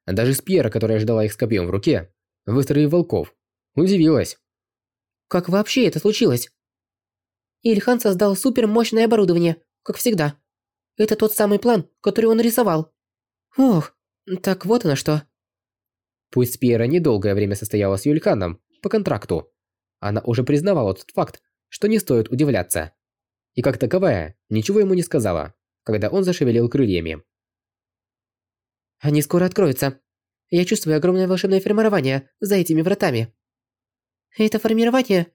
Даже Спьера, которая ждала их с копьем в руке, выстроив волков, удивилась. Как вообще это случилось? Ильхан создал супермощное оборудование, как всегда. Это тот самый план, который он рисовал. Ох, так вот оно что. Пусть Спьера недолгое время состояла с Юльханом по контракту, она уже признавала тот факт, что не стоит удивляться. И как таковая, ничего ему не сказала, когда он зашевелил крыльями. Они скоро откроются. Я чувствую огромное волшебное формирование за этими вратами. Это формирование?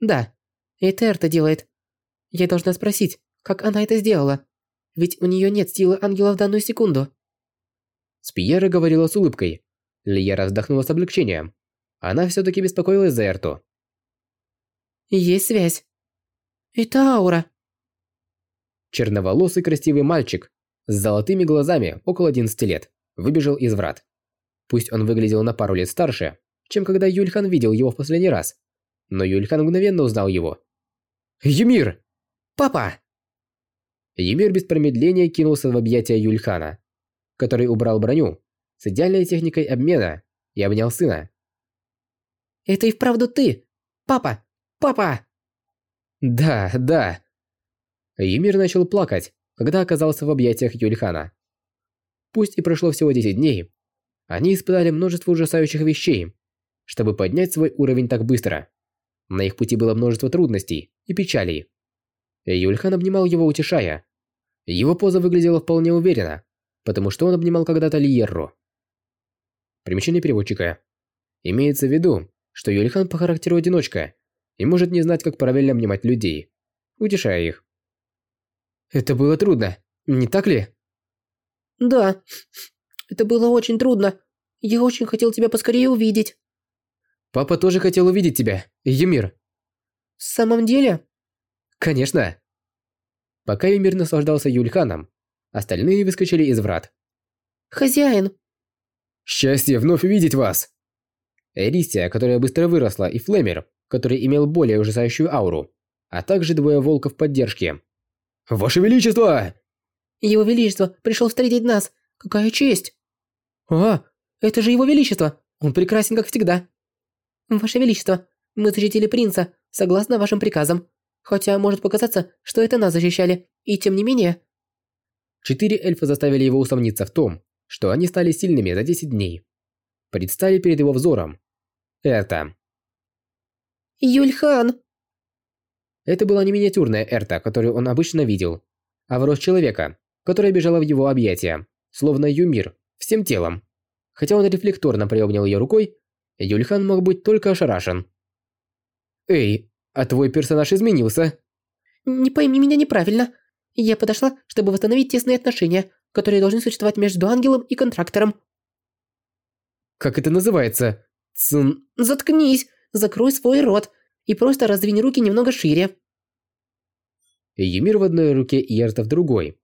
Да, это Эрта делает. Я должна спросить, как она это сделала. Ведь у нее нет силы ангела в данную секунду. Спиера говорила с улыбкой. Лиера вздохнула с облегчением. Она все-таки беспокоилась за Эрту. Есть связь. Это аура. Черноволосый красивый мальчик с золотыми глазами около 11 лет выбежал из врат. Пусть он выглядел на пару лет старше, чем когда Юльхан видел его в последний раз, но Юльхан мгновенно узнал его. «Юмир! Папа!» Юмир без промедления кинулся в объятия Юльхана, который убрал броню с идеальной техникой обмена и обнял сына. «Это и вправду ты! Папа! Папа!» «Да, да!» Юмир начал плакать, когда оказался в объятиях Юльхана. Пусть и прошло всего 10 дней, они испытали множество ужасающих вещей, чтобы поднять свой уровень так быстро. На их пути было множество трудностей и печалей. Юльхан обнимал его, утешая. Его поза выглядела вполне уверенно, потому что он обнимал когда-то Лиерру. Примечание переводчика. Имеется в виду, что Юльхан по характеру одиночка и может не знать, как правильно обнимать людей, утешая их. Это было трудно, не так ли? Да, это было очень трудно. Я очень хотел тебя поскорее увидеть. Папа тоже хотел увидеть тебя, Юмир. В самом деле? Конечно. Пока Юмир наслаждался Юльханом, остальные выскочили из врат. Хозяин. Счастье вновь увидеть вас. Эрисия, которая быстро выросла, и Флемер, который имел более ужасающую ауру, а также двое волков поддержки. Ваше Величество! Его Величество пришел встретить нас. Какая честь! А, это же Его Величество! Он прекрасен, как всегда. Ваше Величество, мы защитили принца, согласно вашим приказам. Хотя может показаться, что это нас защищали, и тем не менее... Четыре эльфа заставили его усомниться в том, что они стали сильными за 10 дней. Предстали перед его взором. Это... Юльхан! Это была не миниатюрная Эрта, которую он обычно видел, а в рост человека, которая бежала в его объятия, словно Юмир, всем телом. Хотя он рефлекторно приобнял ее рукой, Юльхан мог быть только ошарашен. «Эй, а твой персонаж изменился?» «Не пойми меня неправильно. Я подошла, чтобы восстановить тесные отношения, которые должны существовать между ангелом и контрактором». Как это называется? Цин... Заткнись, закрой свой рот и просто раздвинь руки немного шире. Юмир в одной руке и Эрта в другой.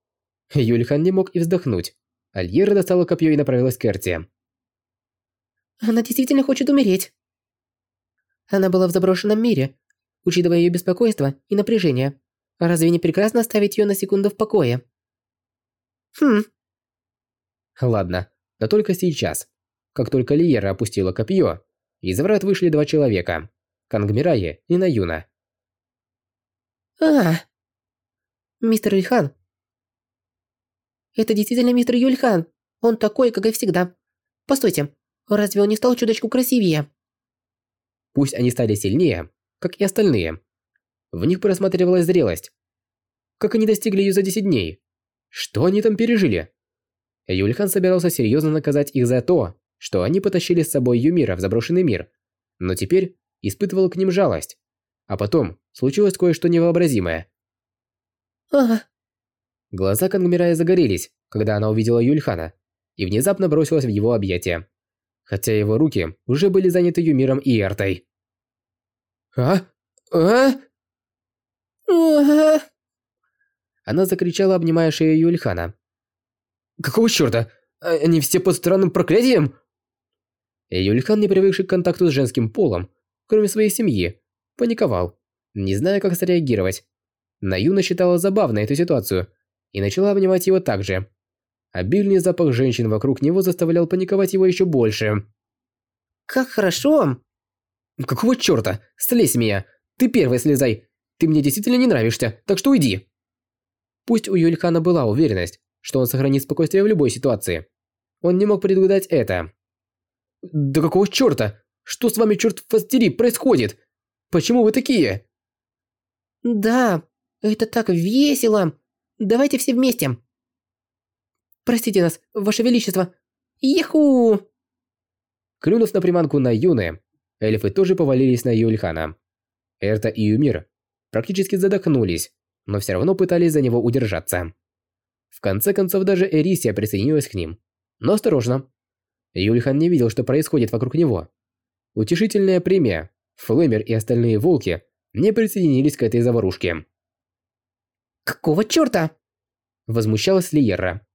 Юльхан не мог и вздохнуть. Альера достала копье и направилась к Эрте. Она действительно хочет умереть. Она была в заброшенном мире. Учитывая ее беспокойство и напряжение, разве не прекрасно оставить ее на секунду в покое? Хм. Ладно, но только сейчас. Как только Лиера опустила копье, из врат вышли два человека. Кангмирае и Наюна. А, Мистер Ильхан. Это действительно мистер Юльхан. Он такой, как и всегда. Постойте, разве он не стал чуточку красивее? Пусть они стали сильнее, как и остальные. В них просматривалась зрелость. Как они достигли ее за 10 дней? Что они там пережили? Юльхан собирался серьезно наказать их за то, что они потащили с собой Юмира в заброшенный мир, но теперь испытывал к ним жалость. А потом случилось кое-что невообразимое. Ага. Глаза Кангмирая загорелись, когда она увидела Юльхана, и внезапно бросилась в его объятия. Хотя его руки уже были заняты Юмиром и Эртой. «А? А?» Ага. Она закричала, обнимая шею Юльхана. «Какого чёрта? Они все под странным проклятием?» Юльхан, не привыкший к контакту с женским полом, кроме своей семьи, паниковал, не зная, как среагировать. Наюна считала забавной эту ситуацию и начала обнимать его также. Обильный запах женщин вокруг него заставлял паниковать его еще больше. Как хорошо. «Какого чёрта? Слезь меня! Ты первый слезай! Ты мне действительно не нравишься, так что уйди!» Пусть у Юльхана была уверенность, что он сохранит спокойствие в любой ситуации. Он не мог предугадать это. «Да какого чёрта? Что с вами, чёрт фастери, происходит? Почему вы такие?» Да, это так весело. Давайте все вместе. Простите нас, Ваше Величество. Еху! Клюнув на приманку на Юны, эльфы тоже повалились на Юльхана. Эрта и Юмир практически задохнулись, но все равно пытались за него удержаться. В конце концов даже Эрисия присоединилась к ним. Но осторожно. Юльхан не видел, что происходит вокруг него. Утешительная премия. Флэмер и остальные волки не присоединились к этой заварушке. Какого чёрта? Возмущалась Лиерра.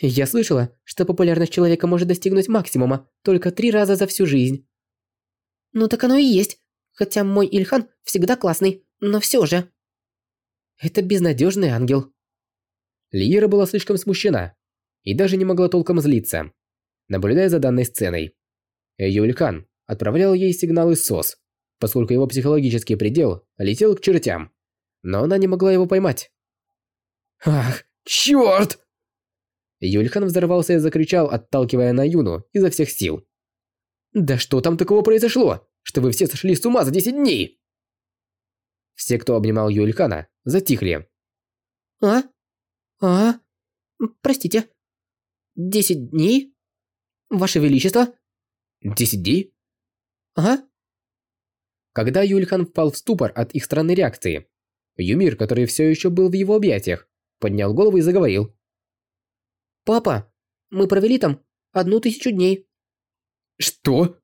Я слышала, что популярность человека может достигнуть максимума только три раза за всю жизнь. Ну так оно и есть. Хотя мой Ильхан всегда классный, но всё же. Это безнадёжный ангел. Лиера была слишком смущена и даже не могла толком злиться, наблюдая за данной сценой. Юлькан отправлял ей сигналы СОС, поскольку его психологический предел летел к чертям но она не могла его поймать. «Ах, чёрт!» Юльхан взорвался и закричал, отталкивая Наюну изо всех сил. «Да что там такого произошло, что вы все сошли с ума за 10 дней?» Все, кто обнимал Юльхана, затихли. «А? А? Простите. Десять дней? Ваше Величество?» «Десять дней?» «Ага». Когда Юльхан впал в ступор от их странной реакции, Юмир, который все еще был в его объятиях, поднял голову и заговорил. «Папа, мы провели там одну тысячу дней». «Что?»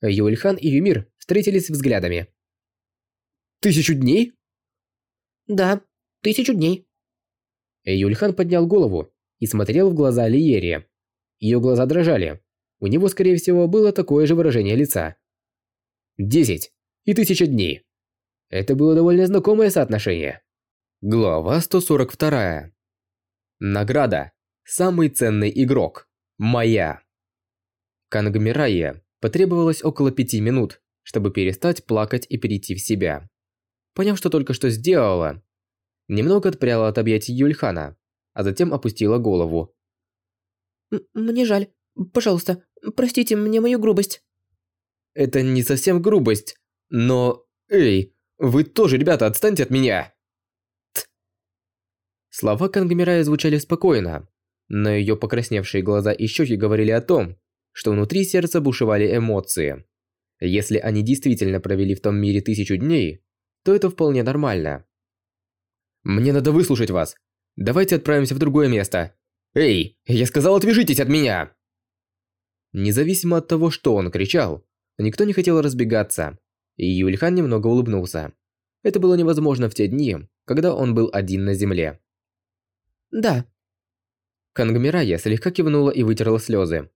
Юльхан и Юмир встретились взглядами. «Тысячу дней?» «Да, тысячу дней». Юльхан поднял голову и смотрел в глаза Лиере. Ее глаза дрожали. У него, скорее всего, было такое же выражение лица. «Десять и тысяча дней». Это было довольно знакомое соотношение. Глава 142. Награда. Самый ценный игрок. Моя. Кангмирае потребовалось около пяти минут, чтобы перестать плакать и перейти в себя. Поняв, что только что сделала, немного отпряла от объятий Юльхана, а затем опустила голову. «Мне жаль. Пожалуйста, простите мне мою грубость». Это не совсем грубость, но... Эй, вы тоже, ребята, отстаньте от меня!» Т. Слова Кангмирая звучали спокойно, но ее покрасневшие глаза и щеки говорили о том, что внутри сердца бушевали эмоции. Если они действительно провели в том мире тысячу дней, то это вполне нормально. «Мне надо выслушать вас. Давайте отправимся в другое место. Эй, я сказал, отвяжитесь от меня!» Независимо от того, что он кричал, никто не хотел разбегаться, и Юльхан немного улыбнулся. Это было невозможно в те дни, когда он был один на земле. Да. Кангмирая слегка кивнула и вытерла слезы.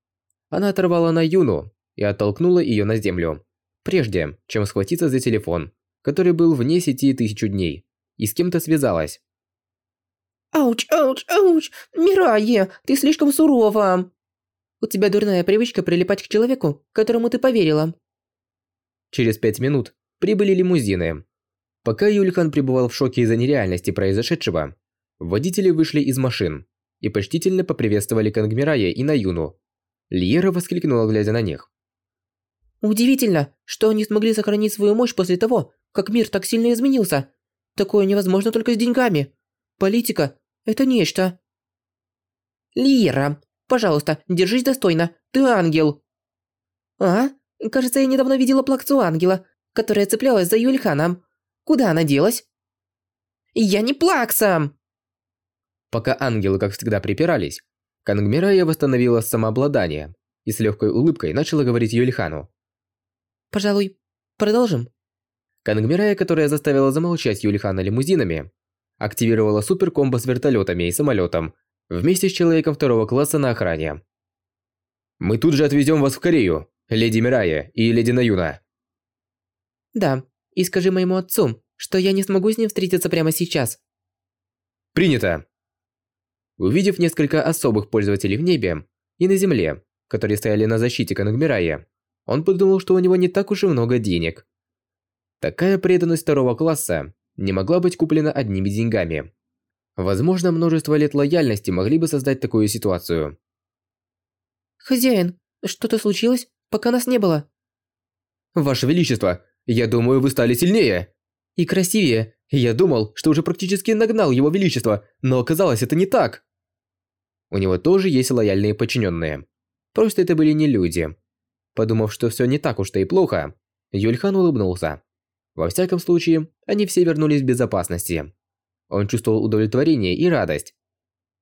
Она оторвала на Юну и оттолкнула ее на землю, прежде чем схватиться за телефон, который был вне сети тысячу дней, и с кем-то связалась. Ауч, ауч, ауч! Мирае, ты слишком сурова. У тебя дурная привычка прилипать к человеку, которому ты поверила. Через пять минут прибыли лимузины. Пока Юльхан пребывал в шоке из-за нереальности произошедшего, водители вышли из машин и почтительно поприветствовали Кангмирая и Наюну. Лиера воскликнула, глядя на них. Удивительно, что они смогли сохранить свою мощь после того, как мир так сильно изменился. Такое невозможно только с деньгами. Политика – это нечто. Лиера, пожалуйста, держись достойно. Ты ангел. А? Кажется, я недавно видела плакцу ангела, которая цеплялась за Юльханом. Куда она делась? Я не плакса! Пока ангелы, как всегда, припирались, Кангмирая восстановила самообладание и с легкой улыбкой начала говорить Юльхану. Пожалуй, продолжим. Кангмирая, которая заставила замолчать Юлихана лимузинами, активировала суперкомбо с вертолетами и самолетом вместе с человеком второго класса на охране. «Мы тут же отвезем вас в Корею, леди Мирая и леди Наюна». «Да, и скажи моему отцу, что я не смогу с ним встретиться прямо сейчас». «Принято!» Увидев несколько особых пользователей в небе и на земле, которые стояли на защите Кангмирая, он подумал, что у него не так уж и много денег. Такая преданность второго класса не могла быть куплена одними деньгами. Возможно, множество лет лояльности могли бы создать такую ситуацию. «Хозяин, что-то случилось, пока нас не было?» «Ваше Величество, я думаю, вы стали сильнее и красивее. Я думал, что уже практически нагнал Его Величество, но оказалось, это не так». У него тоже есть лояльные подчиненные. Просто это были не люди. Подумав, что все не так уж-то и плохо, Юльхан улыбнулся. Во всяком случае, они все вернулись в безопасности. Он чувствовал удовлетворение и радость.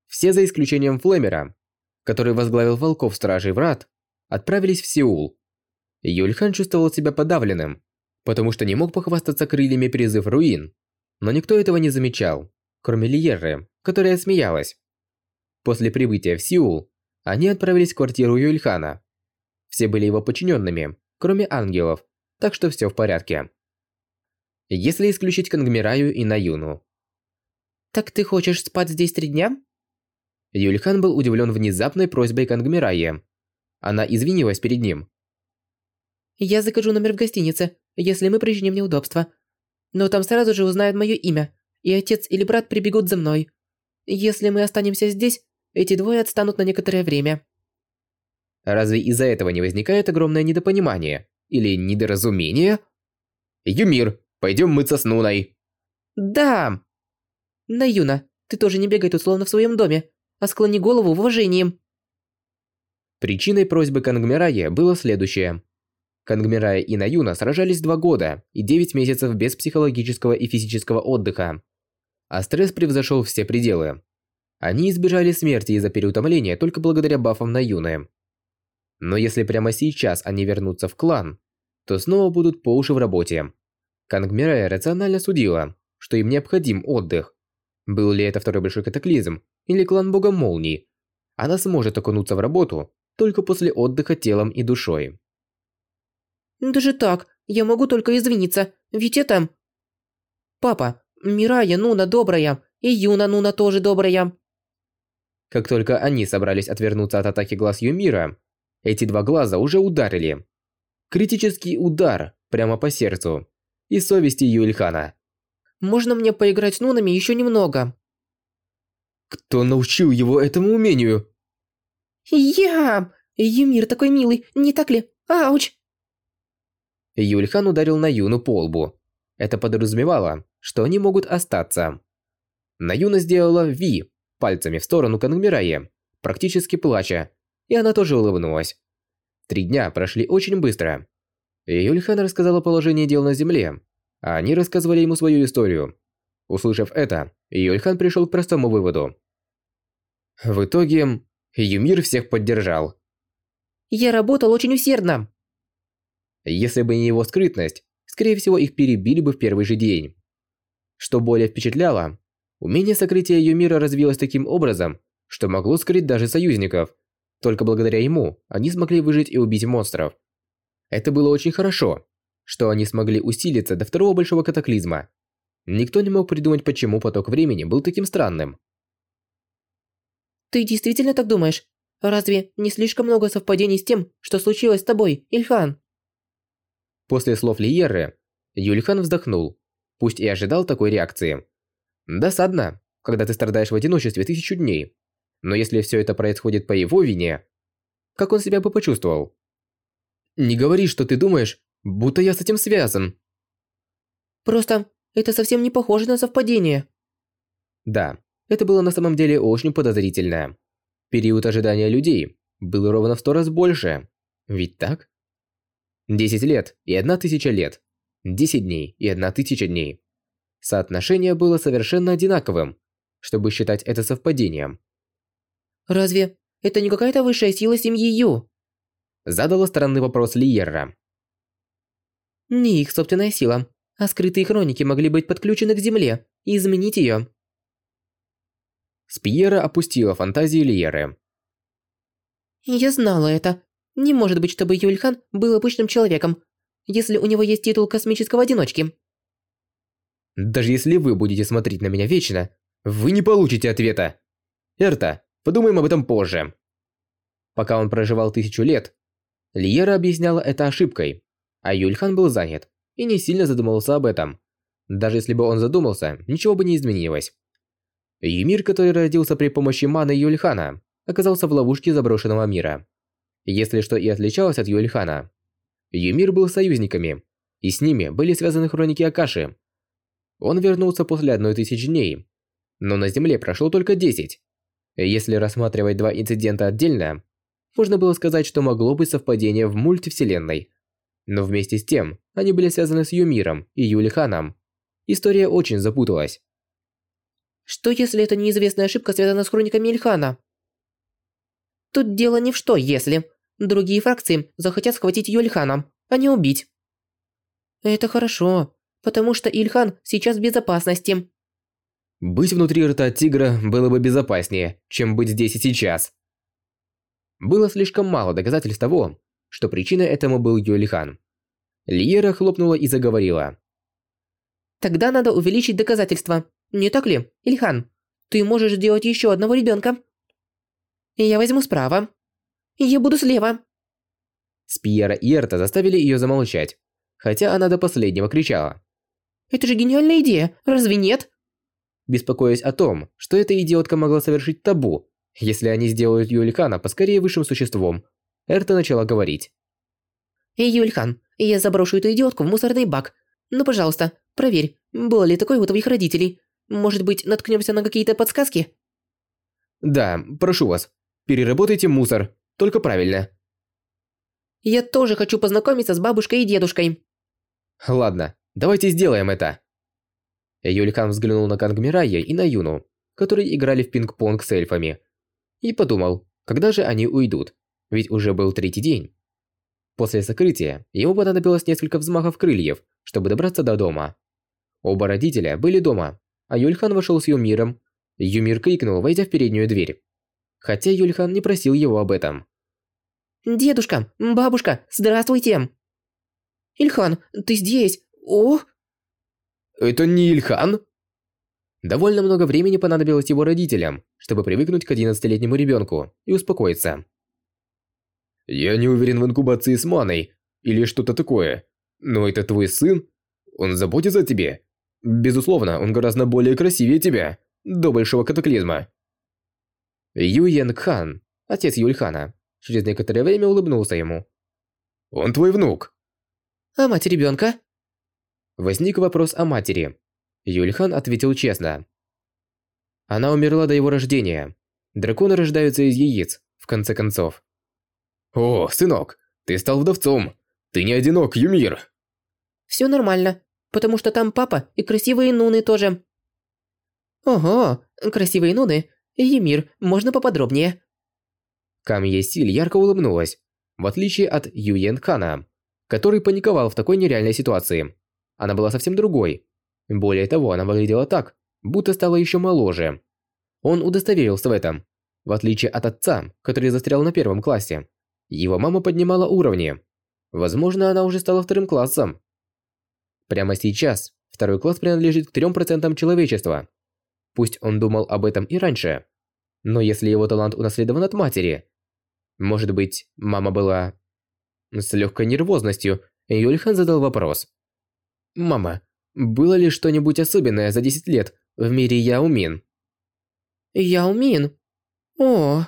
Все за исключением Флемера, который возглавил волков стражей врат, отправились в Сеул. Юльхан чувствовал себя подавленным, потому что не мог похвастаться крыльями призыв руин. Но никто этого не замечал, кроме Лиеры, которая смеялась. После прибытия в Сеул, они отправились в квартиру Юльхана. Все были его подчиненными, кроме ангелов, так что все в порядке. Если исключить Кангмираю и Наюну. «Так ты хочешь спать здесь три дня?» Юльхан был удивлен внезапной просьбой Кангмираи. Она извинилась перед ним. «Я закажу номер в гостинице, если мы причиним неудобства. Но там сразу же узнают мое имя, и отец или брат прибегут за мной. Если мы останемся здесь, эти двое отстанут на некоторое время». Разве из-за этого не возникает огромное недопонимание? Или недоразумение? Юмир, пойдем мыться с Нуной. Да. Наюна, ты тоже не бегай тут словно в своем доме, а склони голову в уважении. Причиной просьбы Кангмирая было следующее. Кангмирая и Наюна сражались два года и девять месяцев без психологического и физического отдыха. А стресс превзошел все пределы. Они избежали смерти из-за переутомления только благодаря бафам Наюны. Но если прямо сейчас они вернутся в клан, то снова будут по уши в работе. Кангмирая рационально судила, что им необходим отдых. Был ли это второй большой катаклизм или клан бога молний, она сможет окунуться в работу только после отдыха телом и душой. Даже так, я могу только извиниться, ведь это... Папа, Мирая Нуна добрая, и Юна Нуна тоже добрая. Как только они собрались отвернуться от атаки глаз Юмира, эти два глаза уже ударили. Критический удар прямо по сердцу и совести Юэльхана. Можно мне поиграть с нунами еще немного? Кто научил его этому умению? Я! Юмир такой милый, не так ли? Ауч! Юльхан ударил на Юну по лбу. Это подразумевало, что они могут остаться. Наюна сделала Ви пальцами в сторону Кангмирае, практически плача, и она тоже улыбнулась. Три дня прошли очень быстро. Юльхан рассказала положение дел на земле, а они рассказывали ему свою историю. Услышав это, Юльхан пришел к простому выводу. В итоге, Юмир всех поддержал. Я работал очень усердно. Если бы не его скрытность, скорее всего их перебили бы в первый же день. Что более впечатляло, умение сокрытия ее мира развилось таким образом, что могло скрыть даже союзников. Только благодаря ему они смогли выжить и убить монстров. Это было очень хорошо, что они смогли усилиться до второго большого катаклизма. Никто не мог придумать, почему поток времени был таким странным. Ты действительно так думаешь? Разве не слишком много совпадений с тем, что случилось с тобой, Ильхан? После слов Лиеры, Юльхан вздохнул, пусть и ожидал такой реакции. Досадно, когда ты страдаешь в одиночестве тысячу дней. Но если все это происходит по его вине, как он себя бы почувствовал? Не говори, что ты думаешь, будто я с этим связан. Просто это совсем не похоже на совпадение. Да, это было на самом деле очень подозрительно. Период ожидания людей был ровно в сто раз больше. Ведь так? Десять лет и одна тысяча лет. Десять дней и одна тысяча дней. Соотношение было совершенно одинаковым, чтобы считать это совпадением. Разве это не какая-то высшая сила семьи Ю? Задала странный вопрос Лиерра. Не их собственная сила, а скрытые хроники могли быть подключены к Земле и изменить ее. Спиера опустила фантазии Лиеры. Я знала это. Не может быть, чтобы Юльхан был обычным человеком, если у него есть титул космического одиночки. Даже если вы будете смотреть на меня вечно, вы не получите ответа. Эрта, подумаем об этом позже. Пока он проживал тысячу лет, Лиера объясняла это ошибкой, а Юльхан был занят и не сильно задумывался об этом. Даже если бы он задумался, ничего бы не изменилось. Юмир, который родился при помощи маны Юльхана, оказался в ловушке заброшенного мира. Если что и отличалось от Юльхана, Юмир был союзниками, и с ними были связаны хроники Акаши. Он вернулся после одной тысячи дней, но на Земле прошло только 10. Если рассматривать два инцидента отдельно, можно было сказать, что могло быть совпадение в мультивселенной. Но вместе с тем, они были связаны с Юмиром и Юлиханом. История очень запуталась. Что если эта неизвестная ошибка связана с хрониками Ильхана? Тут дело не в что, если. Другие фракции захотят схватить Юльхана, а не убить. Это хорошо, потому что Ильхан сейчас в безопасности. Быть внутри рта тигра было бы безопаснее, чем быть здесь и сейчас. Было слишком мало доказательств того, что причиной этому был Юлихан. Лиера хлопнула и заговорила. Тогда надо увеличить доказательства. Не так ли, Ильхан? Ты можешь сделать еще одного ребенка. Я возьму справа. Я буду слева. Спиера и Эрта заставили ее замолчать, хотя она до последнего кричала. Это же гениальная идея, разве нет? Беспокоясь о том, что эта идиотка могла совершить табу, если они сделают Юльхана поскорее высшим существом, Эрта начала говорить. «Эй, Юльхан, я заброшу эту идиотку в мусорный бак. Ну, пожалуйста, проверь, было ли такое у твоих родителей. Может быть, наткнемся на какие-то подсказки? Да, прошу вас. Переработайте мусор, только правильно. Я тоже хочу познакомиться с бабушкой и дедушкой. Ладно, давайте сделаем это. Юлькан взглянул на Кангмирая и на Юну, которые играли в пинг-понг с эльфами. И подумал, когда же они уйдут, ведь уже был третий день. После сокрытия ему понадобилось несколько взмахов крыльев, чтобы добраться до дома. Оба родителя были дома, а Юльхан вошел с Юмиром. Юмир крикнул, войдя в переднюю дверь. Хотя Юльхан не просил его об этом. «Дедушка, бабушка, здравствуйте!» «Ильхан, ты здесь? О!» «Это не Ильхан?» Довольно много времени понадобилось его родителям, чтобы привыкнуть к 11-летнему ребенку и успокоиться. «Я не уверен в инкубации с маной или что-то такое, но это твой сын? Он заботится о тебе Безусловно, он гораздо более красивее тебя, до большого катаклизма. Ю Ян Хан, отец Юльхана, через некоторое время улыбнулся ему. Он твой внук. А мать ребенка? Возник вопрос о матери. Юльхан ответил честно. Она умерла до его рождения. Драконы рождаются из яиц, в конце концов. О, сынок, ты стал вдовцом. Ты не одинок, Юмир. Все нормально потому что там папа и красивые нуны тоже. Ого, красивые нуны. Емир, можно поподробнее? Камья Силь ярко улыбнулась. в отличие от Юен Хана, который паниковал в такой нереальной ситуации. Она была совсем другой. Более того, она выглядела так, будто стала еще моложе. Он удостоверился в этом. В отличие от отца, который застрял на первом классе, его мама поднимала уровни. Возможно, она уже стала вторым классом. Прямо сейчас второй класс принадлежит к 3% человечества. Пусть он думал об этом и раньше, но если его талант унаследован от матери, может быть, мама была... С легкой нервозностью Юльхан задал вопрос. «Мама, было ли что-нибудь особенное за 10 лет в мире Яумин?» Яумин? О,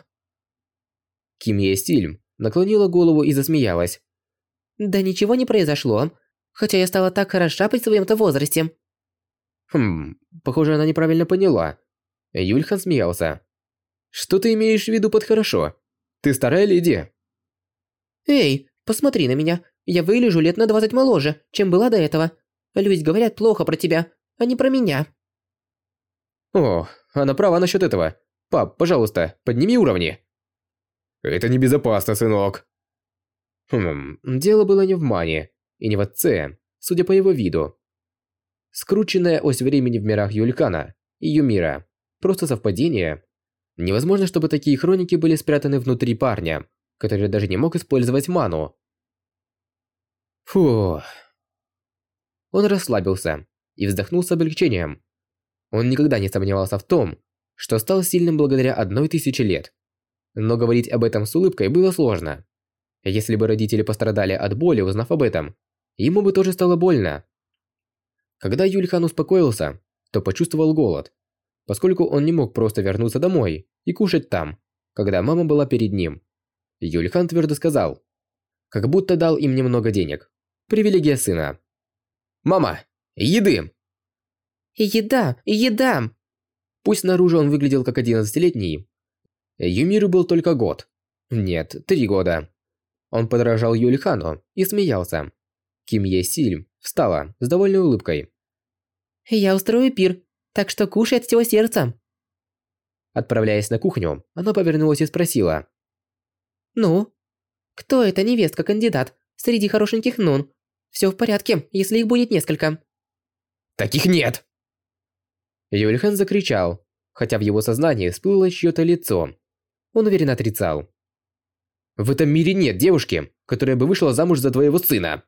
Ким Естильм наклонила голову и засмеялась. да ничего не произошло. Хотя я стала так хороша при своем-то возрасте. Хм, похоже, она неправильно поняла. Юльхан смеялся. Что ты имеешь в виду под хорошо? Ты старая леди. Эй, посмотри на меня. Я выгляжу лет на 20 моложе, чем была до этого. Люди говорят плохо про тебя, а не про меня. О, она права насчет этого. Пап, пожалуйста, подними уровни. Это небезопасно, сынок. Хм, дело было не в мане и не в отце, судя по его виду. Скрученная ось времени в мирах Юлькана и Юмира. Просто совпадение. Невозможно, чтобы такие хроники были спрятаны внутри парня, который даже не мог использовать ману. Фу. Он расслабился и вздохнул с облегчением. Он никогда не сомневался в том, что стал сильным благодаря одной тысяче лет. Но говорить об этом с улыбкой было сложно. Если бы родители пострадали от боли, узнав об этом, ему бы тоже стало больно. Когда Юльхан успокоился, то почувствовал голод, поскольку он не мог просто вернуться домой и кушать там, когда мама была перед ним. Юльхан твердо сказал, как будто дал им немного денег. Привилегия сына. «Мама, еды!» Еда, еда. Пусть снаружи он выглядел как 11-летний, Юмиру был только год. Нет, три года. Он подражал Юльхану и смеялся. Ким Е Сильм встала с довольной улыбкой. Я устрою пир, так что кушай от всего сердца. Отправляясь на кухню, она повернулась и спросила. Ну? Кто эта невестка-кандидат среди хорошеньких нун? Все в порядке, если их будет несколько. «Таких нет!» Юльхан закричал, хотя в его сознании всплыло чьё-то лицо. Он уверенно отрицал. «В этом мире нет девушки, которая бы вышла замуж за твоего сына!»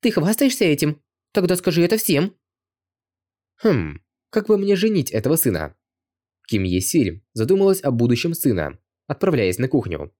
Ты хвастаешься этим? Тогда скажи это всем. Хм, как бы мне женить этого сына? Ким Есиль задумалась о будущем сына, отправляясь на кухню.